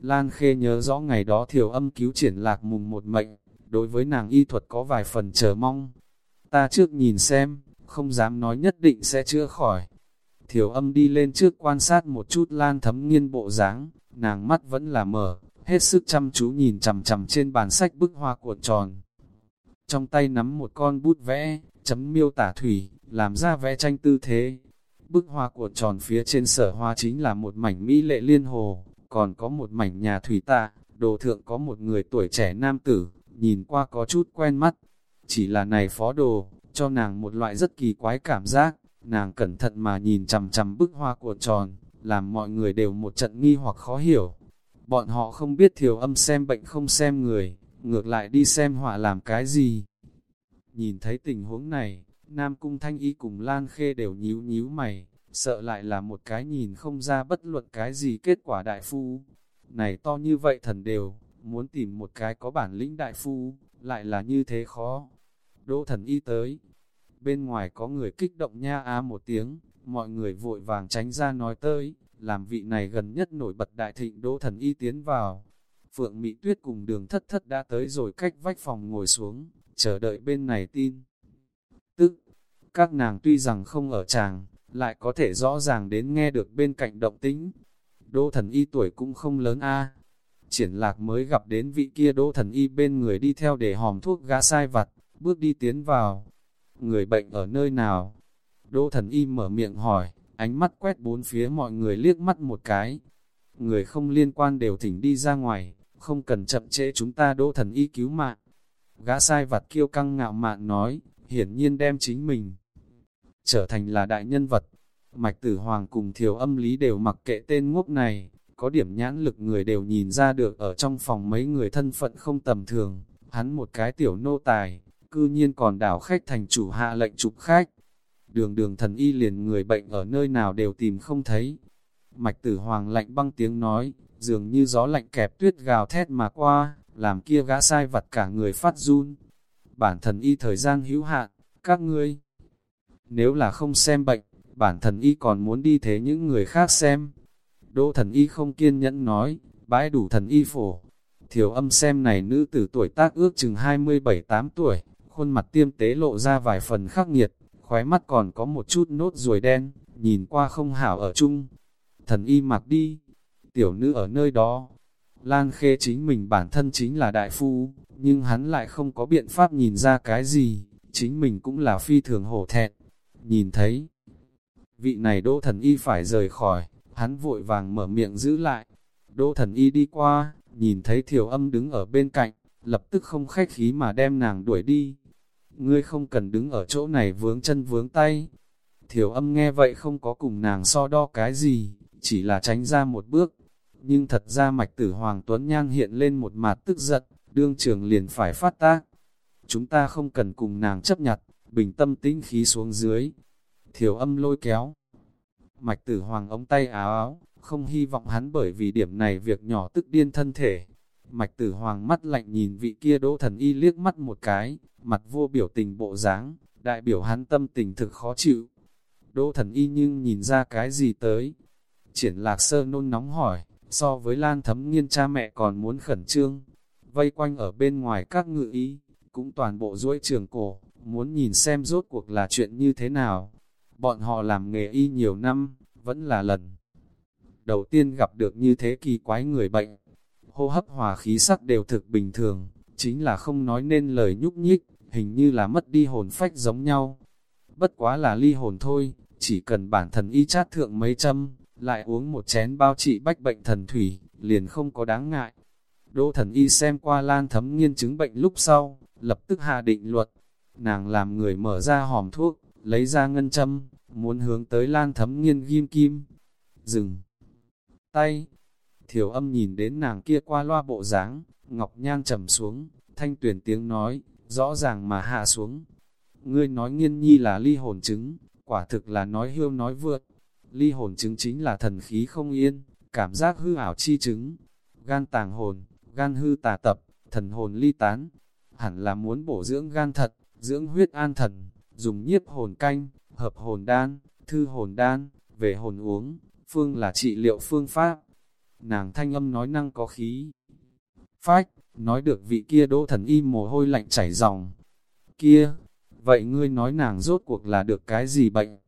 Lan Khê nhớ rõ ngày đó thiểu âm cứu triển lạc mùng một mệnh, đối với nàng y thuật có vài phần chờ mong. Ta trước nhìn xem, không dám nói nhất định sẽ chữa khỏi. Thiểu âm đi lên trước quan sát một chút Lan thấm nghiên bộ dáng, nàng mắt vẫn là mở, hết sức chăm chú nhìn chằm chằm trên bàn sách bức hoa cuộn tròn. Trong tay nắm một con bút vẽ, chấm miêu tả thủy, làm ra vẽ tranh tư thế. Bức hoa cuộn tròn phía trên sở hoa chính là một mảnh mỹ lệ liên hồ, còn có một mảnh nhà thủy tạ, đồ thượng có một người tuổi trẻ nam tử, nhìn qua có chút quen mắt. Chỉ là này phó đồ, cho nàng một loại rất kỳ quái cảm giác, nàng cẩn thận mà nhìn chằm chằm bức hoa cuộn tròn, làm mọi người đều một trận nghi hoặc khó hiểu. Bọn họ không biết thiểu âm xem bệnh không xem người, ngược lại đi xem họa làm cái gì. Nhìn thấy tình huống này, Nam Cung Thanh Y cùng Lan Khê đều nhíu nhíu mày, sợ lại là một cái nhìn không ra bất luận cái gì kết quả đại phu. Này to như vậy thần đều, muốn tìm một cái có bản lĩnh đại phu, lại là như thế khó. Đỗ thần y tới, bên ngoài có người kích động nha á một tiếng, mọi người vội vàng tránh ra nói tới, làm vị này gần nhất nổi bật đại thịnh đỗ thần y tiến vào. Phượng Mỹ Tuyết cùng đường thất thất đã tới rồi cách vách phòng ngồi xuống, chờ đợi bên này tin. Tức, các nàng tuy rằng không ở chàng lại có thể rõ ràng đến nghe được bên cạnh động tính. Đỗ thần y tuổi cũng không lớn a Triển lạc mới gặp đến vị kia đỗ thần y bên người đi theo để hòm thuốc gã sai vặt, bước đi tiến vào. Người bệnh ở nơi nào? Đỗ thần y mở miệng hỏi, ánh mắt quét bốn phía mọi người liếc mắt một cái. Người không liên quan đều thỉnh đi ra ngoài, không cần chậm trễ chúng ta đỗ thần y cứu mạng. Gã sai vặt kiêu căng ngạo mạn nói, hiển nhiên đem chính mình trở thành là đại nhân vật. Mạch tử hoàng cùng thiểu âm lý đều mặc kệ tên ngốc này, có điểm nhãn lực người đều nhìn ra được ở trong phòng mấy người thân phận không tầm thường. Hắn một cái tiểu nô tài, cư nhiên còn đảo khách thành chủ hạ lệnh trục khách. Đường đường thần y liền người bệnh ở nơi nào đều tìm không thấy. Mạch tử hoàng lạnh băng tiếng nói, dường như gió lạnh kẹp tuyết gào thét mà qua, làm kia gã sai vặt cả người phát run. Bản thần y thời gian hữu hạn, các ngươi nếu là không xem bệnh, bản thần y còn muốn đi thế những người khác xem. Đỗ thần y không kiên nhẫn nói, bãi đủ thần y phổ. Thiểu âm xem này nữ tử tuổi tác ước chừng 27-8 tuổi, khuôn mặt tiêm tế lộ ra vài phần khắc nghiệt, khóe mắt còn có một chút nốt ruồi đen, nhìn qua không hảo ở chung. Thần y mặc đi, tiểu nữ ở nơi đó. Lan khê chính mình bản thân chính là đại phu, nhưng hắn lại không có biện pháp nhìn ra cái gì, chính mình cũng là phi thường hổ thẹn nhìn thấy. Vị này đỗ thần y phải rời khỏi, hắn vội vàng mở miệng giữ lại. Đỗ thần y đi qua, nhìn thấy thiểu âm đứng ở bên cạnh, lập tức không khách khí mà đem nàng đuổi đi. Ngươi không cần đứng ở chỗ này vướng chân vướng tay. Thiểu âm nghe vậy không có cùng nàng so đo cái gì, chỉ là tránh ra một bước. Nhưng thật ra mạch tử Hoàng Tuấn nhan hiện lên một mặt tức giận, đương trường liền phải phát tác. Chúng ta không cần cùng nàng chấp nhặt, bình tâm tĩnh khí xuống dưới. Thiểu âm lôi kéo. Mạch tử hoàng ống tay áo áo, không hy vọng hắn bởi vì điểm này việc nhỏ tức điên thân thể. Mạch tử hoàng mắt lạnh nhìn vị kia đỗ thần y liếc mắt một cái, mặt vô biểu tình bộ dáng, đại biểu hắn tâm tình thực khó chịu. Đỗ thần y nhưng nhìn ra cái gì tới. Triển lạc sơ nôn nóng hỏi, so với lan thấm nghiên cha mẹ còn muốn khẩn trương. Vây quanh ở bên ngoài các ngự y, cũng toàn bộ duỗi trường cổ, muốn nhìn xem rốt cuộc là chuyện như thế nào. Bọn họ làm nghề y nhiều năm, vẫn là lần. Đầu tiên gặp được như thế kỳ quái người bệnh, hô hấp hòa khí sắc đều thực bình thường, chính là không nói nên lời nhúc nhích, hình như là mất đi hồn phách giống nhau. Bất quá là ly hồn thôi, chỉ cần bản thần y chát thượng mấy châm, lại uống một chén bao trị bách bệnh thần thủy, liền không có đáng ngại. Đỗ thần y xem qua lan thấm nghiên chứng bệnh lúc sau, lập tức hạ định luật. Nàng làm người mở ra hòm thuốc, lấy ra ngân châm, muốn hướng tới lan thấm nghiên ghim kim. Dừng tay. Thiểu âm nhìn đến nàng kia qua loa bộ dáng ngọc nhan trầm xuống, thanh tuyển tiếng nói, rõ ràng mà hạ xuống. Ngươi nói nghiên nhi là ly hồn chứng, quả thực là nói hiêu nói vượt. Ly hồn chứng chính là thần khí không yên, cảm giác hư ảo chi chứng. Gan tàng hồn, gan hư tà tập, thần hồn ly tán. Hẳn là muốn bổ dưỡng gan thật, dưỡng huyết an thần, dùng nhiếp hồn canh, hợp hồn đan, thư hồn đan, về hồn uống, phương là trị liệu phương pháp. Nàng thanh âm nói năng có khí. Phách, nói được vị kia đỗ thần y mồ hôi lạnh chảy ròng. Kia, vậy ngươi nói nàng rốt cuộc là được cái gì bệnh?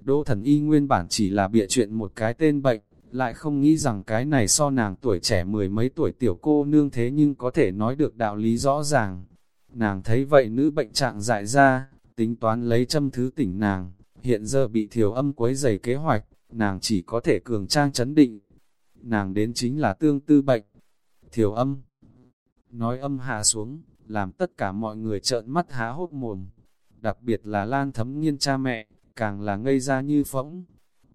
Đỗ thần y nguyên bản chỉ là bịa chuyện một cái tên bệnh, lại không nghĩ rằng cái này so nàng tuổi trẻ mười mấy tuổi tiểu cô nương thế nhưng có thể nói được đạo lý rõ ràng. Nàng thấy vậy nữ bệnh trạng dại ra, tính toán lấy châm thứ tỉnh nàng, hiện giờ bị thiểu âm quấy dày kế hoạch, nàng chỉ có thể cường trang chấn định. Nàng đến chính là tương tư bệnh. Thiểu âm, nói âm hạ xuống, làm tất cả mọi người trợn mắt há hốt mồm. Đặc biệt là Lan thấm nghiên cha mẹ, càng là ngây ra như phỗng.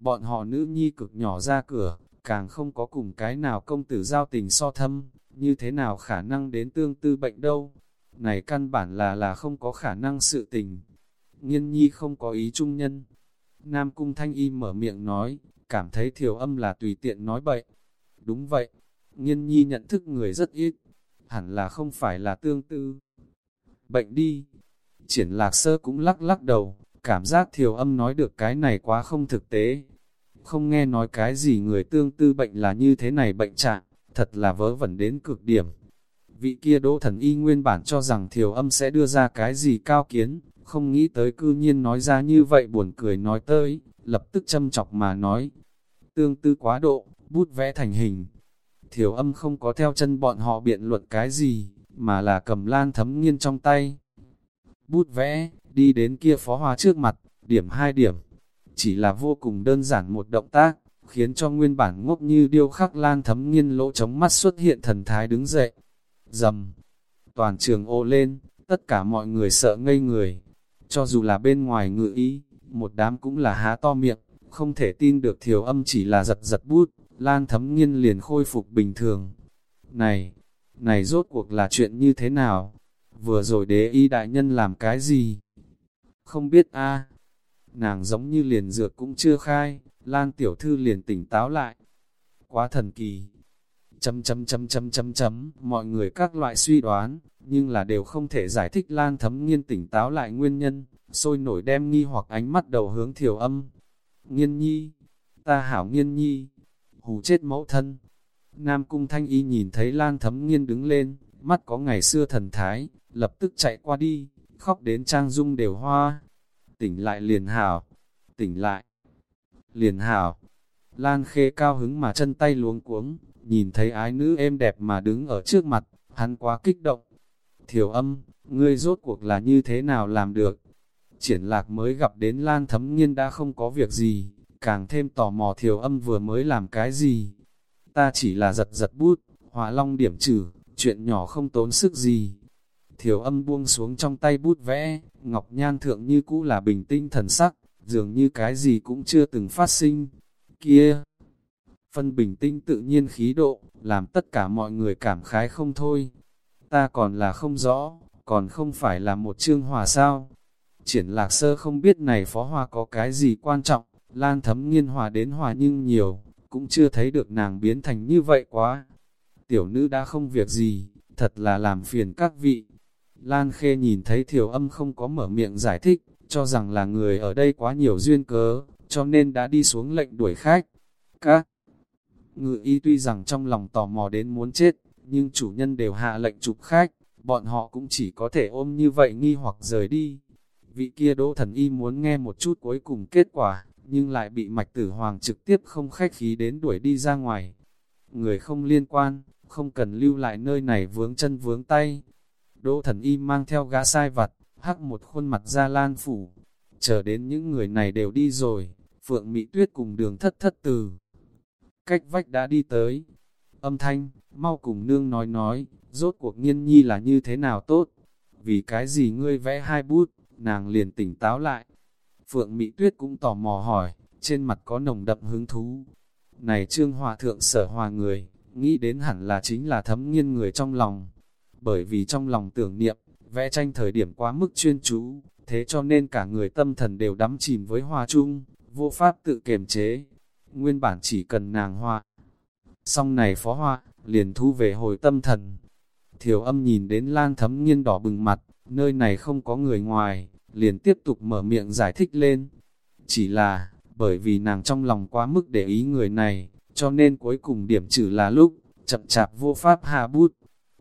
Bọn họ nữ nhi cực nhỏ ra cửa, càng không có cùng cái nào công tử giao tình so thâm, như thế nào khả năng đến tương tư bệnh đâu. Này căn bản là là không có khả năng sự tình. Nghiên nhi không có ý trung nhân. Nam cung thanh y mở miệng nói, cảm thấy thiểu âm là tùy tiện nói bậy. Đúng vậy, nghiên nhi nhận thức người rất ít, hẳn là không phải là tương tư. Bệnh đi. Triển lạc sơ cũng lắc lắc đầu, cảm giác thiểu âm nói được cái này quá không thực tế. Không nghe nói cái gì người tương tư bệnh là như thế này bệnh trạng, thật là vớ vẩn đến cực điểm. Vị kia đỗ thần y nguyên bản cho rằng thiểu âm sẽ đưa ra cái gì cao kiến, không nghĩ tới cư nhiên nói ra như vậy buồn cười nói tới, lập tức châm chọc mà nói. Tương tư quá độ, bút vẽ thành hình. Thiểu âm không có theo chân bọn họ biện luận cái gì, mà là cầm lan thấm nghiên trong tay. Bút vẽ, đi đến kia phó hoa trước mặt, điểm hai điểm. Chỉ là vô cùng đơn giản một động tác, khiến cho nguyên bản ngốc như điêu khắc lan thấm nghiên lỗ chống mắt xuất hiện thần thái đứng dậy. Dầm, toàn trường ô lên, tất cả mọi người sợ ngây người. Cho dù là bên ngoài ngự ý, một đám cũng là há to miệng, không thể tin được thiểu âm chỉ là giật giật bút, lan thấm nghiên liền khôi phục bình thường. Này, này rốt cuộc là chuyện như thế nào? Vừa rồi đế y đại nhân làm cái gì? Không biết a Nàng giống như liền dược cũng chưa khai, lan tiểu thư liền tỉnh táo lại. Quá thần kỳ. Chấm chấm chấm chấm chấm chấm, mọi người các loại suy đoán, nhưng là đều không thể giải thích lan thấm nghiên tỉnh táo lại nguyên nhân, sôi nổi đem nghi hoặc ánh mắt đầu hướng thiểu âm. Nghiên nhi, ta hảo nghiên nhi, hù chết mẫu thân. Nam cung thanh y nhìn thấy lan thấm nghiên đứng lên, mắt có ngày xưa thần thái, lập tức chạy qua đi, khóc đến trang dung đều hoa. Tỉnh lại liền hảo, tỉnh lại, liền hảo. Lan khê cao hứng mà chân tay luống cuống, nhìn thấy ái nữ êm đẹp mà đứng ở trước mặt, hắn quá kích động. Thiểu âm, ngươi rốt cuộc là như thế nào làm được? Triển lạc mới gặp đến Lan Thấm Nghiên đã không có việc gì, càng thêm tò mò thiểu âm vừa mới làm cái gì. Ta chỉ là giật giật bút, hỏa long điểm trừ, chuyện nhỏ không tốn sức gì. Thiểu âm buông xuống trong tay bút vẽ, ngọc nhan thượng như cũ là bình tinh thần sắc, dường như cái gì cũng chưa từng phát sinh. Kia! Phân bình tinh tự nhiên khí độ, làm tất cả mọi người cảm khái không thôi. Ta còn là không rõ, còn không phải là một chương hòa sao. Triển lạc sơ không biết này phó hòa có cái gì quan trọng, lan thấm nghiên hòa đến hòa nhưng nhiều, cũng chưa thấy được nàng biến thành như vậy quá. Tiểu nữ đã không việc gì, thật là làm phiền các vị. Lan khê nhìn thấy thiểu âm không có mở miệng giải thích, cho rằng là người ở đây quá nhiều duyên cớ, cho nên đã đi xuống lệnh đuổi khách. Các ngự y tuy rằng trong lòng tò mò đến muốn chết, nhưng chủ nhân đều hạ lệnh chụp khách, bọn họ cũng chỉ có thể ôm như vậy nghi hoặc rời đi. Vị kia đỗ thần y muốn nghe một chút cuối cùng kết quả, nhưng lại bị mạch tử hoàng trực tiếp không khách khí đến đuổi đi ra ngoài. Người không liên quan, không cần lưu lại nơi này vướng chân vướng tay. Đỗ thần y mang theo gã sai vặt, hắc một khuôn mặt ra lan phủ. Chờ đến những người này đều đi rồi, Phượng Mỹ Tuyết cùng đường thất thất từ. Cách vách đã đi tới. Âm thanh, mau cùng nương nói nói, rốt cuộc nghiên nhi là như thế nào tốt. Vì cái gì ngươi vẽ hai bút, nàng liền tỉnh táo lại. Phượng Mỹ Tuyết cũng tò mò hỏi, trên mặt có nồng đậm hứng thú. Này trương hòa thượng sở hòa người, nghĩ đến hẳn là chính là thấm nghiên người trong lòng. Bởi vì trong lòng tưởng niệm, vẽ tranh thời điểm quá mức chuyên chú, thế cho nên cả người tâm thần đều đắm chìm với hoa chung, vô pháp tự kiềm chế. Nguyên bản chỉ cần nàng hoa. Xong này phó hoa, liền thu về hồi tâm thần. Thiểu âm nhìn đến lan thấm nghiên đỏ bừng mặt, nơi này không có người ngoài, liền tiếp tục mở miệng giải thích lên. Chỉ là, bởi vì nàng trong lòng quá mức để ý người này, cho nên cuối cùng điểm trừ là lúc, chậm chạp vô pháp hạ bút.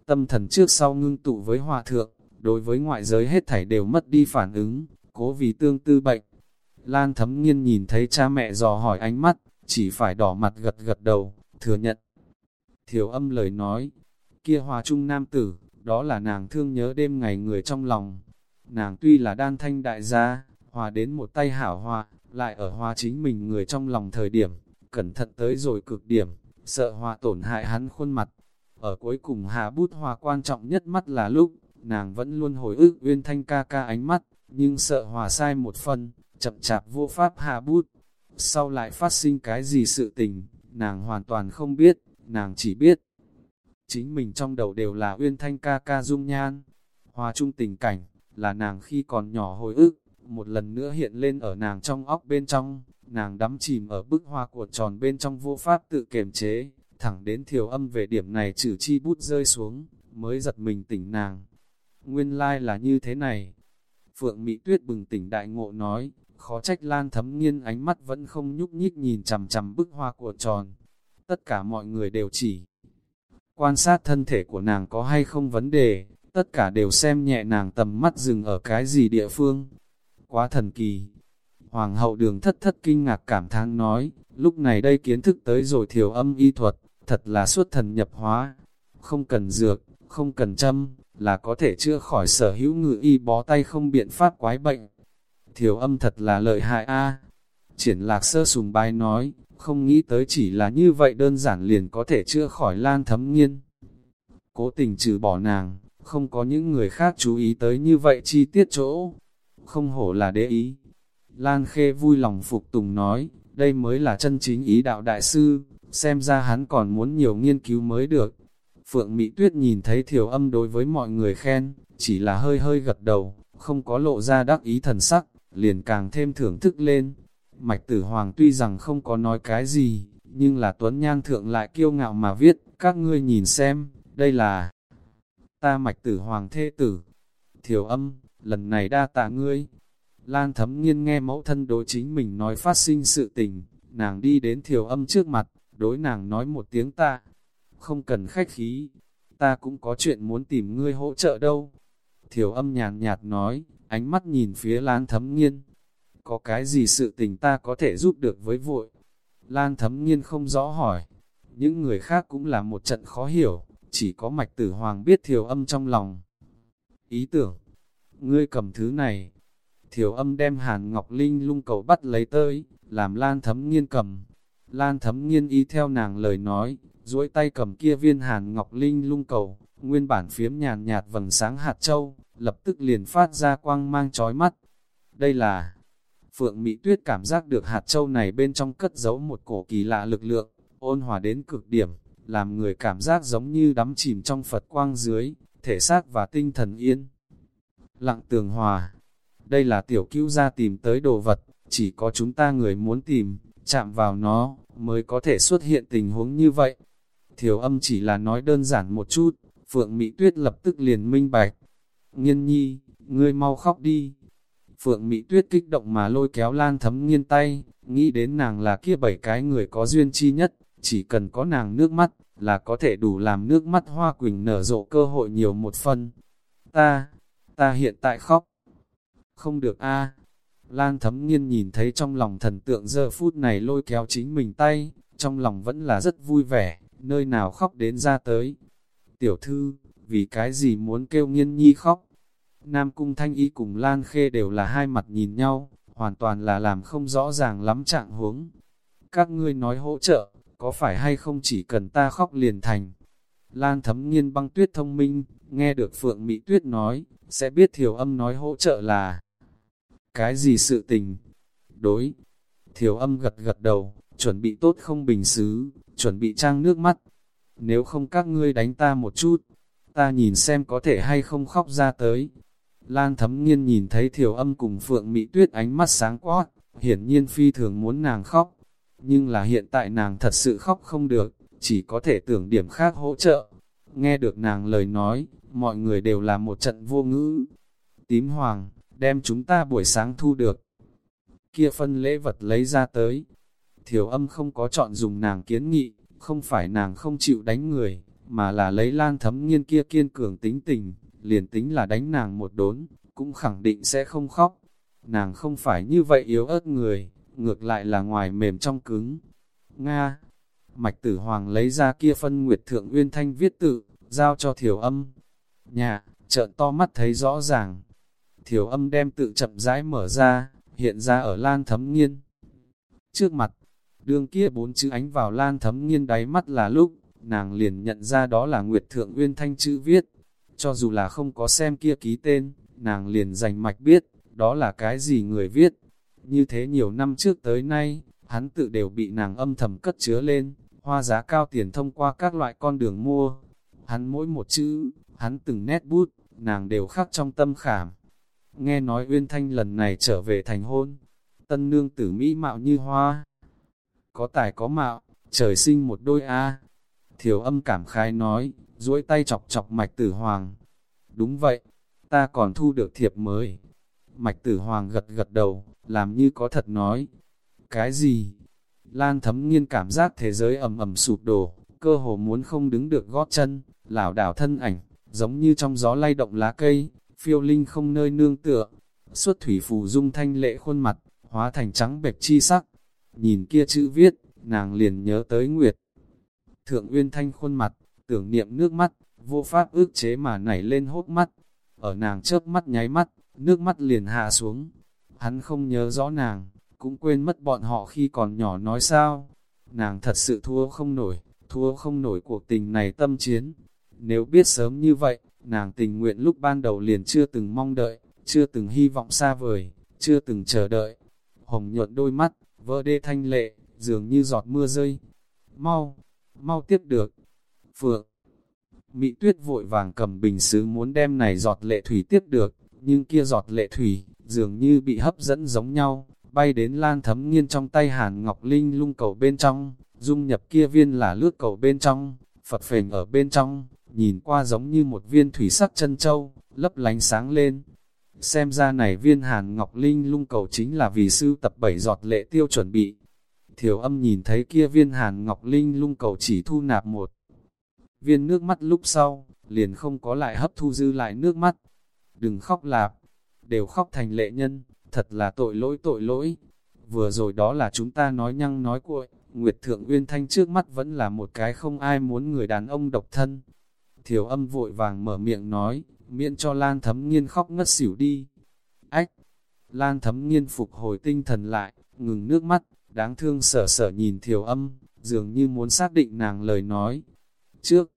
Tâm thần trước sau ngưng tụ với hòa thượng, đối với ngoại giới hết thảy đều mất đi phản ứng, cố vì tương tư bệnh. Lan thấm nghiên nhìn thấy cha mẹ dò hỏi ánh mắt, chỉ phải đỏ mặt gật gật đầu, thừa nhận. Thiểu âm lời nói, kia hòa trung nam tử, đó là nàng thương nhớ đêm ngày người trong lòng. Nàng tuy là đan thanh đại gia, hòa đến một tay hảo hòa, lại ở hòa chính mình người trong lòng thời điểm, cẩn thận tới rồi cực điểm, sợ hòa tổn hại hắn khuôn mặt. Ở cuối cùng hạ bút hòa quan trọng nhất mắt là lúc, nàng vẫn luôn hồi ức uyên thanh ca ca ánh mắt, nhưng sợ hòa sai một phần, chậm chạp vô pháp hạ bút. Sau lại phát sinh cái gì sự tình, nàng hoàn toàn không biết, nàng chỉ biết. Chính mình trong đầu đều là uyên thanh ca ca dung nhan. Hòa chung tình cảnh, là nàng khi còn nhỏ hồi ức, một lần nữa hiện lên ở nàng trong óc bên trong, nàng đắm chìm ở bức hoa của tròn bên trong vô pháp tự kiềm chế, thẳng đến thiểu âm về điểm này trừ chi bút rơi xuống, mới giật mình tỉnh nàng. Nguyên lai like là như thế này. Phượng Mỹ Tuyết bừng tỉnh đại ngộ nói, khó trách lan thấm nghiên ánh mắt vẫn không nhúc nhích nhìn chằm chằm bức hoa của tròn. Tất cả mọi người đều chỉ quan sát thân thể của nàng có hay không vấn đề, tất cả đều xem nhẹ nàng tầm mắt dừng ở cái gì địa phương. Quá thần kỳ. Hoàng hậu đường thất thất kinh ngạc cảm thán nói, lúc này đây kiến thức tới rồi thiểu âm y thuật, thật là xuất thần nhập hóa. Không cần dược, không cần châm, là có thể chữa khỏi sở hữu ngự y bó tay không biện pháp quái bệnh. Thiểu âm thật là lợi hại a Triển lạc sơ sùng bài nói, không nghĩ tới chỉ là như vậy đơn giản liền có thể chữa khỏi lan thấm nghiên. Cố tình trừ bỏ nàng, không có những người khác chú ý tới như vậy chi tiết chỗ. Không hổ là đế ý. Lan Khê vui lòng phục tùng nói, đây mới là chân chính ý đạo đại sư, xem ra hắn còn muốn nhiều nghiên cứu mới được. Phượng Mỹ Tuyết nhìn thấy thiểu âm đối với mọi người khen, chỉ là hơi hơi gật đầu, không có lộ ra đắc ý thần sắc, liền càng thêm thưởng thức lên. Mạch Tử Hoàng tuy rằng không có nói cái gì, nhưng là Tuấn Nhan Thượng lại kiêu ngạo mà viết, các ngươi nhìn xem, đây là ta Mạch Tử Hoàng thê tử. Thiểu âm, lần này đa tạ ngươi. Lan thấm nghiên nghe mẫu thân đối chính mình nói phát sinh sự tình, nàng đi đến thiểu âm trước mặt, đối nàng nói một tiếng ta. Không cần khách khí, ta cũng có chuyện muốn tìm ngươi hỗ trợ đâu. Thiểu âm nhàn nhạt nói, ánh mắt nhìn phía Lan thấm nghiên. Có cái gì sự tình ta có thể giúp được với vội? Lan thấm nghiên không rõ hỏi. Những người khác cũng là một trận khó hiểu, chỉ có mạch tử hoàng biết thiểu âm trong lòng. Ý tưởng, ngươi cầm thứ này. Thiểu âm đem hàn ngọc linh lung cầu bắt lấy tới, làm lan thấm nghiên cầm. Lan thấm nghiên y theo nàng lời nói, duỗi tay cầm kia viên hàn ngọc linh lung cầu, nguyên bản phiếm nhàn nhạt vầng sáng hạt châu, lập tức liền phát ra quang mang chói mắt. Đây là Phượng Mỹ Tuyết cảm giác được hạt châu này bên trong cất giấu một cổ kỳ lạ lực lượng, ôn hòa đến cực điểm, làm người cảm giác giống như đắm chìm trong Phật quang dưới, thể xác và tinh thần yên. Lặng tường hòa, đây là tiểu cứu gia tìm tới đồ vật, chỉ có chúng ta người muốn tìm, chạm vào nó, mới có thể xuất hiện tình huống như vậy. Thiểu âm chỉ là nói đơn giản một chút, Phượng Mỹ Tuyết lập tức liền minh bạch. Nhân nhi, ngươi mau khóc đi. Phượng Mỹ Tuyết kích động mà lôi kéo lan thấm nghiên tay, nghĩ đến nàng là kia bảy cái người có duyên chi nhất, chỉ cần có nàng nước mắt, là có thể đủ làm nước mắt hoa quỳnh nở rộ cơ hội nhiều một phần. Ta, ta hiện tại khóc. Không được a Lan thấm nghiên nhìn thấy trong lòng thần tượng giờ phút này lôi kéo chính mình tay, trong lòng vẫn là rất vui vẻ, nơi nào khóc đến ra tới. Tiểu thư, vì cái gì muốn kêu nghiên nhi khóc. Nam Cung Thanh Y cùng Lan Khê đều là hai mặt nhìn nhau, hoàn toàn là làm không rõ ràng lắm trạng huống. Các ngươi nói hỗ trợ, có phải hay không chỉ cần ta khóc liền thành. Lan thấm nghiên băng tuyết thông minh, nghe được Phượng Mỹ Tuyết nói, sẽ biết thiểu âm nói hỗ trợ là cái gì sự tình. Đối, thiểu âm gật gật đầu, chuẩn bị tốt không bình xứ, chuẩn bị trang nước mắt. Nếu không các ngươi đánh ta một chút, ta nhìn xem có thể hay không khóc ra tới. Lan thấm nghiên nhìn thấy thiểu âm cùng Phượng Mỹ Tuyết ánh mắt sáng quát, hiển nhiên phi thường muốn nàng khóc. Nhưng là hiện tại nàng thật sự khóc không được, chỉ có thể tưởng điểm khác hỗ trợ. Nghe được nàng lời nói, mọi người đều là một trận vô ngữ. Tím hoàng, đem chúng ta buổi sáng thu được. Kia phân lễ vật lấy ra tới. Thiểu âm không có chọn dùng nàng kiến nghị, không phải nàng không chịu đánh người, mà là lấy lan thấm nghiên kia kiên cường tính tình, liền tính là đánh nàng một đốn, cũng khẳng định sẽ không khóc. Nàng không phải như vậy yếu ớt người, ngược lại là ngoài mềm trong cứng. Nga, Mạch Tử Hoàng lấy ra kia phân Nguyệt Thượng Uyên Thanh viết tự, giao cho Thiểu Âm. Nhà, trợn to mắt thấy rõ ràng. Thiểu Âm đem tự chậm rãi mở ra, hiện ra ở Lan Thấm Nghiên. Trước mặt, đương kia bốn chữ ánh vào Lan Thấm Nghiên đáy mắt là lúc, nàng liền nhận ra đó là Nguyệt Thượng Uyên Thanh chữ viết. Cho dù là không có xem kia ký tên, nàng liền dành mạch biết, đó là cái gì người viết. Như thế nhiều năm trước tới nay, hắn tự đều bị nàng âm thầm cất chứa lên, hoa giá cao tiền thông qua các loại con đường mua. Hắn mỗi một chữ, hắn từng nét bút, nàng đều khắc trong tâm khảm. Nghe nói Uyên Thanh lần này trở về thành hôn, tân nương tử mỹ mạo như hoa. Có tài có mạo, trời sinh một đôi A. Thiểu âm cảm khai nói, duỗi tay chọc chọc mạch tử hoàng. Đúng vậy, ta còn thu được thiệp mới. Mạch tử hoàng gật gật đầu, làm như có thật nói. Cái gì? Lan thấm nghiên cảm giác thế giới ầm ầm sụp đổ, cơ hồ muốn không đứng được gót chân, lảo đảo thân ảnh, giống như trong gió lay động lá cây, phiêu linh không nơi nương tựa. Xuất thủy phù dung thanh lệ khuôn mặt, hóa thành trắng bệch chi sắc. Nhìn kia chữ viết, nàng liền nhớ tới Nguyệt. Thượng Uyên Thanh khuôn mặt, tưởng niệm nước mắt, vô pháp ước chế mà nảy lên hốt mắt. Ở nàng chớp mắt nháy mắt, nước mắt liền hạ xuống. Hắn không nhớ rõ nàng, cũng quên mất bọn họ khi còn nhỏ nói sao. Nàng thật sự thua không nổi, thua không nổi cuộc tình này tâm chiến. Nếu biết sớm như vậy, nàng tình nguyện lúc ban đầu liền chưa từng mong đợi, chưa từng hy vọng xa vời, chưa từng chờ đợi. Hồng nhuận đôi mắt, vỡ đê thanh lệ, dường như giọt mưa rơi. Mau, mau tiếp được. Phượng, Mỹ tuyết vội vàng cầm bình sứ muốn đem này giọt lệ thủy tiếp được, nhưng kia giọt lệ thủy, dường như bị hấp dẫn giống nhau, bay đến lan thấm nghiên trong tay hàn ngọc linh lung cầu bên trong, dung nhập kia viên là lướt cầu bên trong, Phật phềnh ở bên trong, nhìn qua giống như một viên thủy sắc chân châu, lấp lánh sáng lên. Xem ra này viên hàn ngọc linh lung cầu chính là vì sư tập bảy giọt lệ tiêu chuẩn bị. Thiểu âm nhìn thấy kia viên hàn ngọc linh lung cầu chỉ thu nạp một viên nước mắt lúc sau, liền không có lại hấp thu dư lại nước mắt. Đừng khóc lạp, đều khóc thành lệ nhân, thật là tội lỗi tội lỗi. Vừa rồi đó là chúng ta nói nhăng nói cuội, Nguyệt Thượng Uyên Thanh trước mắt vẫn là một cái không ai muốn người đàn ông độc thân. Thiểu âm vội vàng mở miệng nói, miễn cho Lan Thấm Nghiên khóc ngất xỉu đi. Ách! Lan Thấm Nghiên phục hồi tinh thần lại, ngừng nước mắt, đáng thương sở sở nhìn thiểu âm, dường như muốn xác định nàng lời nói. Trước,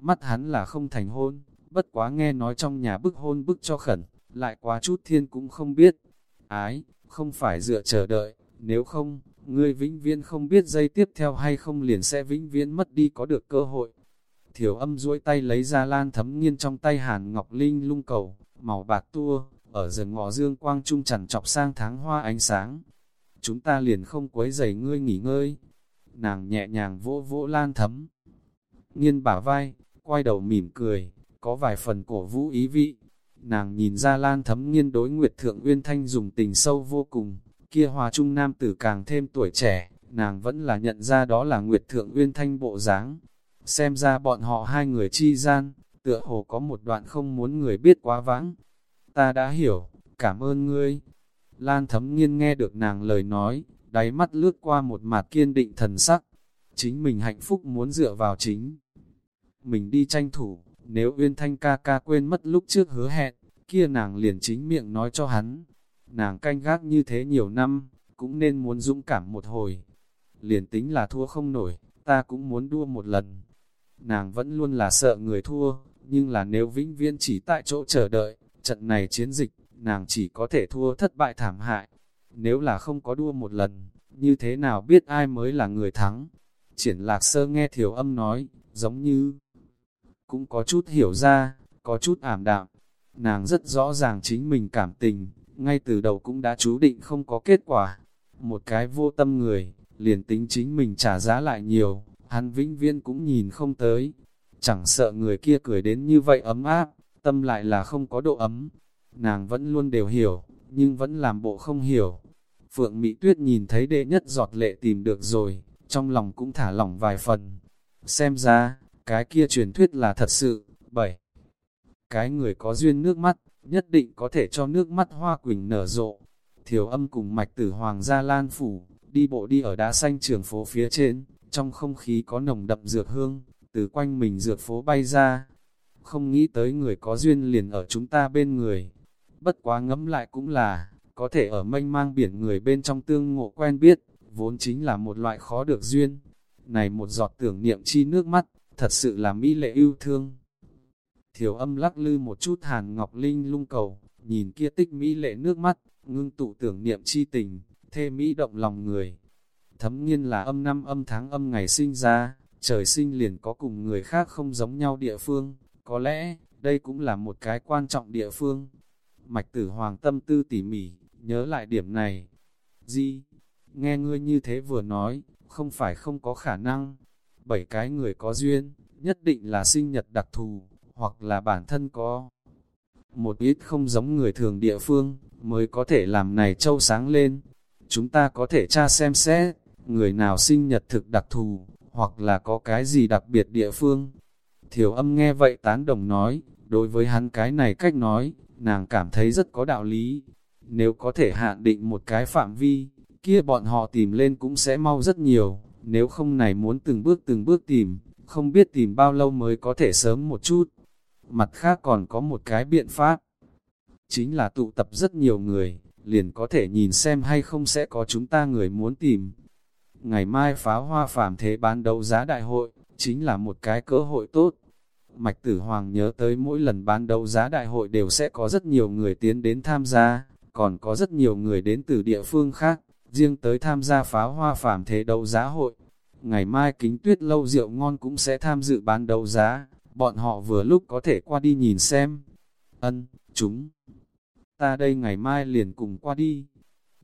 mắt hắn là không thành hôn, bất quá nghe nói trong nhà bức hôn bức cho khẩn, lại quá chút thiên cũng không biết. Ái, không phải dựa chờ đợi, nếu không, ngươi vĩnh viễn không biết dây tiếp theo hay không liền sẽ vĩnh viễn mất đi có được cơ hội. Thiểu âm duỗi tay lấy ra lan thấm nghiên trong tay hàn ngọc linh lung cầu, màu bạc tua, ở rừng ngọ dương quang trung chằn chọc sang tháng hoa ánh sáng. Chúng ta liền không quấy giày ngươi nghỉ ngơi. Nàng nhẹ nhàng vỗ vỗ lan thấm. Nghiên bả vai, quay đầu mỉm cười, có vài phần cổ vũ ý vị. Nàng nhìn ra lan thấm nghiên đối Nguyệt Thượng Uyên Thanh dùng tình sâu vô cùng, kia hòa trung nam tử càng thêm tuổi trẻ, nàng vẫn là nhận ra đó là Nguyệt Thượng Uyên Thanh bộ dáng. Xem ra bọn họ hai người chi gian, tựa hồ có một đoạn không muốn người biết quá vãng. Ta đã hiểu, cảm ơn ngươi. Lan thấm nghiên nghe được nàng lời nói, đáy mắt lướt qua một mặt kiên định thần sắc. Chính mình hạnh phúc muốn dựa vào chính. Mình đi tranh thủ, Nếu Uyên Thanh ca ca quên mất lúc trước hứa hẹn, kia nàng liền chính miệng nói cho hắn. Nàng canh gác như thế nhiều năm, cũng nên muốn dũng cảm một hồi. Liền tính là thua không nổi, ta cũng muốn đua một lần. Nàng vẫn luôn là sợ người thua, nhưng là nếu vĩnh viễn chỉ tại chỗ chờ đợi, trận này chiến dịch, nàng chỉ có thể thua thất bại thảm hại. Nếu là không có đua một lần, như thế nào biết ai mới là người thắng? Triển lạc sơ nghe thiểu âm nói, giống như cũng có chút hiểu ra, có chút ảm đạm. Nàng rất rõ ràng chính mình cảm tình, ngay từ đầu cũng đã chú định không có kết quả. Một cái vô tâm người, liền tính chính mình trả giá lại nhiều, hắn vĩnh viên cũng nhìn không tới. Chẳng sợ người kia cười đến như vậy ấm áp, tâm lại là không có độ ấm. Nàng vẫn luôn đều hiểu, nhưng vẫn làm bộ không hiểu. Phượng Mỹ Tuyết nhìn thấy đệ nhất giọt lệ tìm được rồi, trong lòng cũng thả lỏng vài phần. Xem ra, cái kia truyền thuyết là thật sự. bảy Cái người có duyên nước mắt, nhất định có thể cho nước mắt hoa quỳnh nở rộ. Thiểu âm cùng mạch tử hoàng gia lan phủ, đi bộ đi ở đá xanh trường phố phía trên, trong không khí có nồng đậm dược hương, từ quanh mình dược phố bay ra. Không nghĩ tới người có duyên liền ở chúng ta bên người. Bất quá ngẫm lại cũng là, có thể ở mênh mang biển người bên trong tương ngộ quen biết, vốn chính là một loại khó được duyên. Này một giọt tưởng niệm chi nước mắt, thật sự là mỹ lệ yêu thương. Thiểu âm lắc lư một chút hàn ngọc linh lung cầu, nhìn kia tích mỹ lệ nước mắt, ngưng tụ tưởng niệm chi tình, thê mỹ động lòng người. Thấm nhiên là âm năm âm tháng âm ngày sinh ra, trời sinh liền có cùng người khác không giống nhau địa phương, có lẽ, đây cũng là một cái quan trọng địa phương. Mạch tử hoàng tâm tư tỉ mỉ, nhớ lại điểm này. Di, nghe ngươi như thế vừa nói, không phải không có khả năng. Bảy cái người có duyên, nhất định là sinh nhật đặc thù, hoặc là bản thân có một ít không giống người thường địa phương, mới có thể làm này châu sáng lên. Chúng ta có thể tra xem xét, người nào sinh nhật thực đặc thù, hoặc là có cái gì đặc biệt địa phương. Thiểu âm nghe vậy tán đồng nói, đối với hắn cái này cách nói, nàng cảm thấy rất có đạo lý. Nếu có thể hạn định một cái phạm vi, kia bọn họ tìm lên cũng sẽ mau rất nhiều, nếu không này muốn từng bước từng bước tìm, không biết tìm bao lâu mới có thể sớm một chút. Mặt khác còn có một cái biện pháp, chính là tụ tập rất nhiều người, liền có thể nhìn xem hay không sẽ có chúng ta người muốn tìm. Ngày mai pháo hoa phàm thế bán đấu giá đại hội, chính là một cái cơ hội tốt. Mạch Tử Hoàng nhớ tới mỗi lần bán đấu giá đại hội đều sẽ có rất nhiều người tiến đến tham gia, còn có rất nhiều người đến từ địa phương khác, riêng tới tham gia pháo hoa phàm thế đấu giá hội. Ngày mai kính tuyết lâu rượu ngon cũng sẽ tham dự bán đấu giá, bọn họ vừa lúc có thể qua đi nhìn xem. Ân, chúng, ta đây ngày mai liền cùng qua đi.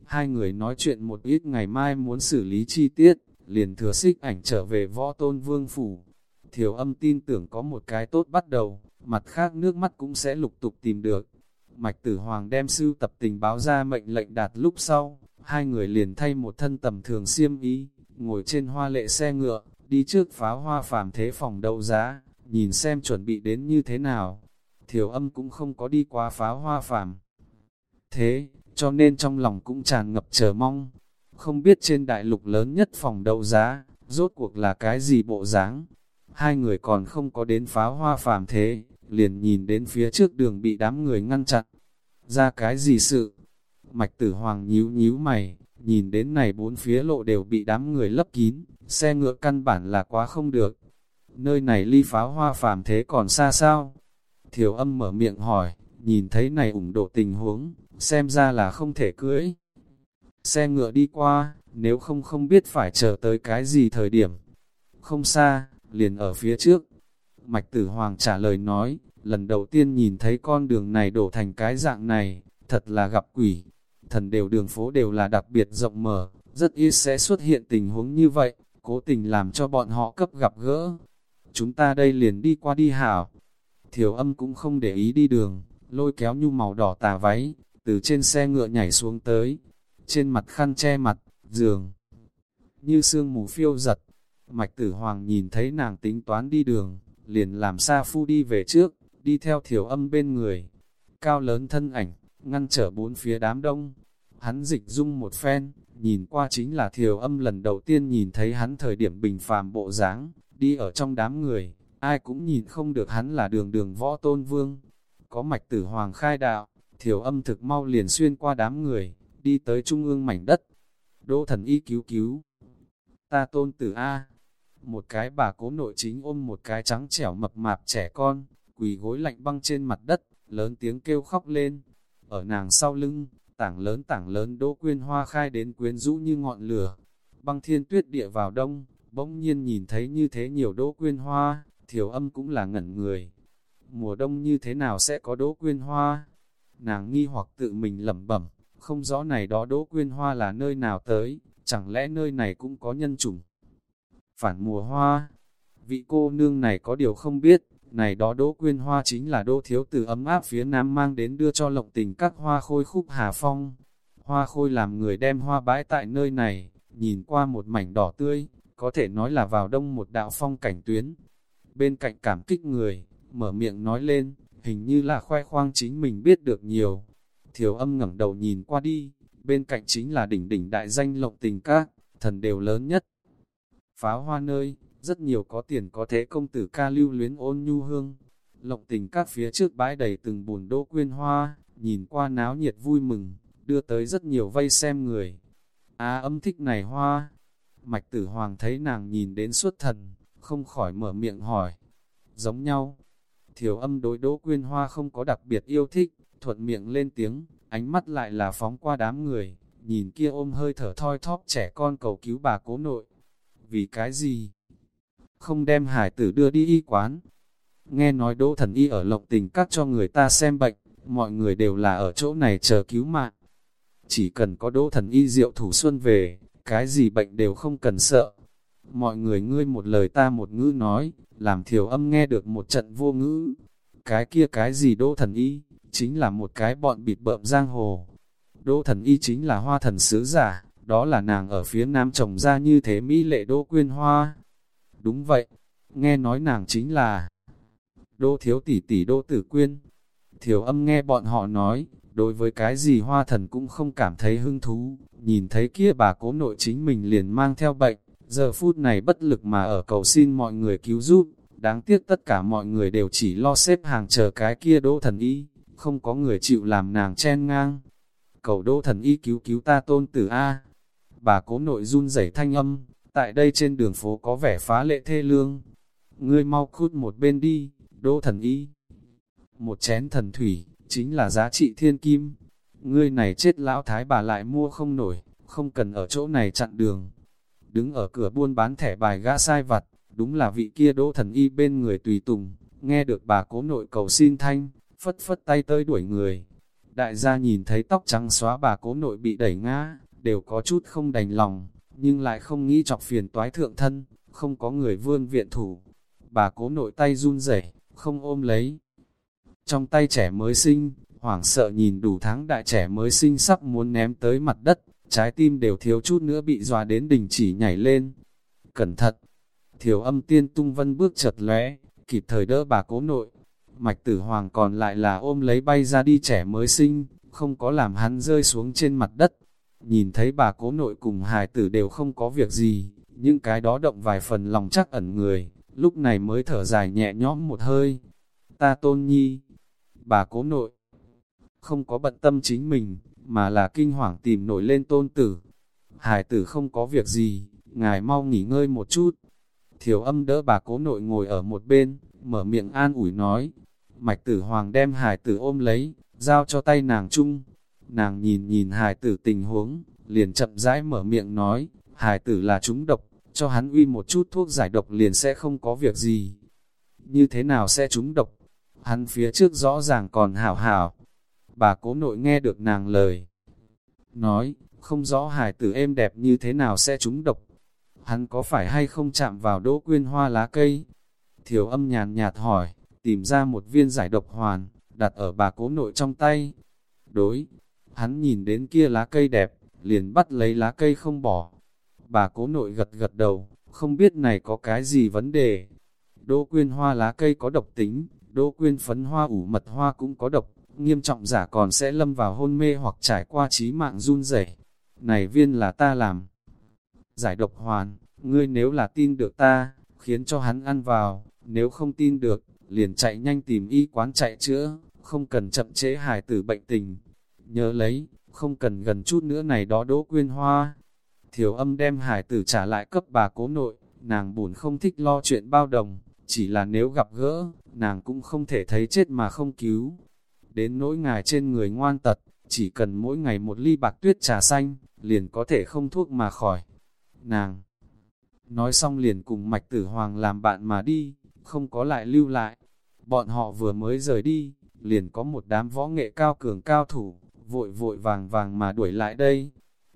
Hai người nói chuyện một ít ngày mai muốn xử lý chi tiết, liền thừa xích ảnh trở về võ tôn vương phủ. Thiểu âm tin tưởng có một cái tốt bắt đầu, mặt khác nước mắt cũng sẽ lục tục tìm được. Mạch tử hoàng đem sư tập tình báo ra mệnh lệnh đạt lúc sau, hai người liền thay một thân tầm thường xiêm ý, ngồi trên hoa lệ xe ngựa, đi trước pháo hoa phàm thế phòng đấu giá, nhìn xem chuẩn bị đến như thế nào. Thiểu âm cũng không có đi qua pháo hoa phàm. Thế, cho nên trong lòng cũng tràn ngập chờ mong. Không biết trên đại lục lớn nhất phòng đấu giá, rốt cuộc là cái gì bộ dáng. Hai người còn không có đến pháo hoa phàm thế, liền nhìn đến phía trước đường bị đám người ngăn chặn. Ra cái gì sự? Mạch tử hoàng nhíu nhíu mày, nhìn đến này bốn phía lộ đều bị đám người lấp kín, xe ngựa căn bản là quá không được. Nơi này ly pháo hoa phàm thế còn xa sao? Thiểu âm mở miệng hỏi, nhìn thấy này ủng độ tình huống, xem ra là không thể cưỡi. Xe ngựa đi qua, nếu không không biết phải chờ tới cái gì thời điểm. Không xa, liền ở phía trước. Mạch tử hoàng trả lời nói, lần đầu tiên nhìn thấy con đường này đổ thành cái dạng này, thật là gặp quỷ. Thần đều đường phố đều là đặc biệt rộng mở, rất ít sẽ xuất hiện tình huống như vậy, cố tình làm cho bọn họ cấp gặp gỡ. Chúng ta đây liền đi qua đi hảo. Thiểu âm cũng không để ý đi đường, lôi kéo nhu màu đỏ tà váy, từ trên xe ngựa nhảy xuống tới. Trên mặt khăn che mặt, giường, như sương mù phiêu giật. Mạch tử hoàng nhìn thấy nàng tính toán đi đường, liền làm xa phu đi về trước, đi theo thiểu âm bên người. Cao lớn thân ảnh, ngăn trở bốn phía đám đông. Hắn dịch dung một phen, nhìn qua chính là thiều âm lần đầu tiên nhìn thấy hắn thời điểm bình phàm bộ dáng đi ở trong đám người, ai cũng nhìn không được hắn là đường đường võ tôn vương. Có mạch tử hoàng khai đạo, thiểu âm thực mau liền xuyên qua đám người, đi tới trung ương mảnh đất. Đỗ thần y cứu cứu. Ta tôn tử A. Một cái bà cố nội chính ôm một cái trắng trẻo mập mạp trẻ con, quỳ gối lạnh băng trên mặt đất, lớn tiếng kêu khóc lên. Ở nàng sau lưng, tảng lớn tảng lớn đỗ quyên hoa khai đến quyến rũ như ngọn lửa. Băng thiên tuyết địa vào đông, bỗng nhiên nhìn thấy như thế nhiều đỗ quyên hoa, thiểu âm cũng là ngẩn người. Mùa đông như thế nào sẽ có đỗ quyên hoa? Nàng nghi hoặc tự mình lẩm bẩm, không rõ này đó đỗ quyên hoa là nơi nào tới, chẳng lẽ nơi này cũng có nhân chủng? Phản mùa hoa, vị cô nương này có điều không biết, này đó đỗ quyên hoa chính là đỗ thiếu từ ấm áp phía nam mang đến đưa cho lộng tình các hoa khôi khúc hà phong. Hoa khôi làm người đem hoa bãi tại nơi này, nhìn qua một mảnh đỏ tươi, có thể nói là vào đông một đạo phong cảnh tuyến. Bên cạnh cảm kích người, mở miệng nói lên, hình như là khoe khoang chính mình biết được nhiều. Thiểu âm ngẩng đầu nhìn qua đi, bên cạnh chính là đỉnh đỉnh đại danh lộng tình các, thần đều lớn nhất. Pháo hoa nơi, rất nhiều có tiền có thế công tử ca lưu luyến ôn nhu hương. Lộng tình các phía trước bãi đầy từng bùn đỗ quyên hoa, nhìn qua náo nhiệt vui mừng, đưa tới rất nhiều vây xem người. Á âm thích này hoa. Mạch tử hoàng thấy nàng nhìn đến suốt thần, không khỏi mở miệng hỏi. Giống nhau, thiểu âm đối đỗ quyên hoa không có đặc biệt yêu thích, thuận miệng lên tiếng, ánh mắt lại là phóng qua đám người, nhìn kia ôm hơi thở thoi thóp trẻ con cầu cứu bà cố nội. Vì cái gì? Không đem hải tử đưa đi y quán. Nghe nói đỗ thần y ở lộng tình các cho người ta xem bệnh, mọi người đều là ở chỗ này chờ cứu mạng. Chỉ cần có đỗ thần y diệu thủ xuân về, cái gì bệnh đều không cần sợ. Mọi người ngươi một lời ta một ngữ nói, làm thiểu âm nghe được một trận vô ngữ. Cái kia cái gì đỗ thần y, chính là một cái bọn bịt bợm giang hồ. Đỗ thần y chính là hoa thần sứ giả, đó là nàng ở phía nam trồng ra như thế mỹ lệ đỗ quyên hoa. Đúng vậy, nghe nói nàng chính là Đô thiếu tỷ tỷ Đô tử quyên. Thiểu âm nghe bọn họ nói, đối với cái gì hoa thần cũng không cảm thấy hứng thú, nhìn thấy kia bà cố nội chính mình liền mang theo bệnh, giờ phút này bất lực mà ở cầu xin mọi người cứu giúp, đáng tiếc tất cả mọi người đều chỉ lo xếp hàng chờ cái kia đỗ thần y, không có người chịu làm nàng chen ngang. Cầu đỗ thần y cứu cứu ta tôn tử A. Bà cố nội run rẩy thanh âm, tại đây trên đường phố có vẻ phá lệ thê lương. Ngươi mau cút một bên đi, đỗ thần y. Một chén thần thủy, chính là giá trị thiên kim. Ngươi này chết lão thái bà lại mua không nổi, không cần ở chỗ này chặn đường. Đứng ở cửa buôn bán thẻ bài gã sai vặt, đúng là vị kia đỗ thần y bên người tùy tùng, nghe được bà cố nội cầu xin thanh, phất phất tay tới đuổi người. Đại gia nhìn thấy tóc trắng xóa bà cố nội bị đẩy ngã, đều có chút không đành lòng, nhưng lại không nghĩ chọc phiền toái thượng thân, không có người vươn viện thủ. Bà cố nội tay run rẩy, không ôm lấy. Trong tay trẻ mới sinh, hoảng sợ nhìn đủ tháng đại trẻ mới sinh sắp muốn ném tới mặt đất, trái tim đều thiếu chút nữa bị dòa đến đình chỉ nhảy lên. Cẩn thận! Thiểu âm tiên tung vân bước chật lóe, kịp thời đỡ bà cố nội. Mạch tử hoàng còn lại là ôm lấy bay ra đi trẻ mới sinh, không có làm hắn rơi xuống trên mặt đất. Nhìn thấy bà cố nội cùng hài tử đều không có việc gì, những cái đó động vài phần lòng chắc ẩn người, lúc này mới thở dài nhẹ nhõm một hơi. Ta tôn nhi, bà cố nội, không có bận tâm chính mình, mà là kinh hoàng tìm nổi lên tôn tử. Hải tử không có việc gì, ngài mau nghỉ ngơi một chút. Thiểu âm đỡ bà cố nội ngồi ở một bên, mở miệng an ủi nói. Mạch tử hoàng đem hải tử ôm lấy, giao cho tay nàng chung. Nàng nhìn nhìn hài tử tình huống, liền chậm rãi mở miệng nói, hài tử là chúng độc, cho hắn uy một chút thuốc giải độc liền sẽ không có việc gì. Như thế nào sẽ trúng độc? Hắn phía trước rõ ràng còn hảo hảo. Bà cố nội nghe được nàng lời. Nói, không rõ hài tử êm đẹp như thế nào sẽ trúng độc. Hắn có phải hay không chạm vào đỗ quyên hoa lá cây? Thiểu âm nhàn nhạt hỏi, tìm ra một viên giải độc hoàn, đặt ở bà cố nội trong tay. Đối, hắn nhìn đến kia lá cây đẹp, liền bắt lấy lá cây không bỏ. Bà cố nội gật gật đầu, không biết này có cái gì vấn đề. Đỗ quyên hoa lá cây có độc tính, đỗ quyên phấn hoa ủ mật hoa cũng có độc, nghiêm trọng giả còn sẽ lâm vào hôn mê hoặc trải qua trí mạng run rẩy. Này viên là ta làm. Giải độc hoàn, ngươi nếu là tin được ta, khiến cho hắn ăn vào, nếu không tin được, liền chạy nhanh tìm y quán chạy chữa, không cần chậm chế hài tử bệnh tình. Nhớ lấy, không cần gần chút nữa này đó đỗ quyên hoa. Thiểu âm đem hải tử trả lại cấp bà cố nội, nàng buồn không thích lo chuyện bao đồng, chỉ là nếu gặp gỡ, nàng cũng không thể thấy chết mà không cứu. Đến nỗi ngài trên người ngoan tật, chỉ cần mỗi ngày một ly bạc tuyết trà xanh, liền có thể không thuốc mà khỏi. Nàng nói xong liền cùng mạch tử hoàng làm bạn mà đi, không có lại lưu lại. Bọn họ vừa mới rời đi, liền có một đám võ nghệ cao cường cao thủ, vội vội vàng vàng mà đuổi lại đây.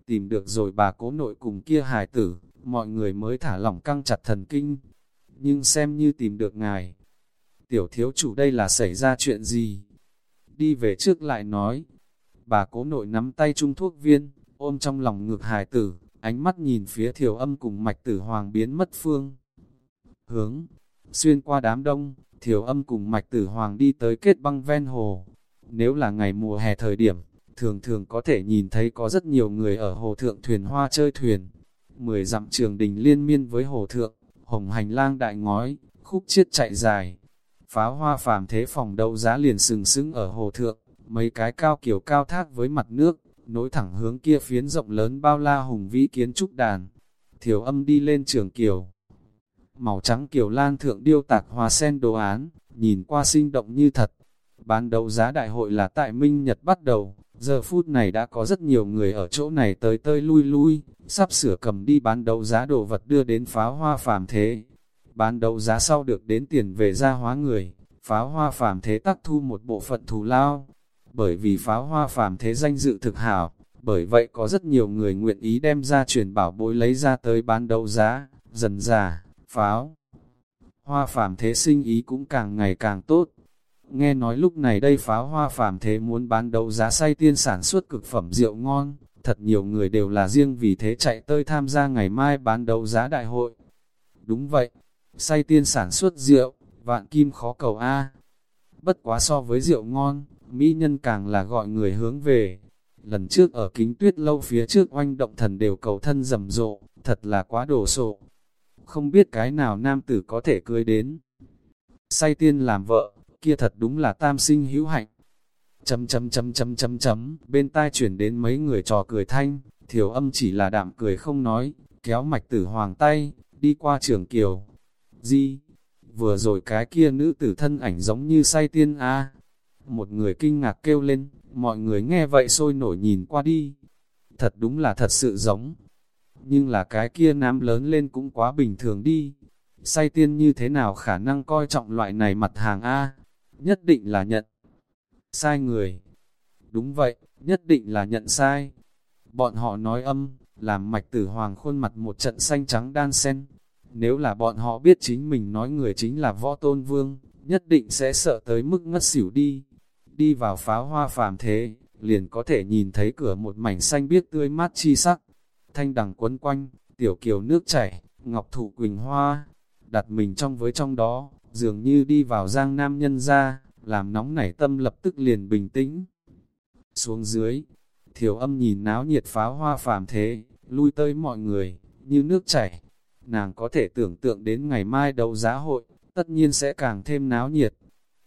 Tìm được rồi bà cố nội cùng kia hài tử, mọi người mới thả lỏng căng chặt thần kinh. Nhưng xem như tìm được ngài. Tiểu thiếu chủ đây là xảy ra chuyện gì? Đi về trước lại nói. Bà cố nội nắm tay trung thuốc viên, ôm trong lòng ngược hài tử, ánh mắt nhìn phía thiểu âm cùng mạch tử hoàng biến mất phương. Hướng, xuyên qua đám đông, thiểu âm cùng mạch tử hoàng đi tới kết băng ven hồ. Nếu là ngày mùa hè thời điểm, thường thường có thể nhìn thấy có rất nhiều người ở hồ thượng thuyền hoa chơi thuyền. Mười dặm trường đình liên miên với hồ thượng, hồng hành lang đại ngói, khúc chiết chạy dài. Pháo hoa phàm thế phòng đấu giá liền sừng sững ở hồ thượng, mấy cái cao kiểu cao thác với mặt nước, nối thẳng hướng kia phiến rộng lớn bao la hùng vĩ kiến trúc đàn. Thiểu âm đi lên trường kiều. Màu trắng kiều lan thượng điêu tạc hoa sen đồ án, nhìn qua sinh động như thật. Bán đấu giá đại hội là tại Minh Nhật bắt đầu, giờ phút này đã có rất nhiều người ở chỗ này tới tơi lui lui, sắp sửa cầm đi bán đấu giá đồ vật đưa đến pháo hoa phàm thế. Bán đấu giá sau được đến tiền về gia hóa người, pháo hoa phàm thế tắc thu một bộ phận thù lao, bởi vì pháo hoa phàm thế danh dự thực hảo, bởi vậy có rất nhiều người nguyện ý đem ra truyền bảo bối lấy ra tới bán đấu giá, dần già, pháo. Hoa phàm thế sinh ý cũng càng ngày càng tốt. Nghe nói lúc này đây pháo hoa phàm thế muốn bán đấu giá say tiên sản xuất cực phẩm rượu ngon, thật nhiều người đều là riêng vì thế chạy tới tham gia ngày mai bán đấu giá đại hội. Đúng vậy, say tiên sản xuất rượu, vạn kim khó cầu A. Bất quá so với rượu ngon, mỹ nhân càng là gọi người hướng về. Lần trước ở kính tuyết lâu phía trước oanh động thần đều cầu thân rầm rộ, thật là quá đổ sộ. Không biết cái nào nam tử có thể cưới đến. Say tiên làm vợ, kia thật đúng là tam sinh hữu hạnh. Chấm chấm chấm chấm chấm chấm, bên tai chuyển đến mấy người trò cười thanh, thiểu âm chỉ là đạm cười không nói, kéo mạch tử hoàng tay, đi qua trường kiều. Di, vừa rồi cái kia nữ tử thân ảnh giống như say tiên a một người kinh ngạc kêu lên, mọi người nghe vậy sôi nổi nhìn qua đi. Thật đúng là thật sự giống. Nhưng là cái kia nám lớn lên cũng quá bình thường đi. Say tiên như thế nào khả năng coi trọng loại này mặt hàng A? Nhất định là nhận. Sai người. Đúng vậy, nhất định là nhận sai. Bọn họ nói âm, làm mạch tử hoàng khuôn mặt một trận xanh trắng đan sen. Nếu là bọn họ biết chính mình nói người chính là võ tôn vương, nhất định sẽ sợ tới mức ngất xỉu đi đi vào pháo hoa phàm thế, liền có thể nhìn thấy cửa một mảnh xanh biếc tươi mát chi sắc. Thanh đằng quấn quanh, tiểu kiều nước chảy, ngọc thụ quỳnh hoa, đặt mình trong với trong đó, dường như đi vào giang nam nhân ra, làm nóng nảy tâm lập tức liền bình tĩnh. Xuống dưới, thiểu âm nhìn náo nhiệt pháo hoa phàm thế, lui tới mọi người, như nước chảy. Nàng có thể tưởng tượng đến ngày mai đấu giá hội, tất nhiên sẽ càng thêm náo nhiệt.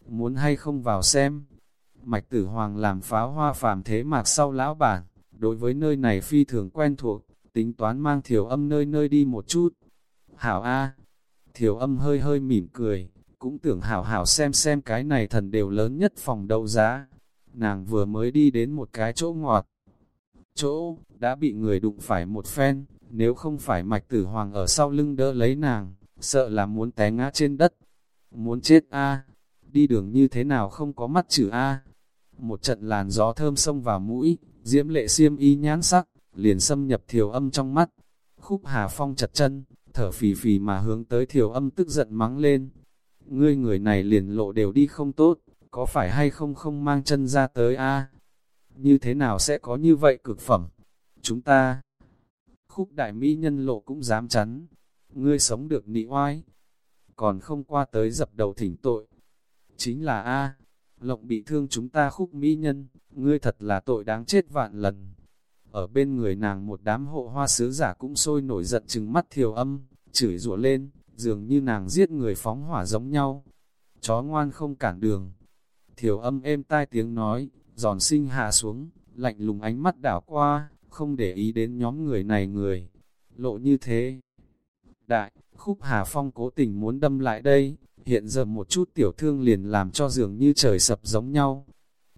Muốn hay không vào xem, Mạch Tử Hoàng làm pháo hoa phàm thế mạc sau lão bản, đối với nơi này phi thường quen thuộc, tính toán mang thiểu âm nơi nơi đi một chút. Hảo A, thiểu âm hơi hơi mỉm cười, cũng tưởng hảo hảo xem xem cái này thần đều lớn nhất phòng đấu giá. Nàng vừa mới đi đến một cái chỗ ngọt. Chỗ, đã bị người đụng phải một phen, nếu không phải mạch tử hoàng ở sau lưng đỡ lấy nàng, sợ là muốn té ngã trên đất. Muốn chết A, đi đường như thế nào không có mắt chữ A. Một trận làn gió thơm xông vào mũi, diễm lệ xiêm y nhãn sắc, liền xâm nhập thiểu âm trong mắt. Khúc Hà Phong chặt chân, thở phì phì mà hướng tới thiểu âm tức giận mắng lên. Ngươi người này liền lộ đều đi không tốt, có phải hay không không mang chân ra tới a Như thế nào sẽ có như vậy cực phẩm? Chúng ta, khúc đại mỹ nhân lộ cũng dám chắn. Ngươi sống được nị oai, còn không qua tới dập đầu thỉnh tội. Chính là A, lộng bị thương chúng ta khúc mỹ nhân, ngươi thật là tội đáng chết vạn lần. Ở bên người nàng một đám hộ hoa sứ giả cũng sôi nổi giận chừng mắt thiều âm, chửi rủa lên, dường như nàng giết người phóng hỏa giống nhau. Chó ngoan không cản đường. Thiểu âm êm tai tiếng nói, giòn sinh hạ xuống, lạnh lùng ánh mắt đảo qua, không để ý đến nhóm người này người. Lộ như thế. Đại, khúc Hà Phong cố tình muốn đâm lại đây, hiện giờ một chút tiểu thương liền làm cho dường như trời sập giống nhau.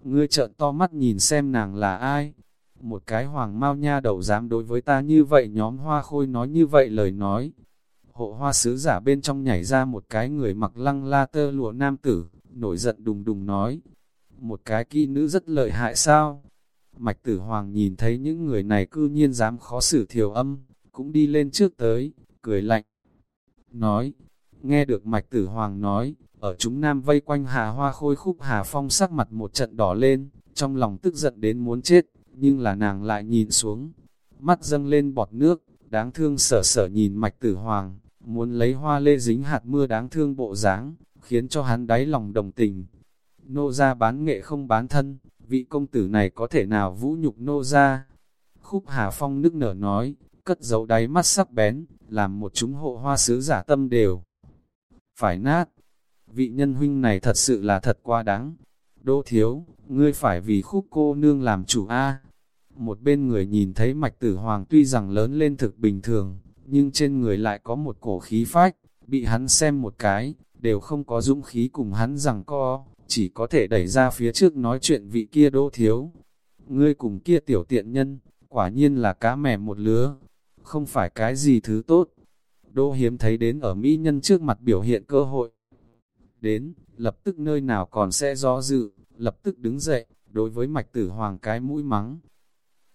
Ngươi trợn to mắt nhìn xem nàng là ai? Một cái hoàng mau nha đầu dám đối với ta như vậy nhóm hoa khôi nói như vậy lời nói. Hộ hoa sứ giả bên trong nhảy ra một cái người mặc lăng la tơ lụa nam tử, nổi giận đùng đùng nói. Một cái kỹ nữ rất lợi hại sao? Mạch tử hoàng nhìn thấy những người này cư nhiên dám khó xử thiểu âm, cũng đi lên trước tới, cười lạnh. Nói, nghe được mạch tử hoàng nói, ở chúng nam vây quanh hà hoa khôi khúc hà phong sắc mặt một trận đỏ lên, trong lòng tức giận đến muốn chết, nhưng là nàng lại nhìn xuống, mắt dâng lên bọt nước, đáng thương sở sở nhìn mạch tử hoàng, muốn lấy hoa lê dính hạt mưa đáng thương bộ dáng, khiến cho hắn đáy lòng đồng tình. Nô ra bán nghệ không bán thân, vị công tử này có thể nào vũ nhục nô ra? Khúc Hà Phong nức nở nói, cất dấu đáy mắt sắc bén, làm một chúng hộ hoa sứ giả tâm đều. Phải nát, vị nhân huynh này thật sự là thật quá đáng. Đỗ thiếu, ngươi phải vì khúc cô nương làm chủ A. Một bên người nhìn thấy mạch tử hoàng tuy rằng lớn lên thực bình thường, nhưng trên người lại có một cổ khí phách, bị hắn xem một cái, đều không có dũng khí cùng hắn rằng co, chỉ có thể đẩy ra phía trước nói chuyện vị kia đỗ thiếu. Ngươi cùng kia tiểu tiện nhân, quả nhiên là cá mè một lứa, không phải cái gì thứ tốt. Đỗ hiếm thấy đến ở Mỹ nhân trước mặt biểu hiện cơ hội. Đến, lập tức nơi nào còn sẽ do dự, lập tức đứng dậy, đối với mạch tử hoàng cái mũi mắng.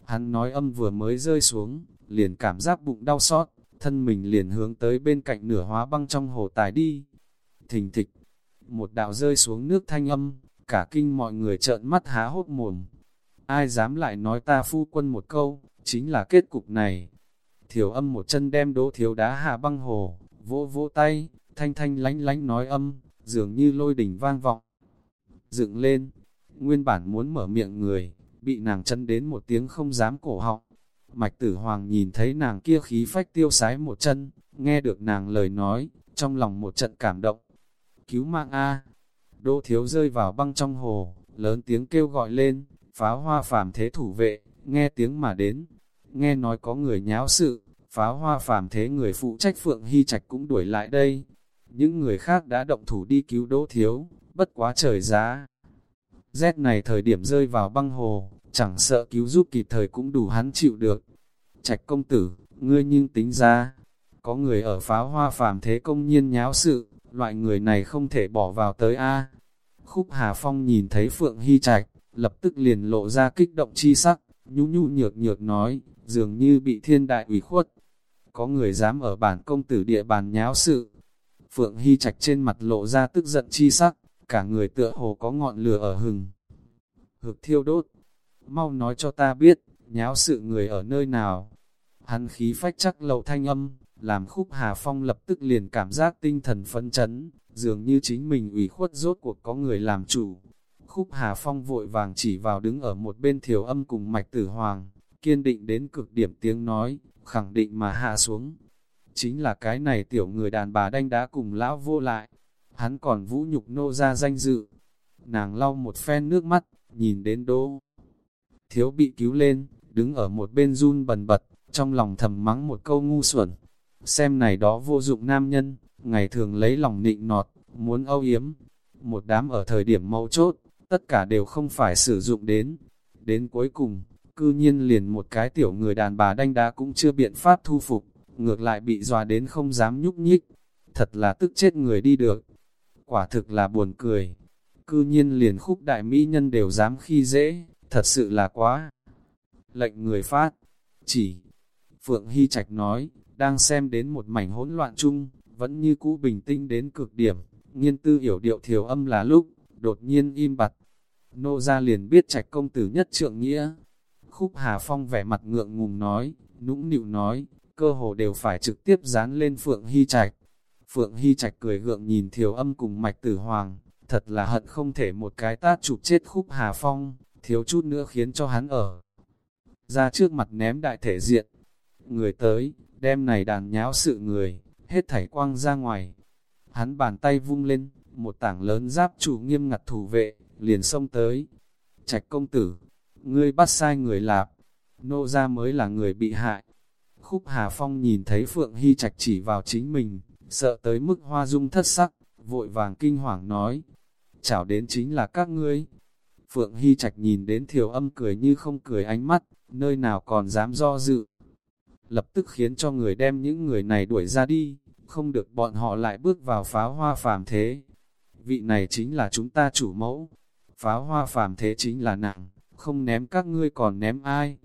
Hắn nói âm vừa mới rơi xuống, liền cảm giác bụng đau xót, thân mình liền hướng tới bên cạnh nửa hóa băng trong hồ tài đi. Thình thịch, một đạo rơi xuống nước thanh âm, cả kinh mọi người trợn mắt há hốt mồm. Ai dám lại nói ta phu quân một câu, chính là kết cục này. Thiểu âm một chân đem đỗ thiếu đá hạ băng hồ, vỗ vỗ tay, thanh thanh lánh lánh nói âm, dường như lôi đỉnh vang vọng. Dựng lên, nguyên bản muốn mở miệng người, bị nàng chân đến một tiếng không dám cổ họng. Mạch tử hoàng nhìn thấy nàng kia khí phách tiêu sái một chân, nghe được nàng lời nói, trong lòng một trận cảm động. Cứu mạng A! Đỗ thiếu rơi vào băng trong hồ, lớn tiếng kêu gọi lên, pháo hoa phàm thế thủ vệ, nghe tiếng mà đến. Nghe nói có người nháo sự, pháo hoa phàm thế người phụ trách Phượng Hy Trạch cũng đuổi lại đây. Những người khác đã động thủ đi cứu đỗ thiếu, bất quá trời giá. Rét này thời điểm rơi vào băng hồ, chẳng sợ cứu giúp kịp thời cũng đủ hắn chịu được. Trạch công tử, ngươi nhưng tính ra, có người ở pháo hoa phàm thế công nhiên nháo sự, loại người này không thể bỏ vào tới A. Khúc Hà Phong nhìn thấy Phượng Hy Trạch, lập tức liền lộ ra kích động chi sắc, nhu nhu nhược nhược nói, dường như bị thiên đại ủy khuất. Có người dám ở bản công tử địa bàn nháo sự. Phượng Hy Trạch trên mặt lộ ra tức giận chi sắc, cả người tựa hồ có ngọn lửa ở hừng. Hực thiêu đốt, mau nói cho ta biết, nháo sự người ở nơi nào. Hắn khí phách chắc lậu thanh âm, làm khúc Hà Phong lập tức liền cảm giác tinh thần phấn chấn, dường như chính mình ủy khuất rốt cuộc có người làm chủ. Khúc Hà Phong vội vàng chỉ vào đứng ở một bên thiểu âm cùng mạch tử hoàng, kiên định đến cực điểm tiếng nói, khẳng định mà hạ xuống. Chính là cái này tiểu người đàn bà đanh đã cùng lão vô lại, hắn còn vũ nhục nô ra danh dự. Nàng lau một phen nước mắt, nhìn đến đô Thiếu bị cứu lên, đứng ở một bên run bần bật, trong lòng thầm mắng một câu ngu xuẩn. Xem này đó vô dụng nam nhân, ngày thường lấy lòng nịnh nọt, muốn âu yếm. Một đám ở thời điểm mấu chốt, tất cả đều không phải sử dụng đến. Đến cuối cùng, cư nhiên liền một cái tiểu người đàn bà đanh đá cũng chưa biện pháp thu phục, ngược lại bị dọa đến không dám nhúc nhích. Thật là tức chết người đi được. Quả thực là buồn cười. Cư nhiên liền khúc đại mỹ nhân đều dám khi dễ, thật sự là quá. Lệnh người phát, chỉ, Phượng Hy Trạch nói, đang xem đến một mảnh hỗn loạn chung, vẫn như cũ bình tĩnh đến cực điểm, nghiên tư hiểu điệu thiểu âm là lúc, đột nhiên im bặt. Nô ra liền biết Trạch công tử nhất trượng nghĩa. Khúc Hà Phong vẻ mặt ngượng ngùng nói, nũng nịu nói, cơ hồ đều phải trực tiếp dán lên Phượng Hy Trạch. Phượng Hy Trạch cười gượng nhìn thiểu âm cùng mạch tử hoàng, thật là hận không thể một cái tát chụp chết khúc Hà Phong, thiếu chút nữa khiến cho hắn ở. Ra trước mặt ném đại thể diện, người tới, đem này đàn nháo sự người, hết thảy quang ra ngoài. Hắn bàn tay vung lên, một tảng lớn giáp chủ nghiêm ngặt thủ vệ, liền xông tới. Trạch công tử, ngươi bắt sai người lạp, nô ra mới là người bị hại. Khúc Hà Phong nhìn thấy Phượng Hy Trạch chỉ vào chính mình, sợ tới mức hoa dung thất sắc, vội vàng kinh hoàng nói, chảo đến chính là các ngươi. Phượng Hy Trạch nhìn đến thiểu âm cười như không cười ánh mắt, nơi nào còn dám do dự. Lập tức khiến cho người đem những người này đuổi ra đi, không được bọn họ lại bước vào pháo hoa phàm thế. Vị này chính là chúng ta chủ mẫu, pháo hoa phàm thế chính là nặng, không ném các ngươi còn ném ai.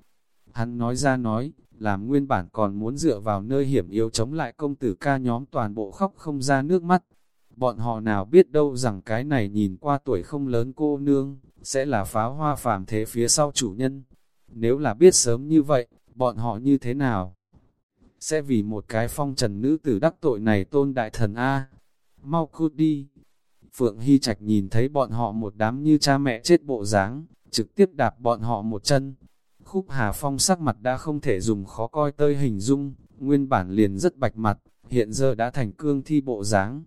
Hắn nói ra nói, làm nguyên bản còn muốn dựa vào nơi hiểm yếu chống lại công tử ca nhóm toàn bộ khóc không ra nước mắt. Bọn họ nào biết đâu rằng cái này nhìn qua tuổi không lớn cô nương, sẽ là pháo hoa phàm thế phía sau chủ nhân. Nếu là biết sớm như vậy, bọn họ như thế nào? Sẽ vì một cái phong trần nữ tử đắc tội này tôn đại thần A. Mau cút đi. Phượng Hy Trạch nhìn thấy bọn họ một đám như cha mẹ chết bộ dáng trực tiếp đạp bọn họ một chân. Khúc Hà Phong sắc mặt đã không thể dùng khó coi tơi hình dung, nguyên bản liền rất bạch mặt, hiện giờ đã thành cương thi bộ dáng.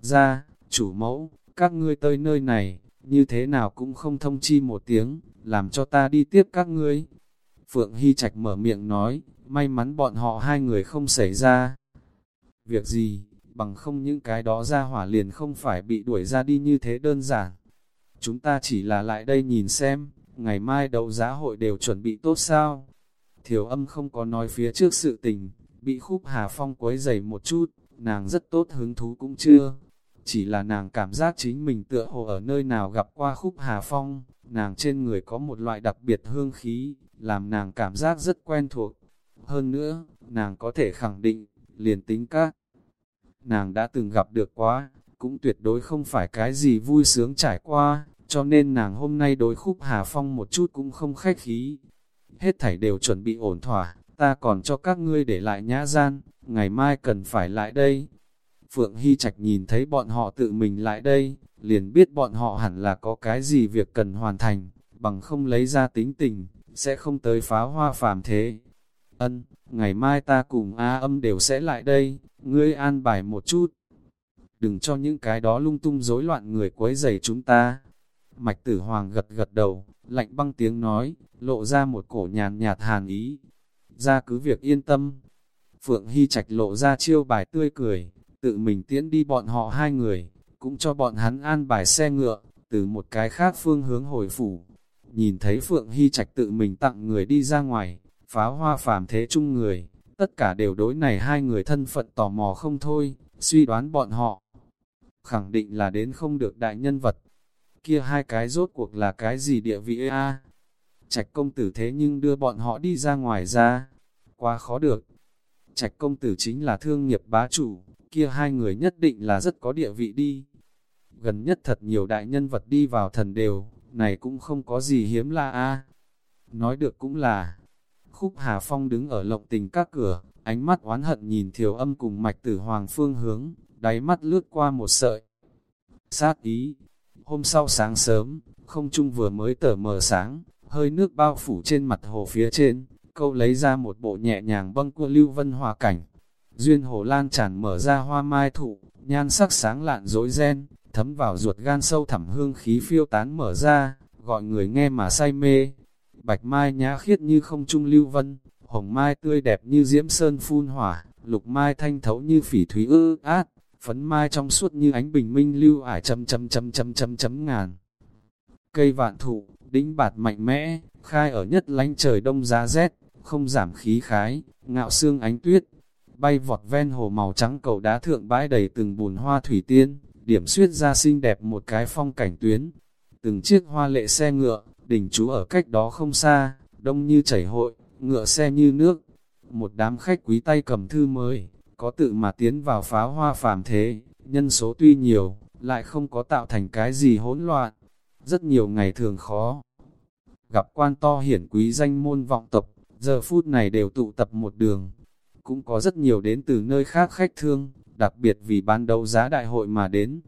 Ra, chủ mẫu, các ngươi tới nơi này, như thế nào cũng không thông chi một tiếng, làm cho ta đi tiếp các ngươi. Phượng Hy Trạch mở miệng nói, may mắn bọn họ hai người không xảy ra. Việc gì, bằng không những cái đó ra hỏa liền không phải bị đuổi ra đi như thế đơn giản. Chúng ta chỉ là lại đây nhìn xem, ngày mai đấu giá hội đều chuẩn bị tốt sao. Thiểu âm không có nói phía trước sự tình, bị khúc Hà Phong quấy dày một chút, nàng rất tốt hứng thú cũng chưa. Chỉ là nàng cảm giác chính mình tựa hồ ở nơi nào gặp qua khúc Hà Phong, nàng trên người có một loại đặc biệt hương khí, làm nàng cảm giác rất quen thuộc. Hơn nữa, nàng có thể khẳng định, liền tính các. Nàng đã từng gặp được quá, cũng tuyệt đối không phải cái gì vui sướng trải qua, cho nên nàng hôm nay đối khúc Hà Phong một chút cũng không khách khí. Hết thảy đều chuẩn bị ổn thỏa, ta còn cho các ngươi để lại nhã gian, ngày mai cần phải lại đây. Phượng Hy Trạch nhìn thấy bọn họ tự mình lại đây, liền biết bọn họ hẳn là có cái gì việc cần hoàn thành, bằng không lấy ra tính tình, sẽ không tới phá hoa phàm thế. Ân, ngày mai ta cùng A âm đều sẽ lại đây, ngươi an bài một chút. Đừng cho những cái đó lung tung rối loạn người quấy rầy chúng ta. Mạch tử hoàng gật gật đầu, lạnh băng tiếng nói, lộ ra một cổ nhàn nhạt hàn ý. Ra cứ việc yên tâm. Phượng Hy Trạch lộ ra chiêu bài tươi cười, tự mình tiễn đi bọn họ hai người, cũng cho bọn hắn an bài xe ngựa, từ một cái khác phương hướng hồi phủ. Nhìn thấy Phượng Hy Trạch tự mình tặng người đi ra ngoài, pháo hoa phàm thế chung người, tất cả đều đối này hai người thân phận tò mò không thôi, suy đoán bọn họ. Khẳng định là đến không được đại nhân vật, kia hai cái rốt cuộc là cái gì địa vị a Trạch công tử thế nhưng đưa bọn họ đi ra ngoài ra, quá khó được. Trạch công tử chính là thương nghiệp bá chủ, kia hai người nhất định là rất có địa vị đi. Gần nhất thật nhiều đại nhân vật đi vào thần đều, này cũng không có gì hiếm la a. Nói được cũng là, khúc Hà Phong đứng ở lộng tình các cửa, ánh mắt oán hận nhìn thiểu âm cùng mạch tử hoàng phương hướng, đáy mắt lướt qua một sợi. Sát ý, Hôm sau sáng sớm, không trung vừa mới tở mờ sáng, hơi nước bao phủ trên mặt hồ phía trên, câu lấy ra một bộ nhẹ nhàng băng cua lưu vân hòa cảnh. Duyên hồ lan tràn mở ra hoa mai thụ, nhan sắc sáng lạn rối ren, thấm vào ruột gan sâu thẳm hương khí phiêu tán mở ra, gọi người nghe mà say mê. Bạch mai nhã khiết như không trung lưu vân, hồng mai tươi đẹp như diễm sơn phun hỏa, lục mai thanh thấu như phỉ thúy ư át, phấn mai trong suốt như ánh bình minh lưu ải chấm chấm chấm chấm chấm chấm ngàn. Cây vạn thụ, đĩnh bạt mạnh mẽ, khai ở nhất lánh trời đông giá rét, không giảm khí khái, ngạo xương ánh tuyết, bay vọt ven hồ màu trắng cầu đá thượng bãi đầy từng bùn hoa thủy tiên, điểm suyết ra xinh đẹp một cái phong cảnh tuyến. Từng chiếc hoa lệ xe ngựa, đỉnh chú ở cách đó không xa, đông như chảy hội, ngựa xe như nước. Một đám khách quý tay cầm thư mới, có tự mà tiến vào pháo hoa phàm thế, nhân số tuy nhiều, lại không có tạo thành cái gì hỗn loạn. Rất nhiều ngày thường khó. Gặp quan to hiển quý danh môn vọng tập giờ phút này đều tụ tập một đường. Cũng có rất nhiều đến từ nơi khác khách thương, đặc biệt vì ban đấu giá đại hội mà đến.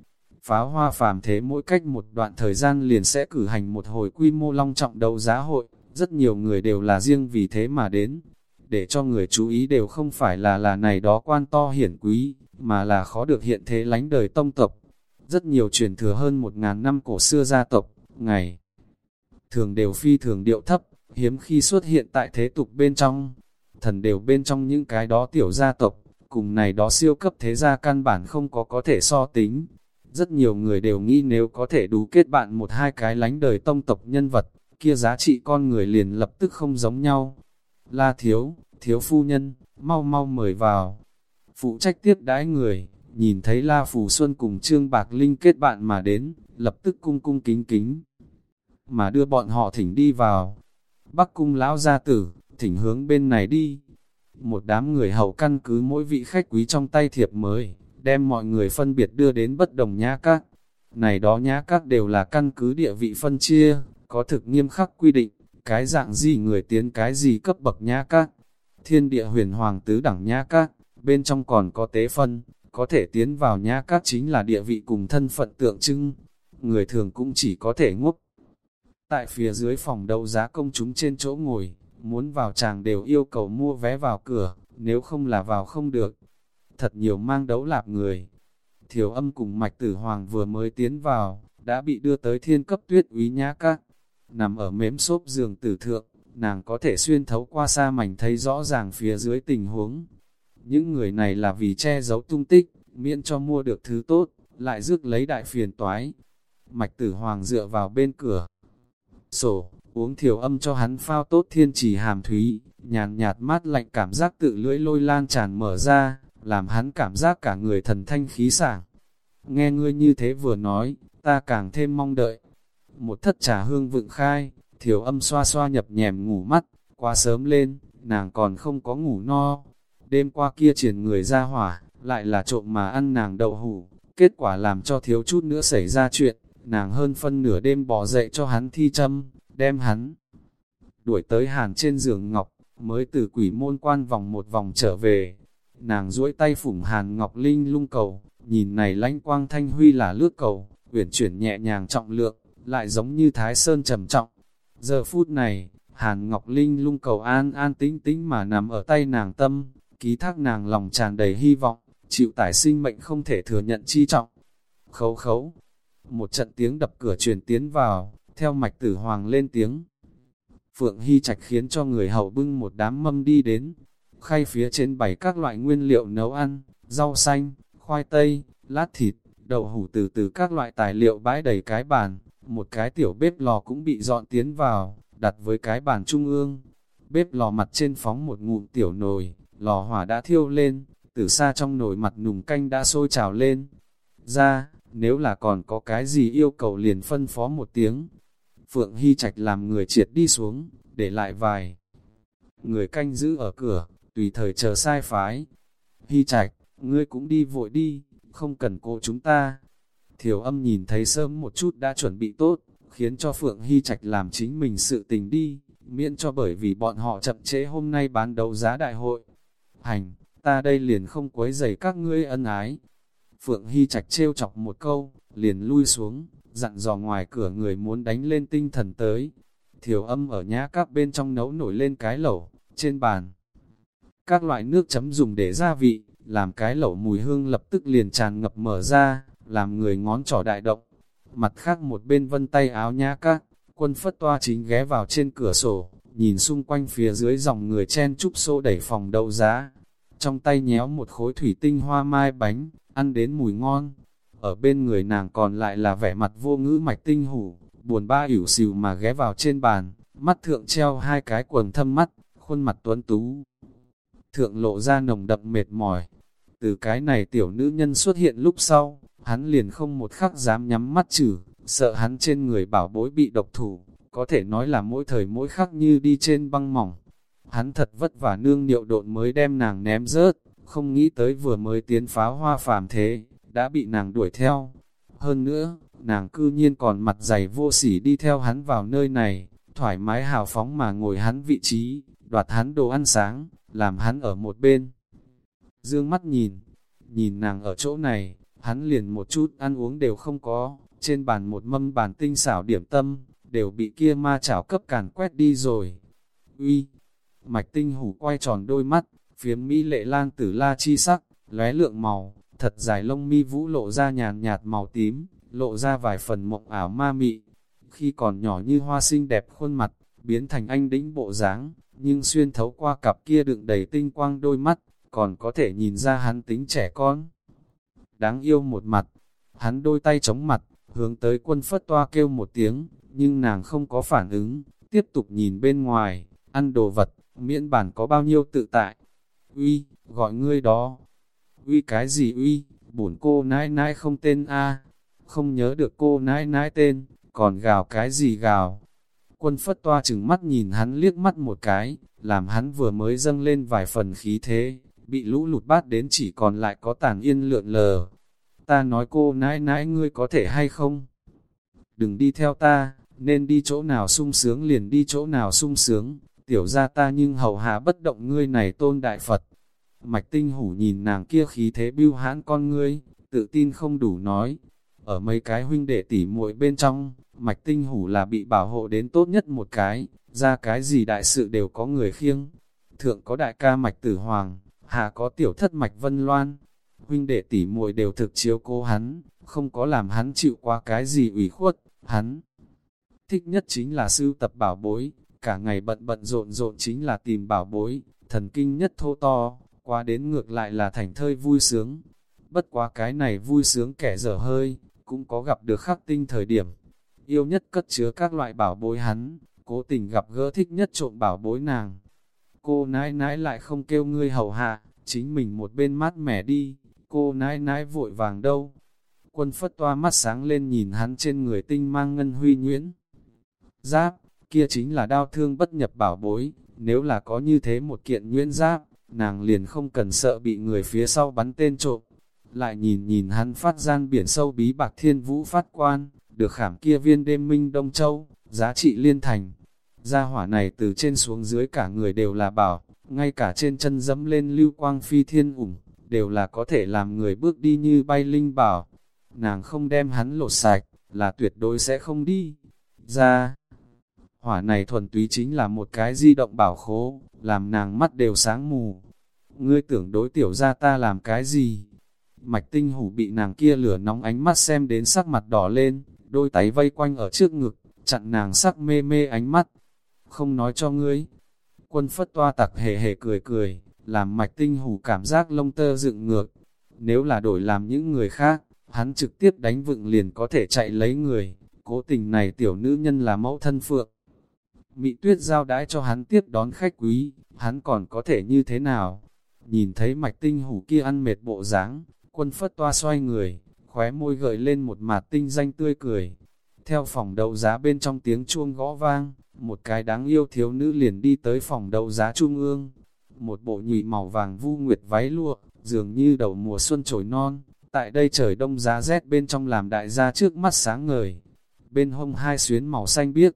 Pháo hoa phàm thế mỗi cách một đoạn thời gian liền sẽ cử hành một hồi quy mô long trọng đấu giá hội, rất nhiều người đều là riêng vì thế mà đến. để cho người chú ý đều không phải là là này đó quan to hiển quý, mà là khó được hiện thế lánh đời tông tộc. Rất nhiều truyền thừa hơn một ngàn năm cổ xưa gia tộc, ngày thường đều phi thường điệu thấp, hiếm khi xuất hiện tại thế tục bên trong. Thần đều bên trong những cái đó tiểu gia tộc, cùng này đó siêu cấp thế gia căn bản không có có thể so tính. Rất nhiều người đều nghĩ nếu có thể đủ kết bạn một hai cái lánh đời tông tộc nhân vật, kia giá trị con người liền lập tức không giống nhau. La thiếu, thiếu phu nhân, mau mau mời vào. Phụ trách tiếp đãi người, nhìn thấy La Phù Xuân cùng Trương Bạc Linh kết bạn mà đến, lập tức cung cung kính kính. Mà đưa bọn họ thỉnh đi vào. Bắc cung lão gia tử, thỉnh hướng bên này đi. Một đám người hầu căn cứ mỗi vị khách quý trong tay thiệp mới, đem mọi người phân biệt đưa đến bất đồng nhã các. Này đó nhã các đều là căn cứ địa vị phân chia, có thực nghiêm khắc quy định, cái dạng gì người tiến cái gì cấp bậc nhã các. Thiên địa huyền hoàng tứ đẳng nhã các, bên trong còn có tế phân, có thể tiến vào nhã các chính là địa vị cùng thân phận tượng trưng. Người thường cũng chỉ có thể ngốc. Tại phía dưới phòng đấu giá công chúng trên chỗ ngồi, muốn vào chàng đều yêu cầu mua vé vào cửa, nếu không là vào không được. Thật nhiều mang đấu lạp người. Thiểu âm cùng mạch tử hoàng vừa mới tiến vào, đã bị đưa tới thiên cấp tuyết úy nhã các. Nằm ở mếm xốp giường tử thượng, nàng có thể xuyên thấu qua xa mảnh thấy rõ ràng phía dưới tình huống. Những người này là vì che giấu tung tích, miễn cho mua được thứ tốt, lại rước lấy đại phiền toái. Mạch tử hoàng dựa vào bên cửa. Sổ, uống thiểu âm cho hắn phao tốt thiên trì hàm thúy, nhàn nhạt mát lạnh cảm giác tự lưỡi lôi lan tràn mở ra, làm hắn cảm giác cả người thần thanh khí sảng. Nghe ngươi như thế vừa nói, ta càng thêm mong đợi. Một thất trà hương vựng khai, thiểu âm xoa xoa nhập nhèm ngủ mắt, quá sớm lên, nàng còn không có ngủ no. Đêm qua kia triển người ra hỏa, lại là trộm mà ăn nàng đậu hủ, kết quả làm cho thiếu chút nữa xảy ra chuyện, nàng hơn phân nửa đêm bỏ dậy cho hắn thi châm, đem hắn đuổi tới hàn trên giường ngọc, mới từ quỷ môn quan vòng một vòng trở về. Nàng duỗi tay phủng hàn ngọc linh lung cầu, nhìn này lánh quang thanh huy là lướt cầu, uyển chuyển nhẹ nhàng trọng lượng, lại giống như thái sơn trầm trọng. Giờ phút này, hàn ngọc linh lung cầu an an tĩnh tĩnh mà nằm ở tay nàng tâm, ký thác nàng lòng tràn đầy hy vọng, chịu tải sinh mệnh không thể thừa nhận chi trọng. Khấu khấu, một trận tiếng đập cửa truyền tiến vào, theo mạch tử hoàng lên tiếng. Phượng Hy Trạch khiến cho người hậu bưng một đám mâm đi đến, khay phía trên bày các loại nguyên liệu nấu ăn, rau xanh, khoai tây, lát thịt, đậu hủ từ từ các loại tài liệu bãi đầy cái bàn, một cái tiểu bếp lò cũng bị dọn tiến vào, đặt với cái bàn trung ương. Bếp lò mặt trên phóng một ngụm tiểu nồi, lò hỏa đã thiêu lên, từ xa trong nồi mặt nùng canh đã sôi trào lên. Ra, nếu là còn có cái gì yêu cầu liền phân phó một tiếng. Phượng Hy Trạch làm người triệt đi xuống, để lại vài. Người canh giữ ở cửa, tùy thời chờ sai phái. Hy Trạch, ngươi cũng đi vội đi, không cần cô chúng ta. Thiểu âm nhìn thấy sớm một chút đã chuẩn bị tốt, khiến cho Phượng Hy Trạch làm chính mình sự tình đi, miễn cho bởi vì bọn họ chậm chế hôm nay bán đấu giá đại hội. Hành, ta đây liền không quấy rầy các ngươi ân ái, Phượng Hy Trạch trêu chọc một câu, liền lui xuống, dặn dò ngoài cửa người muốn đánh lên tinh thần tới. Thiểu âm ở nhã các bên trong nấu nổi lên cái lẩu, trên bàn. Các loại nước chấm dùng để gia vị, làm cái lẩu mùi hương lập tức liền tràn ngập mở ra, làm người ngón trỏ đại động. Mặt khác một bên vân tay áo nhã các, quân phất toa chính ghé vào trên cửa sổ, nhìn xung quanh phía dưới dòng người chen chúc xô đẩy phòng đậu giá. Trong tay nhéo một khối thủy tinh hoa mai bánh, ăn đến mùi ngon. Ở bên người nàng còn lại là vẻ mặt vô ngữ mạch tinh hủ, buồn ba ỉu xìu mà ghé vào trên bàn, mắt thượng treo hai cái quần thâm mắt, khuôn mặt tuấn tú. Thượng lộ ra nồng đậm mệt mỏi. Từ cái này tiểu nữ nhân xuất hiện lúc sau, hắn liền không một khắc dám nhắm mắt chử, sợ hắn trên người bảo bối bị độc thủ, có thể nói là mỗi thời mỗi khắc như đi trên băng mỏng. Hắn thật vất vả nương niệu độn mới đem nàng ném rớt, không nghĩ tới vừa mới tiến pháo hoa phàm thế, đã bị nàng đuổi theo. Hơn nữa, nàng cư nhiên còn mặt dày vô sỉ đi theo hắn vào nơi này, thoải mái hào phóng mà ngồi hắn vị trí, đoạt hắn đồ ăn sáng, làm hắn ở một bên. Dương mắt nhìn, nhìn nàng ở chỗ này, hắn liền một chút ăn uống đều không có, trên bàn một mâm bàn tinh xảo điểm tâm, đều bị kia ma chảo cấp càn quét đi rồi. Uy, Mạch tinh hủ quay tròn đôi mắt, phiếm mỹ lệ lang tử la chi sắc, lóe lượng màu, thật dài lông mi vũ lộ ra nhàn nhạt màu tím, lộ ra vài phần mộng ảo ma mị. Khi còn nhỏ như hoa xinh đẹp khuôn mặt, biến thành anh đĩnh bộ dáng, nhưng xuyên thấu qua cặp kia đựng đầy tinh quang đôi mắt, còn có thể nhìn ra hắn tính trẻ con. Đáng yêu một mặt, hắn đôi tay chống mặt, hướng tới quân phất toa kêu một tiếng, nhưng nàng không có phản ứng, tiếp tục nhìn bên ngoài, ăn đồ vật, miễn bản có bao nhiêu tự tại. Uy, gọi ngươi đó. Uy cái gì uy, bổn cô nãi nãi không tên A, không nhớ được cô nãi nãi tên, còn gào cái gì gào. Quân phất toa chừng mắt nhìn hắn liếc mắt một cái, làm hắn vừa mới dâng lên vài phần khí thế, bị lũ lụt bát đến chỉ còn lại có tàn yên lượn lờ. Ta nói cô nãi nãi ngươi có thể hay không? Đừng đi theo ta, nên đi chỗ nào sung sướng liền đi chỗ nào sung sướng, tiểu ra ta nhưng hầu hạ bất động ngươi này tôn đại Phật. Mạch tinh hủ nhìn nàng kia khí thế bưu hãn con ngươi, tự tin không đủ nói. Ở mấy cái huynh đệ tỉ muội bên trong, mạch tinh hủ là bị bảo hộ đến tốt nhất một cái, ra cái gì đại sự đều có người khiêng. Thượng có đại ca mạch tử hoàng, hạ có tiểu thất mạch vân loan. Huynh đệ tỉ muội đều thực chiếu cố hắn, không có làm hắn chịu qua cái gì ủy khuất, hắn. Thích nhất chính là sưu tập bảo bối, cả ngày bận bận rộn rộn chính là tìm bảo bối, thần kinh nhất thô to, qua đến ngược lại là thành thơi vui sướng. Bất quá cái này vui sướng kẻ dở hơi, cũng có gặp được khắc tinh thời điểm. Yêu nhất cất chứa các loại bảo bối hắn, cố tình gặp gỡ thích nhất trộm bảo bối nàng. Cô nãi nãi lại không kêu ngươi hầu hạ, chính mình một bên mát mẻ đi, cô nãi nãi vội vàng đâu. Quân phất toa mắt sáng lên nhìn hắn trên người tinh mang ngân huy nhuyễn. Giáp, kia chính là đau thương bất nhập bảo bối, nếu là có như thế một kiện nhuyễn giáp, nàng liền không cần sợ bị người phía sau bắn tên trộm. Lại nhìn nhìn hắn phát gian biển sâu bí bạc thiên vũ phát quan, được khảm kia viên đêm minh Đông Châu, giá trị liên thành. Gia hỏa này từ trên xuống dưới cả người đều là bảo, ngay cả trên chân dẫm lên lưu quang phi thiên ủng, đều là có thể làm người bước đi như bay linh bảo. Nàng không đem hắn lột sạch, là tuyệt đối sẽ không đi. Ra, hỏa này thuần túy chính là một cái di động bảo khố, làm nàng mắt đều sáng mù. Ngươi tưởng đối tiểu ra ta làm cái gì? Mạch tinh hủ bị nàng kia lửa nóng ánh mắt xem đến sắc mặt đỏ lên, đôi tay vây quanh ở trước ngực, chặn nàng sắc mê mê ánh mắt. Không nói cho ngươi. Quân phất toa tặc hề hề cười cười, làm mạch tinh hủ cảm giác lông tơ dựng ngược. Nếu là đổi làm những người khác, hắn trực tiếp đánh vựng liền có thể chạy lấy người. Cố tình này tiểu nữ nhân là mẫu thân phượng. Mị tuyết giao đãi cho hắn tiếp đón khách quý, hắn còn có thể như thế nào? Nhìn thấy mạch tinh hủ kia ăn mệt bộ dáng, quân phất toa xoay người, khóe môi gợi lên một mặt tinh danh tươi cười. Theo phòng đấu giá bên trong tiếng chuông gõ vang, một cái đáng yêu thiếu nữ liền đi tới phòng đấu giá trung ương. Một bộ nhụy màu vàng vu nguyệt váy lụa, dường như đầu mùa xuân trồi non. Tại đây trời đông giá rét bên trong làm đại gia trước mắt sáng ngời. Bên hông hai xuyến màu xanh biếc.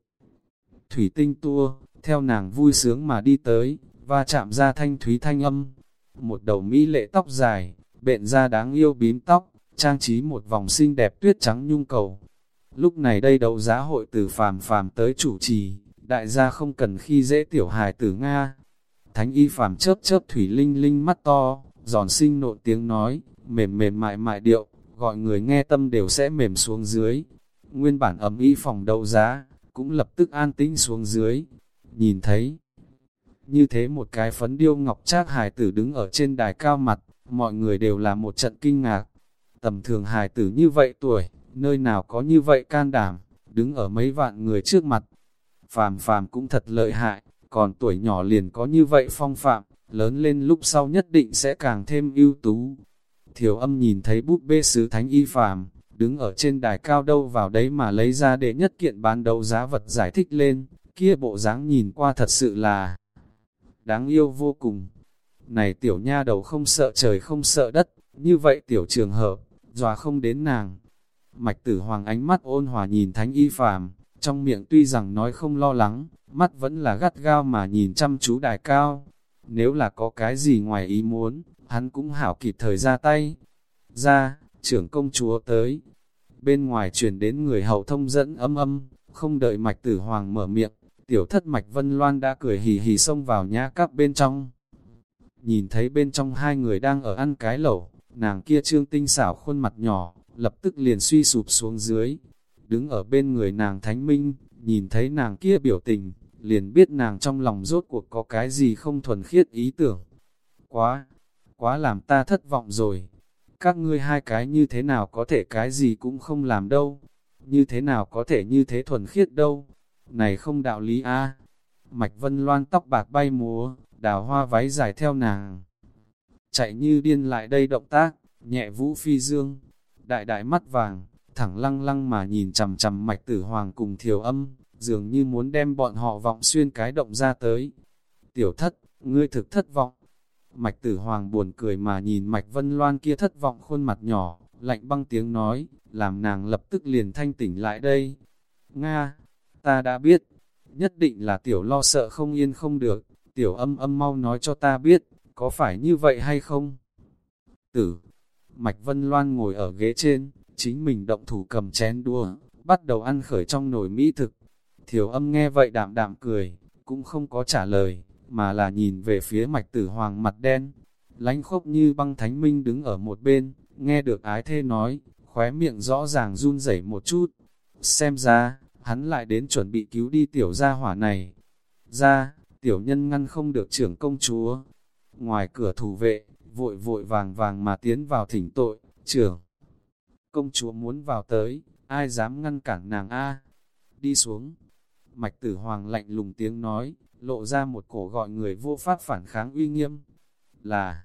Thủy tinh tua, theo nàng vui sướng mà đi tới, và chạm ra thanh thúy thanh âm. Một đầu mỹ lệ tóc dài, bện ra đáng yêu bím tóc, trang trí một vòng xinh đẹp tuyết trắng nhung cầu. Lúc này đây đấu giá hội từ phàm phàm tới chủ trì, đại gia không cần khi dễ tiểu hài tử Nga. Thánh y phàm chớp chớp thủy linh linh mắt to, giòn sinh nộn tiếng nói, mềm mềm mại mại điệu, gọi người nghe tâm đều sẽ mềm xuống dưới. Nguyên bản ấm y phòng đấu giá, cũng lập tức an tĩnh xuống dưới. Nhìn thấy, như thế một cái phấn điêu ngọc trác hài tử đứng ở trên đài cao mặt, mọi người đều là một trận kinh ngạc. Tầm thường hài tử như vậy tuổi, nơi nào có như vậy can đảm, đứng ở mấy vạn người trước mặt. Phàm phàm cũng thật lợi hại, còn tuổi nhỏ liền có như vậy phong phạm, lớn lên lúc sau nhất định sẽ càng thêm ưu tú. Thiểu âm nhìn thấy búp bê sứ thánh y phàm, đứng ở trên đài cao đâu vào đấy mà lấy ra để nhất kiện bán đấu giá vật giải thích lên, kia bộ dáng nhìn qua thật sự là đáng yêu vô cùng. Này tiểu nha đầu không sợ trời không sợ đất, như vậy tiểu trường hợp, dòa không đến nàng. Mạch tử hoàng ánh mắt ôn hòa nhìn thánh y phàm, trong miệng tuy rằng nói không lo lắng, mắt vẫn là gắt gao mà nhìn chăm chú đài cao. Nếu là có cái gì ngoài ý muốn, hắn cũng hảo kịp thời ra tay. Ra, trưởng công chúa tới. Bên ngoài truyền đến người hậu thông dẫn âm âm, không đợi mạch tử hoàng mở miệng, tiểu thất Mạch Vân Loan đã cười hì hì xông vào nhã các bên trong. Nhìn thấy bên trong hai người đang ở ăn cái lẩu, nàng kia trương tinh xảo khuôn mặt nhỏ, lập tức liền suy sụp xuống dưới. Đứng ở bên người nàng thánh minh, nhìn thấy nàng kia biểu tình, liền biết nàng trong lòng rốt cuộc có cái gì không thuần khiết ý tưởng. Quá, quá làm ta thất vọng rồi. Các ngươi hai cái như thế nào có thể cái gì cũng không làm đâu. Như thế nào có thể như thế thuần khiết đâu. Này không đạo lý a Mạch Vân Loan tóc bạc bay múa, đào hoa váy dài theo nàng. Chạy như điên lại đây động tác, nhẹ vũ phi dương, đại đại mắt vàng, thẳng lăng lăng mà nhìn chầm chầm mạch tử hoàng cùng thiều âm, dường như muốn đem bọn họ vọng xuyên cái động ra tới. Tiểu thất, ngươi thực thất vọng. Mạch tử hoàng buồn cười mà nhìn mạch vân loan kia thất vọng khuôn mặt nhỏ, lạnh băng tiếng nói, làm nàng lập tức liền thanh tỉnh lại đây. Nga, ta đã biết, nhất định là tiểu lo sợ không yên không được, tiểu âm âm mau nói cho ta biết, có phải như vậy hay không? Tử, Mạch Vân Loan ngồi ở ghế trên, chính mình động thủ cầm chén đua, bắt đầu ăn khởi trong nồi mỹ thực. Thiểu âm nghe vậy đạm đạm cười, cũng không có trả lời, mà là nhìn về phía mạch tử hoàng mặt đen. lánh khốc như băng thánh minh đứng ở một bên, nghe được ái thê nói, khóe miệng rõ ràng run rẩy một chút. Xem ra, hắn lại đến chuẩn bị cứu đi tiểu gia hỏa này. Ra, tiểu nhân ngăn không được trưởng công chúa. Ngoài cửa thủ vệ, vội vội vàng vàng mà tiến vào thỉnh tội, trưởng. Công chúa muốn vào tới, ai dám ngăn cản nàng A? Đi xuống. Mạch tử hoàng lạnh lùng tiếng nói, lộ ra một cổ gọi người vô pháp phản kháng uy nghiêm. Là,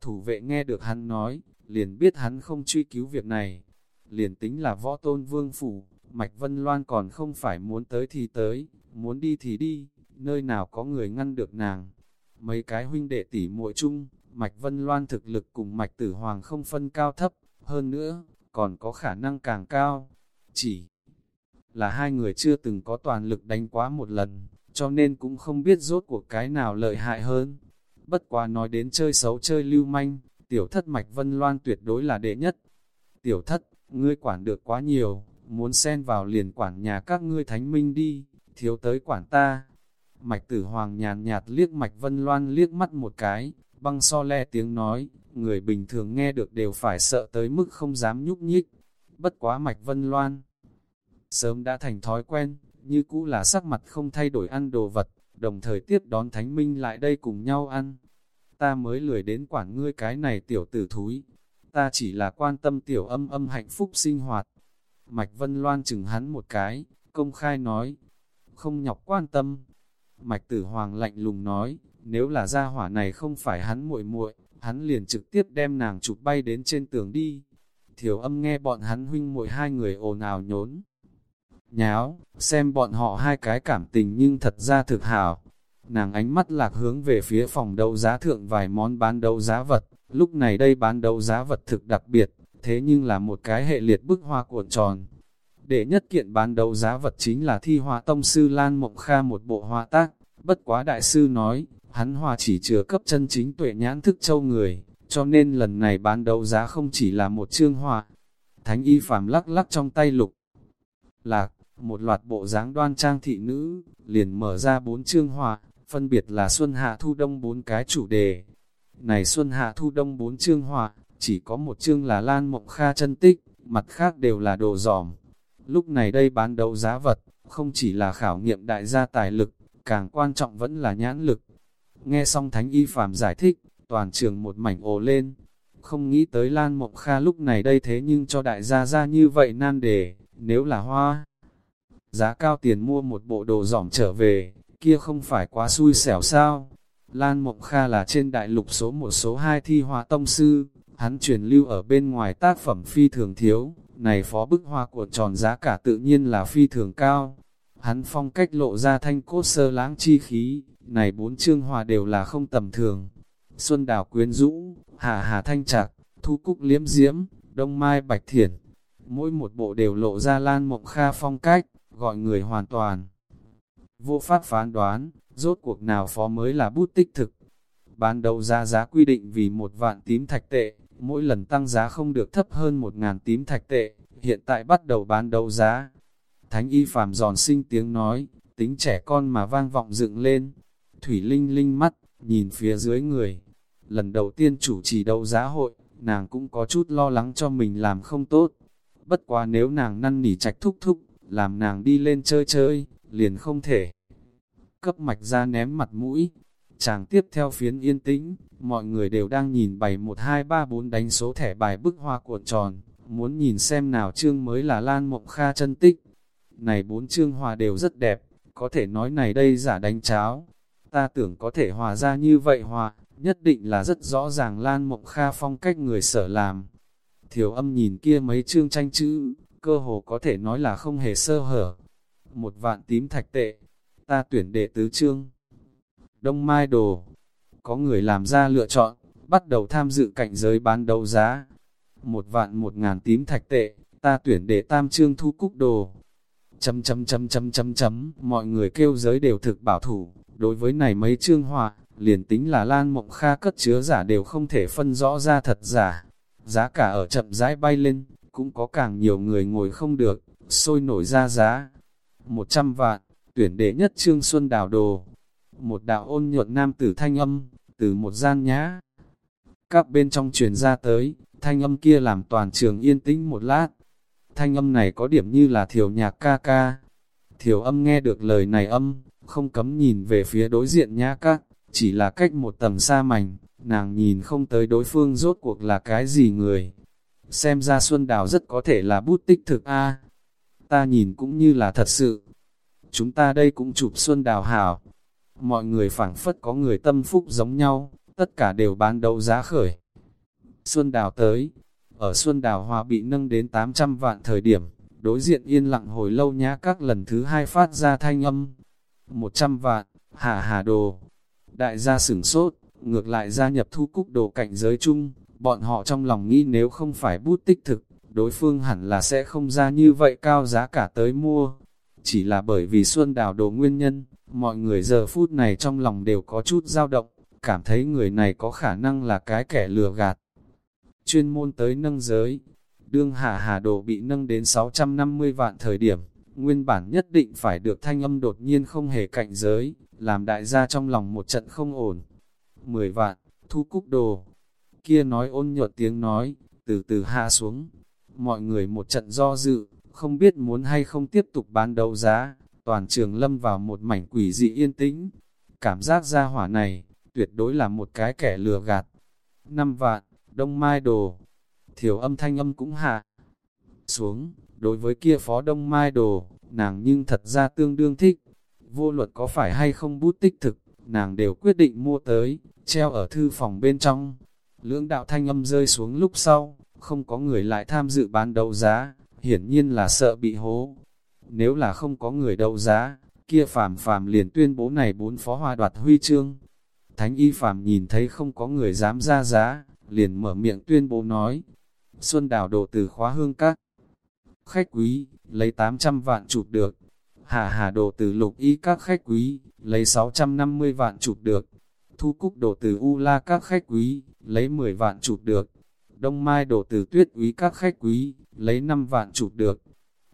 thủ vệ nghe được hắn nói, liền biết hắn không truy cứu việc này. Liền tính là võ tôn vương phủ, Mạch Vân Loan còn không phải muốn tới thì tới, muốn đi thì đi, nơi nào có người ngăn được nàng. Mấy cái huynh đệ tỷ muội chung, Mạch Vân Loan thực lực cùng Mạch Tử Hoàng không phân cao thấp, hơn nữa, còn có khả năng càng cao. Chỉ là hai người chưa từng có toàn lực đánh quá một lần, cho nên cũng không biết rốt cuộc cái nào lợi hại hơn. Bất quá nói đến chơi xấu chơi lưu manh, tiểu thất Mạch Vân Loan tuyệt đối là đệ nhất. Tiểu thất, ngươi quản được quá nhiều, muốn xen vào liền quản nhà các ngươi thánh minh đi, thiếu tới quản ta. Mạch tử hoàng nhàn nhạt liếc Mạch Vân Loan liếc mắt một cái, băng so le tiếng nói, người bình thường nghe được đều phải sợ tới mức không dám nhúc nhích. Bất quá Mạch Vân Loan sớm đã thành thói quen, như cũ là sắc mặt không thay đổi ăn đồ vật, đồng thời tiếp đón Thánh Minh lại đây cùng nhau ăn. Ta mới lười đến quản ngươi cái này tiểu tử thúi, ta chỉ là quan tâm tiểu âm âm hạnh phúc sinh hoạt. Mạch Vân Loan chừng hắn một cái, công khai nói, không nhọc quan tâm. Mạch Tử Hoàng lạnh lùng nói, nếu là gia hỏa này không phải hắn muội muội, hắn liền trực tiếp đem nàng chụp bay đến trên tường đi. Thiểu âm nghe bọn hắn huynh muội hai người ồn ào nhốn. Nháo, xem bọn họ hai cái cảm tình nhưng thật ra thực hảo. Nàng ánh mắt lạc hướng về phía phòng đấu giá thượng vài món bán đấu giá vật. Lúc này đây bán đấu giá vật thực đặc biệt, thế nhưng là một cái hệ liệt bức hoa cuộn tròn. Để nhất kiện bán đấu giá vật chính là thi hoa tông sư Lan Mộng Kha một bộ hoa tác. Bất quá đại sư nói, hắn hòa chỉ chứa cấp chân chính tuệ nhãn thức châu người, cho nên lần này bán đấu giá không chỉ là một chương hòa. Thánh y phàm lắc lắc trong tay lục. Lạc, một loạt bộ dáng đoan trang thị nữ, liền mở ra bốn chương hòa, phân biệt là Xuân Hạ Thu Đông bốn cái chủ đề. Này Xuân Hạ Thu Đông bốn chương hòa, chỉ có một chương là Lan Mộng Kha chân tích, mặt khác đều là đồ giỏm. Lúc này đây bán đấu giá vật, không chỉ là khảo nghiệm đại gia tài lực, càng quan trọng vẫn là nhãn lực. Nghe xong Thánh Y Phạm giải thích, toàn trường một mảnh ồ lên. Không nghĩ tới Lan Mộng Kha lúc này đây thế nhưng cho đại gia ra như vậy nan đề, nếu là hoa. Giá cao tiền mua một bộ đồ giỏm trở về, kia không phải quá xui xẻo sao. Lan Mộng Kha là trên đại lục số một số hai thi hoa tông sư, hắn truyền lưu ở bên ngoài tác phẩm phi thường thiếu, này phó bức hoa của tròn giá cả tự nhiên là phi thường cao. Hắn phong cách lộ ra thanh cốt sơ lãng chi khí, này bốn chương hòa đều là không tầm thường. Xuân đào quyến rũ, Hạ hà thanh trạc, thu cúc liếm diễm, đông mai bạch thiển. Mỗi một bộ đều lộ ra lan mộng kha phong cách, gọi người hoàn toàn. Vô pháp phán đoán, rốt cuộc nào phó mới là bút tích thực. Bán đầu ra giá quy định vì một vạn tím thạch tệ, mỗi lần tăng giá không được thấp hơn một ngàn tím thạch tệ, hiện tại bắt đầu bán đầu giá. Thánh y phàm giòn sinh tiếng nói, tính trẻ con mà vang vọng dựng lên. Thủy Linh Linh mắt, nhìn phía dưới người. Lần đầu tiên chủ trì đấu giá hội, nàng cũng có chút lo lắng cho mình làm không tốt. Bất quá nếu nàng năn nỉ trạch thúc thúc, làm nàng đi lên chơi chơi, liền không thể. Cấp mạch ra ném mặt mũi. Chàng tiếp theo phiến yên tĩnh, mọi người đều đang nhìn bài 1 2 3 4 đánh số thẻ bài bức hoa cuộn tròn, muốn nhìn xem nào chương mới là Lan Mộng Kha chân tích. Này bốn chương hòa đều rất đẹp, có thể nói này đây giả đánh cháo. Ta tưởng có thể hòa ra như vậy hòa, nhất định là rất rõ ràng Lan Mộng Kha phong cách người sở làm. Thiểu âm nhìn kia mấy chương tranh chữ, cơ hồ có thể nói là không hề sơ hở. Một vạn tím thạch tệ, ta tuyển đệ tứ chương. Đông Mai Đồ, có người làm ra lựa chọn, bắt đầu tham dự cạnh giới bán đấu giá. Một vạn một ngàn tím thạch tệ, ta tuyển đệ tam chương thu cúc đồ. Chấm chấm chấm chấm chấm chấm, mọi người kêu giới đều thực bảo thủ, đối với này mấy chương họa, liền tính là Lan Mộng Kha cất chứa giả đều không thể phân rõ ra thật giả. Giá cả ở chậm rãi bay lên, cũng có càng nhiều người ngồi không được, sôi nổi ra giá. 100 vạn, tuyển đệ nhất Trương Xuân Đào Đồ. Một đạo ôn nhuận nam tử thanh âm, từ một gian nhã. Các bên trong truyền ra tới, thanh âm kia làm toàn trường yên tĩnh một lát. Thanh âm này có điểm như là thiểu nhạc ca ca. Thiểu âm nghe được lời này âm, không cấm nhìn về phía đối diện nhã các, chỉ là cách một tầng xa mảnh, nàng nhìn không tới đối phương rốt cuộc là cái gì người. Xem ra Xuân Đào rất có thể là bút tích thực a Ta nhìn cũng như là thật sự. Chúng ta đây cũng chụp Xuân Đào hảo. Mọi người phảng phất có người tâm phúc giống nhau, tất cả đều bán đấu giá khởi. Xuân Đào tới, ở Xuân Đào Hòa bị nâng đến 800 vạn thời điểm, đối diện yên lặng hồi lâu nhá các lần thứ hai phát ra thanh âm. 100 vạn, hà hà đồ. Đại gia sửng sốt, ngược lại gia nhập thu cúc đồ cảnh giới chung, bọn họ trong lòng nghĩ nếu không phải bút tích thực, đối phương hẳn là sẽ không ra như vậy cao giá cả tới mua. Chỉ là bởi vì Xuân Đào đồ nguyên nhân, mọi người giờ phút này trong lòng đều có chút dao động, cảm thấy người này có khả năng là cái kẻ lừa gạt chuyên môn tới nâng giới. Đương hạ hà đồ bị nâng đến 650 vạn thời điểm, nguyên bản nhất định phải được thanh âm đột nhiên không hề cạnh giới, làm đại gia trong lòng một trận không ổn. 10 vạn, thu cúc đồ. Kia nói ôn nhuận tiếng nói, từ từ hạ xuống. Mọi người một trận do dự, không biết muốn hay không tiếp tục bán đấu giá, toàn trường lâm vào một mảnh quỷ dị yên tĩnh. Cảm giác ra hỏa này, tuyệt đối là một cái kẻ lừa gạt. năm vạn, Đông Mai Đồ. Thiểu âm thanh âm cũng hạ xuống, đối với kia phó Đông Mai Đồ, nàng nhưng thật ra tương đương thích. Vô luật có phải hay không bút tích thực, nàng đều quyết định mua tới, treo ở thư phòng bên trong. Lưỡng đạo thanh âm rơi xuống lúc sau, không có người lại tham dự bán đấu giá, hiển nhiên là sợ bị hố. Nếu là không có người đấu giá, kia phàm phàm liền tuyên bố này bốn phó hoa đoạt huy chương. Thánh y phàm nhìn thấy không có người dám ra giá, liền mở miệng tuyên bố nói, Xuân đảo đồ từ khóa hương các. Khách quý, lấy 800 vạn chụp được. Hà hà đồ từ lục y các khách quý, lấy 650 vạn chụp được. Thu cúc đồ từ U la các khách quý, lấy 10 vạn chụp được. Đông mai đổ từ tuyết quý các khách quý, lấy 5 vạn chụp được.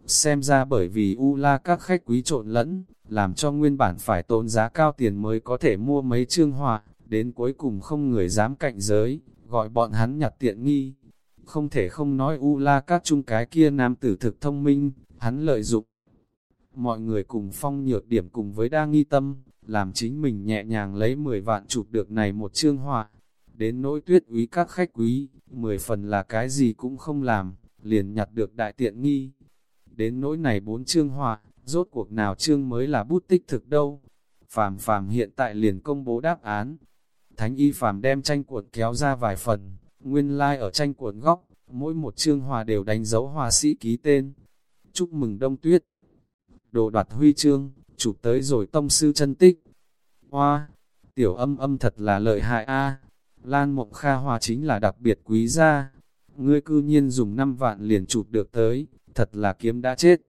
Xem ra bởi vì U la các khách quý trộn lẫn, làm cho nguyên bản phải tốn giá cao tiền mới có thể mua mấy chương họa, đến cuối cùng không người dám cạnh giới, gọi bọn hắn nhặt tiện nghi. Không thể không nói u la các chung cái kia nam tử thực thông minh, hắn lợi dụng. Mọi người cùng phong nhược điểm cùng với đa nghi tâm, làm chính mình nhẹ nhàng lấy 10 vạn chụp được này một chương họa. Đến nỗi tuyết úy các khách quý, 10 phần là cái gì cũng không làm, liền nhặt được đại tiện nghi. Đến nỗi này bốn chương họa, rốt cuộc nào chương mới là bút tích thực đâu. Phàm phàm hiện tại liền công bố đáp án, Thánh y phàm đem tranh cuộn kéo ra vài phần, nguyên lai like ở tranh cuộn góc, mỗi một chương hòa đều đánh dấu hòa sĩ ký tên. Chúc mừng đông tuyết. Đồ đoạt huy chương, chụp tới rồi tông sư chân tích. Hoa, tiểu âm âm thật là lợi hại a Lan Mộng Kha Hòa chính là đặc biệt quý gia. Ngươi cư nhiên dùng 5 vạn liền chụp được tới, thật là kiếm đã chết.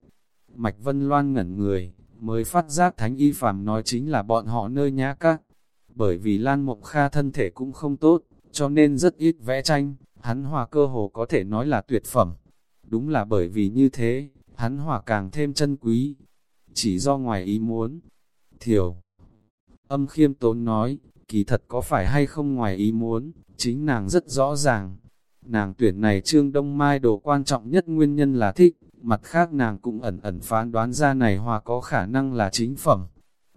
Mạch Vân Loan ngẩn người, mới phát giác Thánh Y Phàm nói chính là bọn họ nơi nhá các bởi vì Lan Mộng Kha thân thể cũng không tốt, cho nên rất ít vẽ tranh, hắn hòa cơ hồ có thể nói là tuyệt phẩm. Đúng là bởi vì như thế, hắn hòa càng thêm chân quý. chỉ do ngoài ý muốn. Thiểu, âm khiêm tốn nói, kỳ thật có phải hay không ngoài ý muốn, chính nàng rất rõ ràng. Nàng tuyển này Trương Đông Mai đồ quan trọng nhất nguyên nhân là thích, mặt khác nàng cũng ẩn ẩn phán đoán ra này hoa có khả năng là chính phẩm.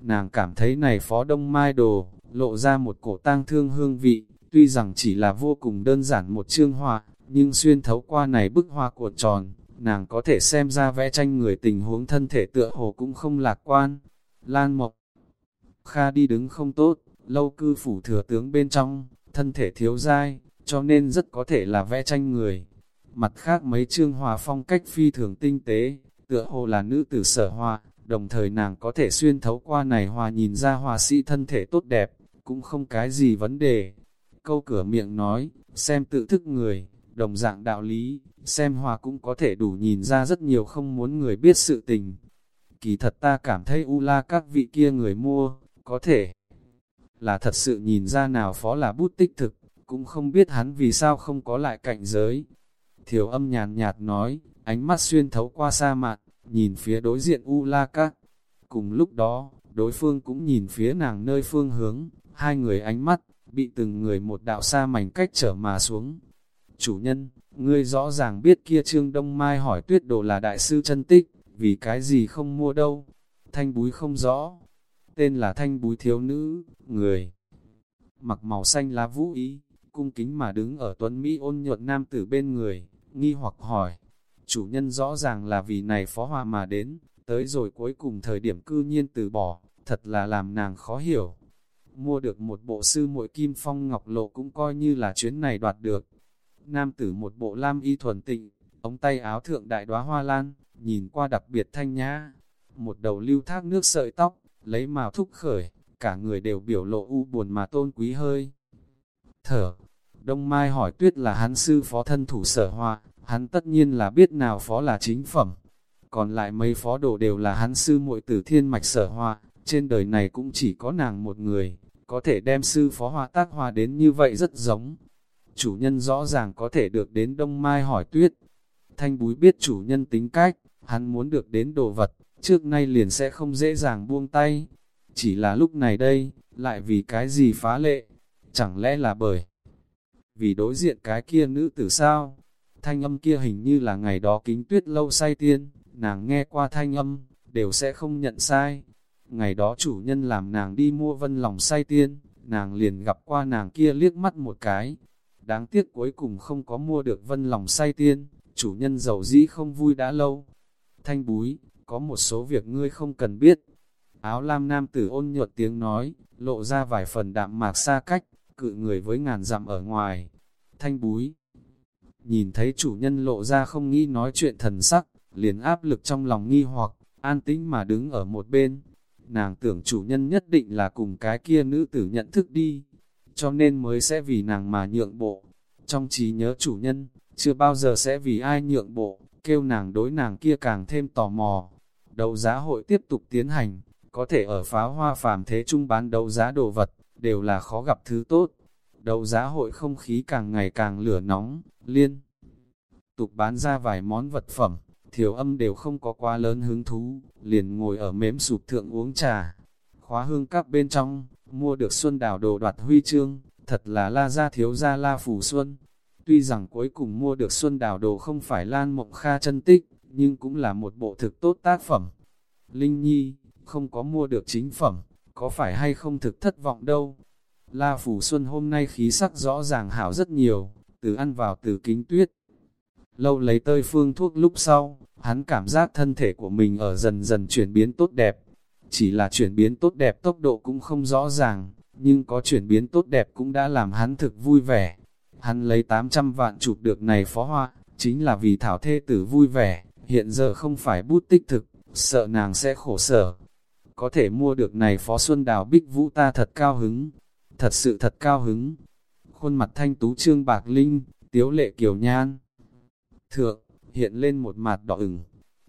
Nàng cảm thấy này Phó Đông Mai đồ, lộ ra một cổ tang thương hương vị, tuy rằng chỉ là vô cùng đơn giản một chương hoa, nhưng xuyên thấu qua này bức hoa cuộn tròn, nàng có thể xem ra vẽ tranh người tình huống thân thể tựa hồ cũng không lạc quan. Lan Mộc Kha đi đứng không tốt, lâu cư phủ thừa tướng bên trong, thân thể thiếu dai, cho nên rất có thể là vẽ tranh người. Mặt khác mấy chương hòa phong cách phi thường tinh tế, tựa hồ là nữ tử sở hòa, đồng thời nàng có thể xuyên thấu qua này hòa nhìn ra hòa sĩ thân thể tốt đẹp, cũng không cái gì vấn đề. Câu cửa miệng nói, xem tự thức người, đồng dạng đạo lý, xem hòa cũng có thể đủ nhìn ra rất nhiều không muốn người biết sự tình. Kỳ thật ta cảm thấy u la các vị kia người mua, có thể là thật sự nhìn ra nào phó là bút tích thực, cũng không biết hắn vì sao không có lại cạnh giới. Thiểu âm nhàn nhạt nói, ánh mắt xuyên thấu qua sa mạc, nhìn phía đối diện U La Các. Cùng lúc đó, đối phương cũng nhìn phía nàng nơi phương hướng, hai người ánh mắt, bị từng người một đạo xa mảnh cách trở mà xuống. Chủ nhân, ngươi rõ ràng biết kia Trương Đông Mai hỏi tuyết đồ là đại sư chân tích, vì cái gì không mua đâu. Thanh búi không rõ, tên là thanh búi thiếu nữ, người. Mặc màu xanh lá vũ ý, cung kính mà đứng ở tuấn Mỹ ôn nhuận nam tử bên người, nghi hoặc hỏi. Chủ nhân rõ ràng là vì này phó hòa mà đến, tới rồi cuối cùng thời điểm cư nhiên từ bỏ, thật là làm nàng khó hiểu. Mua được một bộ sư muội kim phong ngọc lộ cũng coi như là chuyến này đoạt được. Nam tử một bộ lam y thuần tịnh, ống tay áo thượng đại đóa hoa lan, nhìn qua đặc biệt thanh nhã. Một đầu lưu thác nước sợi tóc, lấy màu thúc khởi, cả người đều biểu lộ u buồn mà tôn quý hơi. Thở, Đông Mai hỏi tuyết là hắn sư phó thân thủ sở hoa, hắn tất nhiên là biết nào phó là chính phẩm. Còn lại mấy phó đồ đều là hắn sư muội tử thiên mạch sở hoa, trên đời này cũng chỉ có nàng một người, có thể đem sư phó hoa tác hoa đến như vậy rất giống. Chủ nhân rõ ràng có thể được đến Đông Mai hỏi tuyết. Thanh búi biết chủ nhân tính cách, hắn muốn được đến đồ vật, trước nay liền sẽ không dễ dàng buông tay. Chỉ là lúc này đây, lại vì cái gì phá lệ? Chẳng lẽ là bởi vì đối diện cái kia nữ tử sao? Thanh âm kia hình như là ngày đó kính tuyết lâu say tiên, nàng nghe qua thanh âm, đều sẽ không nhận sai. Ngày đó chủ nhân làm nàng đi mua vân lòng say tiên, nàng liền gặp qua nàng kia liếc mắt một cái. Đáng tiếc cuối cùng không có mua được vân lòng say tiên, chủ nhân giàu dĩ không vui đã lâu. Thanh búi, có một số việc ngươi không cần biết. Áo lam nam tử ôn nhuận tiếng nói, lộ ra vài phần đạm mạc xa cách, cự người với ngàn dặm ở ngoài. Thanh búi, nhìn thấy chủ nhân lộ ra không nghĩ nói chuyện thần sắc, liền áp lực trong lòng nghi hoặc, an tĩnh mà đứng ở một bên. Nàng tưởng chủ nhân nhất định là cùng cái kia nữ tử nhận thức đi, cho nên mới sẽ vì nàng mà nhượng bộ. Trong trí nhớ chủ nhân, chưa bao giờ sẽ vì ai nhượng bộ, kêu nàng đối nàng kia càng thêm tò mò. Đấu giá hội tiếp tục tiến hành, có thể ở pháo hoa phàm thế trung bán đấu giá đồ vật, đều là khó gặp thứ tốt. Đấu giá hội không khí càng ngày càng lửa nóng, liên tục bán ra vài món vật phẩm, thiểu âm đều không có quá lớn hứng thú, liền ngồi ở mếm sụp thượng uống trà. Khóa hương các bên trong, mua được xuân đào đồ đoạt huy chương, thật là la gia thiếu gia la phủ xuân. Tuy rằng cuối cùng mua được xuân đào đồ không phải lan mộng kha chân tích, nhưng cũng là một bộ thực tốt tác phẩm. Linh Nhi, không có mua được chính phẩm, có phải hay không thực thất vọng đâu. La Phủ Xuân hôm nay khí sắc rõ ràng hảo rất nhiều, từ ăn vào từ kính tuyết. Lâu lấy tơi phương thuốc lúc sau, hắn cảm giác thân thể của mình ở dần dần chuyển biến tốt đẹp. Chỉ là chuyển biến tốt đẹp tốc độ cũng không rõ ràng, nhưng có chuyển biến tốt đẹp cũng đã làm hắn thực vui vẻ. Hắn lấy 800 vạn chụp được này phó hoa, chính là vì thảo thê tử vui vẻ, hiện giờ không phải bút tích thực, sợ nàng sẽ khổ sở. Có thể mua được này phó xuân đào bích vũ ta thật cao hứng, thật sự thật cao hứng. Khuôn mặt thanh tú trương bạc linh, tiếu lệ kiều nhan. Thượng, hiện lên một mặt đỏ ửng,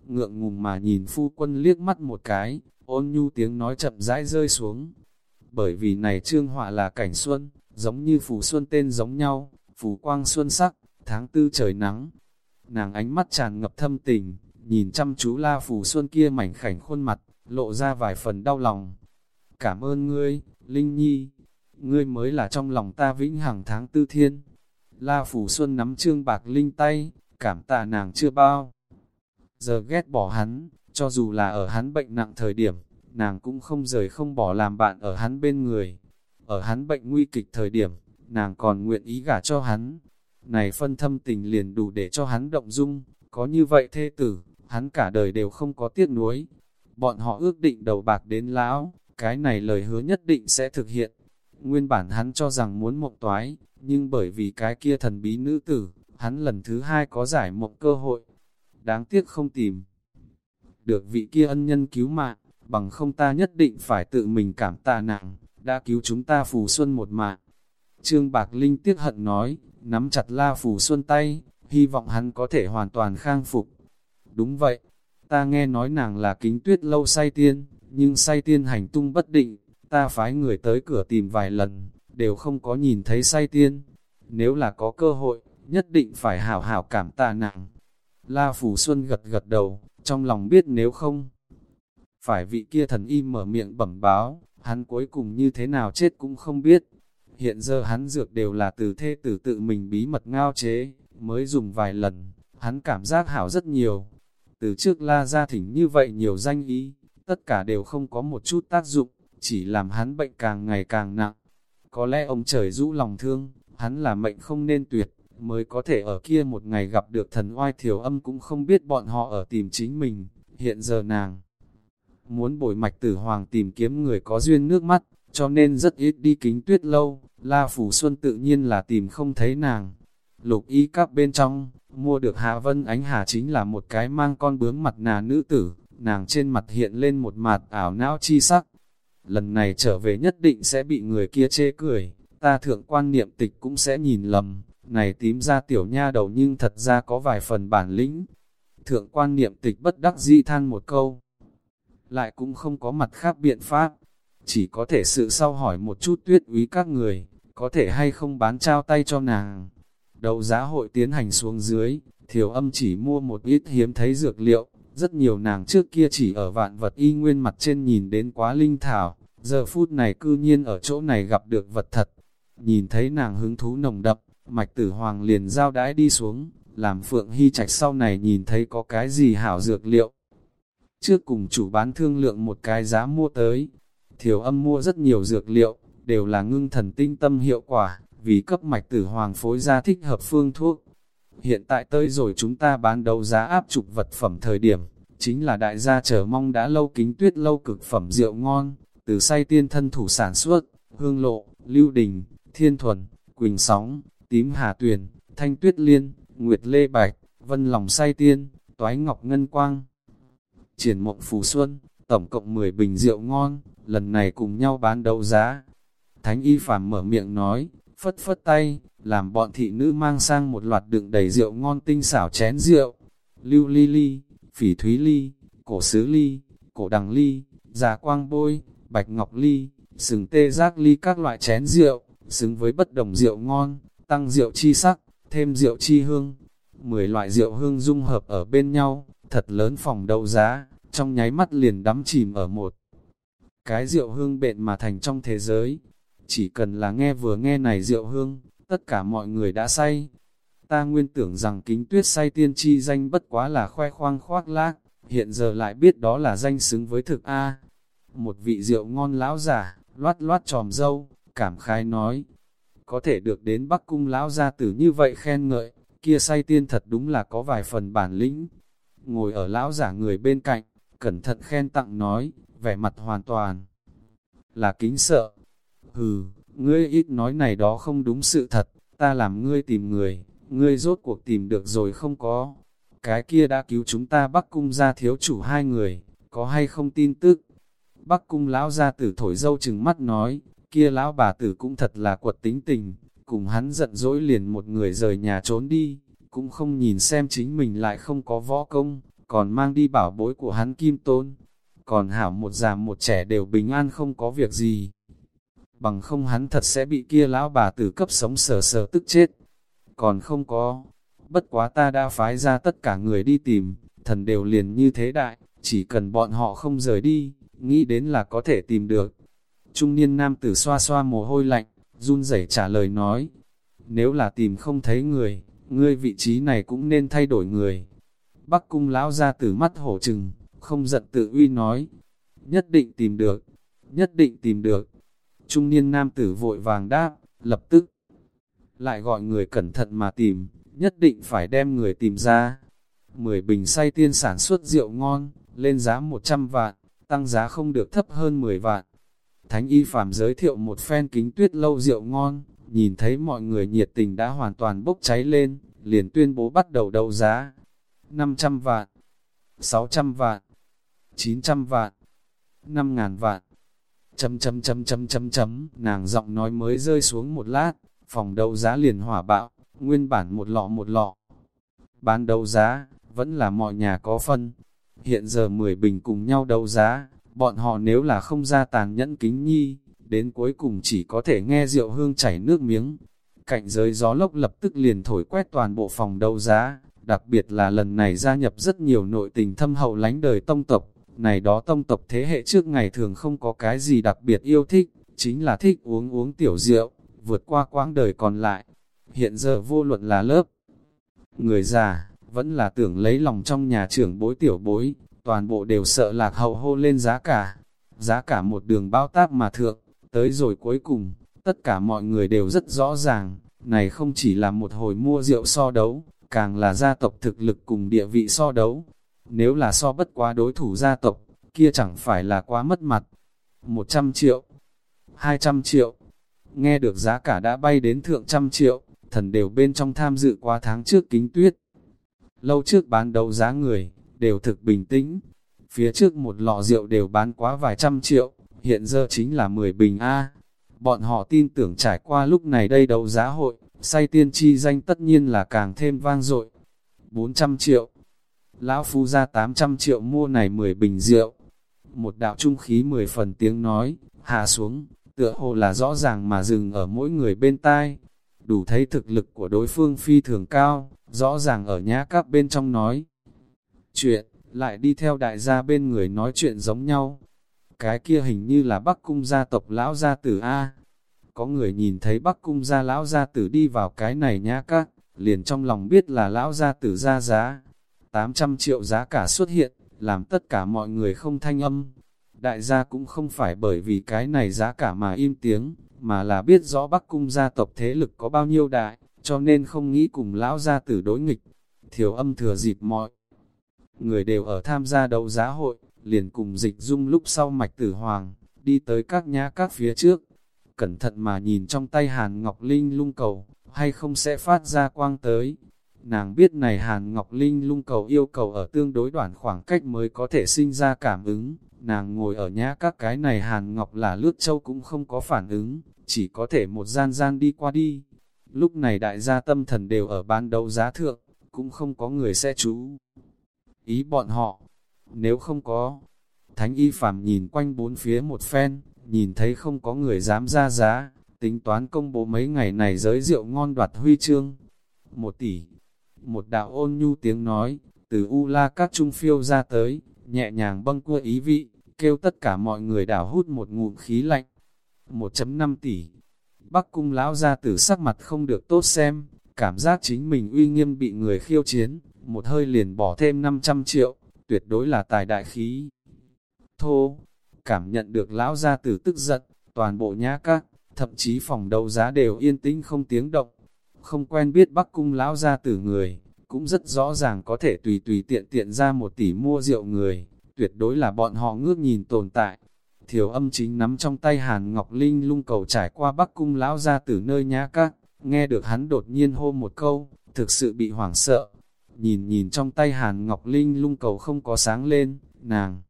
ngượng ngùng mà nhìn phu quân liếc mắt một cái, ôn nhu tiếng nói chậm rãi rơi xuống. Bởi vì này trương họa là cảnh xuân, giống như phù xuân tên giống nhau, phù quang xuân sắc, tháng tư trời nắng. Nàng ánh mắt tràn ngập thâm tình, nhìn chăm chú la phù xuân kia mảnh khảnh khuôn mặt, lộ ra vài phần đau lòng. Cảm ơn ngươi, Linh Nhi, ngươi mới là trong lòng ta vĩnh hằng tháng tư thiên. La Phủ Xuân nắm trương bạc Linh tay, cảm tạ nàng chưa bao. Giờ ghét bỏ hắn, cho dù là ở hắn bệnh nặng thời điểm, nàng cũng không rời không bỏ làm bạn ở hắn bên người. Ở hắn bệnh nguy kịch thời điểm, nàng còn nguyện ý gả cho hắn. Này phân thâm tình liền đủ để cho hắn động dung, có như vậy thê tử, hắn cả đời đều không có tiếc nuối. Bọn họ ước định đầu bạc đến lão, cái này lời hứa nhất định sẽ thực hiện. Nguyên bản hắn cho rằng muốn mộng toái, nhưng bởi vì cái kia thần bí nữ tử, hắn lần thứ hai có giải mộng cơ hội. Đáng tiếc không tìm. Được vị kia ân nhân cứu mạng, bằng không ta nhất định phải tự mình cảm tạ nặng, đã cứu chúng ta phù xuân một mạng. Trương Bạc Linh tiếc hận nói, nắm chặt la phù xuân tay, hy vọng hắn có thể hoàn toàn khang phục. Đúng vậy, ta nghe nói nàng là kính tuyết lâu say tiên, nhưng say tiên hành tung bất định, ta phái người tới cửa tìm vài lần, đều không có nhìn thấy say tiên. Nếu là có cơ hội, nhất định phải hảo hảo cảm tạ nàng. La Phủ Xuân gật gật đầu, trong lòng biết nếu không. Phải vị kia thần y mở miệng bẩm báo, hắn cuối cùng như thế nào chết cũng không biết. Hiện giờ hắn dược đều là từ thê tử tự mình bí mật ngao chế, mới dùng vài lần, hắn cảm giác hảo rất nhiều. Từ trước la ra thỉnh như vậy nhiều danh ý, tất cả đều không có một chút tác dụng, chỉ làm hắn bệnh càng ngày càng nặng. Có lẽ ông trời rũ lòng thương, hắn là mệnh không nên tuyệt, mới có thể ở kia một ngày gặp được thần oai thiểu âm cũng không biết bọn họ ở tìm chính mình, hiện giờ nàng. Muốn bồi mạch tử hoàng tìm kiếm người có duyên nước mắt, cho nên rất ít đi kính tuyết lâu, La Phủ Xuân tự nhiên là tìm không thấy nàng. Lục y các bên trong, mua được Hạ Vân Ánh Hà chính là một cái mang con bướm mặt nà nữ tử, nàng trên mặt hiện lên một mặt ảo não chi sắc. Lần này trở về nhất định sẽ bị người kia chê cười, ta thượng quan niệm tịch cũng sẽ nhìn lầm, này tím ra tiểu nha đầu nhưng thật ra có vài phần bản lĩnh. Thượng quan niệm tịch bất đắc dĩ than một câu, lại cũng không có mặt khác biện pháp, chỉ có thể sự sau hỏi một chút tuyết úy các người, có thể hay không bán trao tay cho nàng. Đầu giá hội tiến hành xuống dưới, thiểu âm chỉ mua một ít hiếm thấy dược liệu, rất nhiều nàng trước kia chỉ ở vạn vật y nguyên mặt trên nhìn đến quá linh thảo, giờ phút này cư nhiên ở chỗ này gặp được vật thật. Nhìn thấy nàng hứng thú nồng đậm, mạch tử hoàng liền giao đãi đi xuống, làm phượng hy trạch sau này nhìn thấy có cái gì hảo dược liệu. Trước cùng chủ bán thương lượng một cái giá mua tới, thiểu âm mua rất nhiều dược liệu, đều là ngưng thần tinh tâm hiệu quả, vì cấp mạch tử hoàng phối ra thích hợp phương thuốc. Hiện tại tới rồi chúng ta bán đấu giá áp trục vật phẩm thời điểm, chính là đại gia chờ mong đã lâu kính tuyết lâu cực phẩm rượu ngon, từ say tiên thân thủ sản xuất, hương lộ, lưu đình, thiên thuần, quỳnh sóng, tím hà tuyền, thanh tuyết liên, nguyệt lê bạch, vân lòng say tiên, toái ngọc ngân quang. Triển mộng phù xuân, tổng cộng 10 bình rượu ngon, lần này cùng nhau bán đấu giá. Thánh y phàm mở miệng nói, phất phất tay, làm bọn thị nữ mang sang một loạt đựng đầy rượu ngon tinh xảo chén rượu. Lưu ly ly, phỉ thúy ly, cổ sứ ly, cổ đằng ly, già quang bôi, bạch ngọc ly, sừng tê giác ly các loại chén rượu, xứng với bất đồng rượu ngon, tăng rượu chi sắc, thêm rượu chi hương. Mười loại rượu hương dung hợp ở bên nhau, thật lớn phòng đấu giá, trong nháy mắt liền đắm chìm ở một. Cái rượu hương bện mà thành trong thế giới, chỉ cần là nghe vừa nghe này rượu hương, tất cả mọi người đã say. Ta nguyên tưởng rằng kính tuyết say tiên chi danh bất quá là khoe khoang khoác lác, hiện giờ lại biết đó là danh xứng với thực A. Một vị rượu ngon lão giả, loát loát tròm dâu, cảm khai nói, có thể được đến Bắc Cung lão gia tử như vậy khen ngợi, kia say tiên thật đúng là có vài phần bản lĩnh. Ngồi ở lão giả người bên cạnh, cẩn thận khen tặng nói, vẻ mặt hoàn toàn là kính sợ. Hừ, ngươi ít nói này đó không đúng sự thật, ta làm ngươi tìm người, ngươi rốt cuộc tìm được rồi không có. Cái kia đã cứu chúng ta Bắc Cung ra thiếu chủ hai người, có hay không tin tức? Bắc Cung lão gia tử thổi dâu chừng mắt nói, kia lão bà tử cũng thật là quật tính tình, cùng hắn giận dỗi liền một người rời nhà trốn đi, cũng không nhìn xem chính mình lại không có võ công, còn mang đi bảo bối của hắn kim tôn. Còn hảo một già một trẻ đều bình an không có việc gì. Bằng không hắn thật sẽ bị kia lão bà tử cấp sống sờ sờ tức chết. Còn không có, bất quá ta đã phái ra tất cả người đi tìm, thần đều liền như thế đại, chỉ cần bọn họ không rời đi, nghĩ đến là có thể tìm được. Trung niên nam tử xoa xoa mồ hôi lạnh, run rẩy trả lời nói, nếu là tìm không thấy người, ngươi vị trí này cũng nên thay đổi người. Bắc cung lão ra từ mắt hổ trừng, không giận tự uy nói, nhất định tìm được, nhất định tìm được. Trung niên nam tử vội vàng đáp, lập tức lại gọi người cẩn thận mà tìm, nhất định phải đem người tìm ra. Mười bình say tiên sản xuất rượu ngon, lên giá 100 vạn, tăng giá không được thấp hơn 10 vạn. Thánh y phàm giới thiệu một phen kính tuyết lâu rượu ngon, nhìn thấy mọi người nhiệt tình đã hoàn toàn bốc cháy lên, liền tuyên bố bắt đầu đấu giá. 500 vạn, 600 vạn, 900 vạn, 5.000 vạn. Chấm chấm chấm chấm chấm chấm, nàng giọng nói mới rơi xuống một lát, phòng đấu giá liền hỏa bạo, nguyên bản một lọ một lọ. Bán đấu giá, vẫn là mọi nhà có phân. Hiện giờ 10 bình cùng nhau đấu giá, bọn họ nếu là không ra tàn nhẫn kính nhi, đến cuối cùng chỉ có thể nghe rượu hương chảy nước miếng. Cạnh giới gió lốc lập tức liền thổi quét toàn bộ phòng đấu giá, đặc biệt là lần này gia nhập rất nhiều nội tình thâm hậu lánh đời tông tộc. Này đó tông tộc thế hệ trước ngày thường không có cái gì đặc biệt yêu thích, chính là thích uống uống tiểu rượu, vượt qua quãng đời còn lại. Hiện giờ vô luận là lớp, người già, vẫn là tưởng lấy lòng trong nhà trưởng bối tiểu bối, toàn bộ đều sợ lạc hậu hô lên giá cả. Giá cả một đường bao tác mà thượng, tới rồi cuối cùng, tất cả mọi người đều rất rõ ràng, này không chỉ là một hồi mua rượu so đấu, càng là gia tộc thực lực cùng địa vị so đấu. Nếu là so bất quá đối thủ gia tộc, kia chẳng phải là quá mất mặt. 100 triệu, 200 triệu, nghe được giá cả đã bay đến thượng trăm triệu, thần đều bên trong tham dự qua tháng trước kính tuyết. Lâu trước bán đấu giá người, đều thực bình tĩnh. Phía trước một lọ rượu đều bán quá vài trăm triệu, hiện giờ chính là 10 bình A. Bọn họ tin tưởng trải qua lúc này đây đấu giá hội, say tiên chi danh tất nhiên là càng thêm vang dội. 400 triệu, lão phu ra 800 triệu mua này 10 bình rượu. Một đạo trung khí 10 phần tiếng nói, hạ xuống, tựa hồ là rõ ràng mà dừng ở mỗi người bên tai. Đủ thấy thực lực của đối phương phi thường cao, rõ ràng ở nhã các bên trong nói. Chuyện, lại đi theo đại gia bên người nói chuyện giống nhau. Cái kia hình như là Bắc Cung gia tộc lão gia tử A. Có người nhìn thấy Bắc Cung gia lão gia tử đi vào cái này nhã các, liền trong lòng biết là lão gia tử ra giá. 800 triệu giá cả xuất hiện, làm tất cả mọi người không thanh âm. Đại gia cũng không phải bởi vì cái này giá cả mà im tiếng, mà là biết rõ Bắc Cung gia tộc thế lực có bao nhiêu đại, cho nên không nghĩ cùng lão gia tử đối nghịch. Thiểu âm thừa dịp mọi người đều ở tham gia đấu giá hội, liền cùng dịch dung lúc sau mạch tử hoàng, đi tới các nhã các phía trước. Cẩn thận mà nhìn trong tay Hàn Ngọc Linh lung cầu, hay không sẽ phát ra quang tới. Nàng biết này Hàn Ngọc Linh lung cầu yêu cầu ở tương đối đoạn khoảng cách mới có thể sinh ra cảm ứng. Nàng ngồi ở nhã các cái này Hàn Ngọc là lướt châu cũng không có phản ứng, chỉ có thể một gian gian đi qua đi. Lúc này đại gia tâm thần đều ở bán đấu giá thượng, cũng không có người sẽ chú. Ý bọn họ, nếu không có, Thánh y Phạm nhìn quanh bốn phía một phen, nhìn thấy không có người dám ra giá, tính toán công bố mấy ngày này giới rượu ngon đoạt huy chương. Một tỷ, một đạo ôn nhu tiếng nói, từ U La các trung phiêu ra tới, nhẹ nhàng bâng cua ý vị, kêu tất cả mọi người đảo hút một ngụm khí lạnh. 1.5 tỷ, Bắc cung lão ra tử sắc mặt không được tốt xem, cảm giác chính mình uy nghiêm bị người khiêu chiến, một hơi liền bỏ thêm 500 triệu, tuyệt đối là tài đại khí. Thô, cảm nhận được lão gia tử tức giận, toàn bộ nhã các, thậm chí phòng đấu giá đều yên tĩnh không tiếng động. Không quen biết Bắc cung lão gia tử người, cũng rất rõ ràng có thể tùy tùy tiện tiện ra một tỷ mua rượu người, tuyệt đối là bọn họ ngước nhìn tồn tại. Thiểu âm chính nắm trong tay Hàn Ngọc Linh lung cầu trải qua Bắc cung lão gia tử nơi nhã các, nghe được hắn đột nhiên hô một câu, thực sự bị hoảng sợ. Nhìn nhìn trong tay Hàn Ngọc Linh lung cầu không có sáng lên, nàng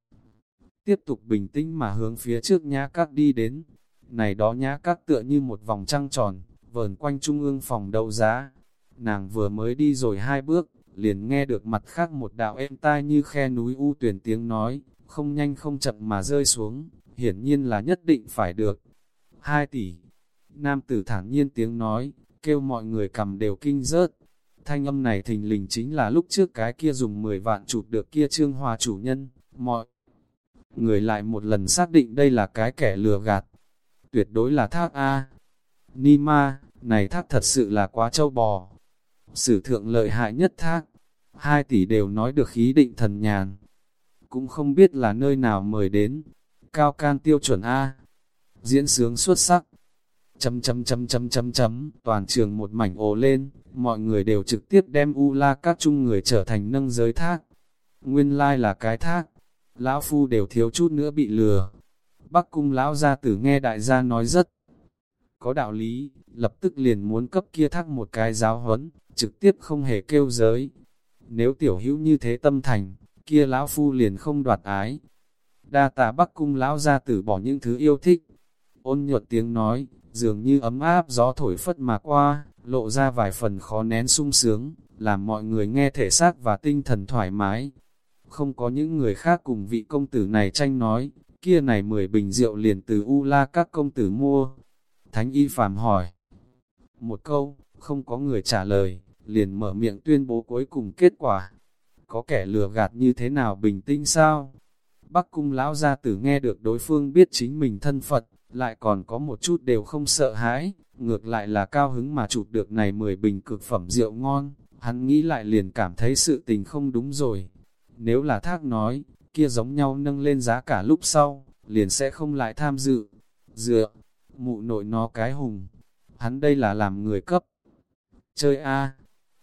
tiếp tục bình tĩnh mà hướng phía trước nhã các đi đến. Này đó nhã các tựa như một vòng trăng tròn, vờn quanh trung ương phòng đấu giá. Nàng vừa mới đi rồi hai bước, liền nghe được mặt khác một đạo êm tai như khe núi u tuyển tiếng nói, không nhanh không chậm mà rơi xuống, hiển nhiên là nhất định phải được. Hai tỷ, nam tử thản nhiên tiếng nói, kêu mọi người cầm đều kinh rớt. Thanh âm này thình lình chính là lúc trước cái kia dùng 10 vạn chụp được kia trương hòa chủ nhân, mọi người lại một lần xác định đây là cái kẻ lừa gạt. Tuyệt đối là thác A. ni ma này thác thật sự là quá trâu bò. Sử thượng lợi hại nhất thác. Hai tỷ đều nói được khí định thần nhàn. Cũng không biết là nơi nào mời đến. Cao can tiêu chuẩn A. Diễn sướng xuất sắc. Chấm chấm chấm chấm chấm chấm, toàn trường một mảnh ồ lên, mọi người đều trực tiếp đem U La các chung người trở thành nâng giới thác. Nguyên lai là cái thác, lão phu đều thiếu chút nữa bị lừa. Bắc cung lão gia tử nghe đại gia nói rất có đạo lý, lập tức liền muốn cấp kia thác một cái giáo huấn, trực tiếp không hề kêu giới. Nếu tiểu hữu như thế tâm thành, kia lão phu liền không đoạt ái. Đa tạ Bắc cung lão gia tử bỏ những thứ yêu thích. Ôn nhuận tiếng nói, dường như ấm áp gió thổi phất mà qua, lộ ra vài phần khó nén sung sướng, làm mọi người nghe thể xác và tinh thần thoải mái. Không có những người khác cùng vị công tử này tranh nói, kia này mười bình rượu liền từ U La các công tử mua. Thánh y phàm hỏi. Một câu, không có người trả lời, liền mở miệng tuyên bố cuối cùng kết quả. Có kẻ lừa gạt như thế nào bình tĩnh sao? Bắc cung lão gia tử nghe được đối phương biết chính mình thân Phật, lại còn có một chút đều không sợ hãi, ngược lại là cao hứng mà chụp được này 10 bình cực phẩm rượu ngon, hắn nghĩ lại liền cảm thấy sự tình không đúng rồi. Nếu là thác nói, kia giống nhau nâng lên giá cả lúc sau, liền sẽ không lại tham dự. Dựa, mụ nội nó cái hùng, hắn đây là làm người cấp. Chơi A,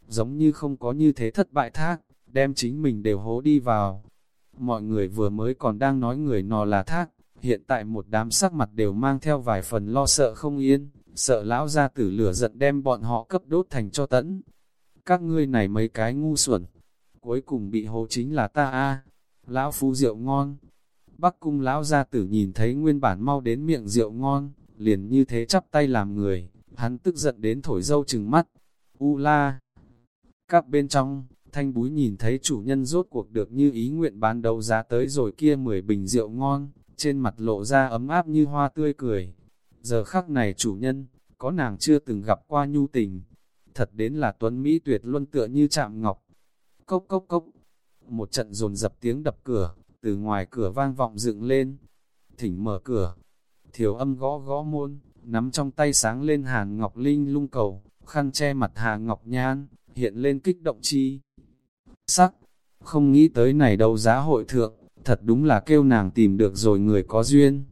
giống như không có như thế thất bại thác, đem chính mình đều hố đi vào. Mọi người vừa mới còn đang nói người nọ là thác, hiện tại một đám sắc mặt đều mang theo vài phần lo sợ không yên, sợ lão ra tử lửa giận đem bọn họ cấp đốt thành cho tẫn. Các ngươi này mấy cái ngu xuẩn, cuối cùng bị hố chính là ta a Lão phú rượu ngon. Bắc cung lão gia tử nhìn thấy nguyên bản mau đến miệng rượu ngon, liền như thế chắp tay làm người, hắn tức giận đến thổi dâu trừng mắt. U la! Các bên trong, thanh búi nhìn thấy chủ nhân rốt cuộc được như ý nguyện bán đấu giá tới rồi kia 10 bình rượu ngon, trên mặt lộ ra ấm áp như hoa tươi cười. Giờ khắc này chủ nhân, có nàng chưa từng gặp qua nhu tình, thật đến là tuấn Mỹ tuyệt luân tựa như chạm ngọc. Cốc cốc cốc, một trận dồn dập tiếng đập cửa, từ ngoài cửa vang vọng dựng lên. Thỉnh mở cửa, thiểu âm gõ gõ môn, nắm trong tay sáng lên hàn ngọc linh lung cầu, khăn che mặt hà ngọc nhan, hiện lên kích động chi. Sắc, không nghĩ tới này đâu giá hội thượng, thật đúng là kêu nàng tìm được rồi người có duyên.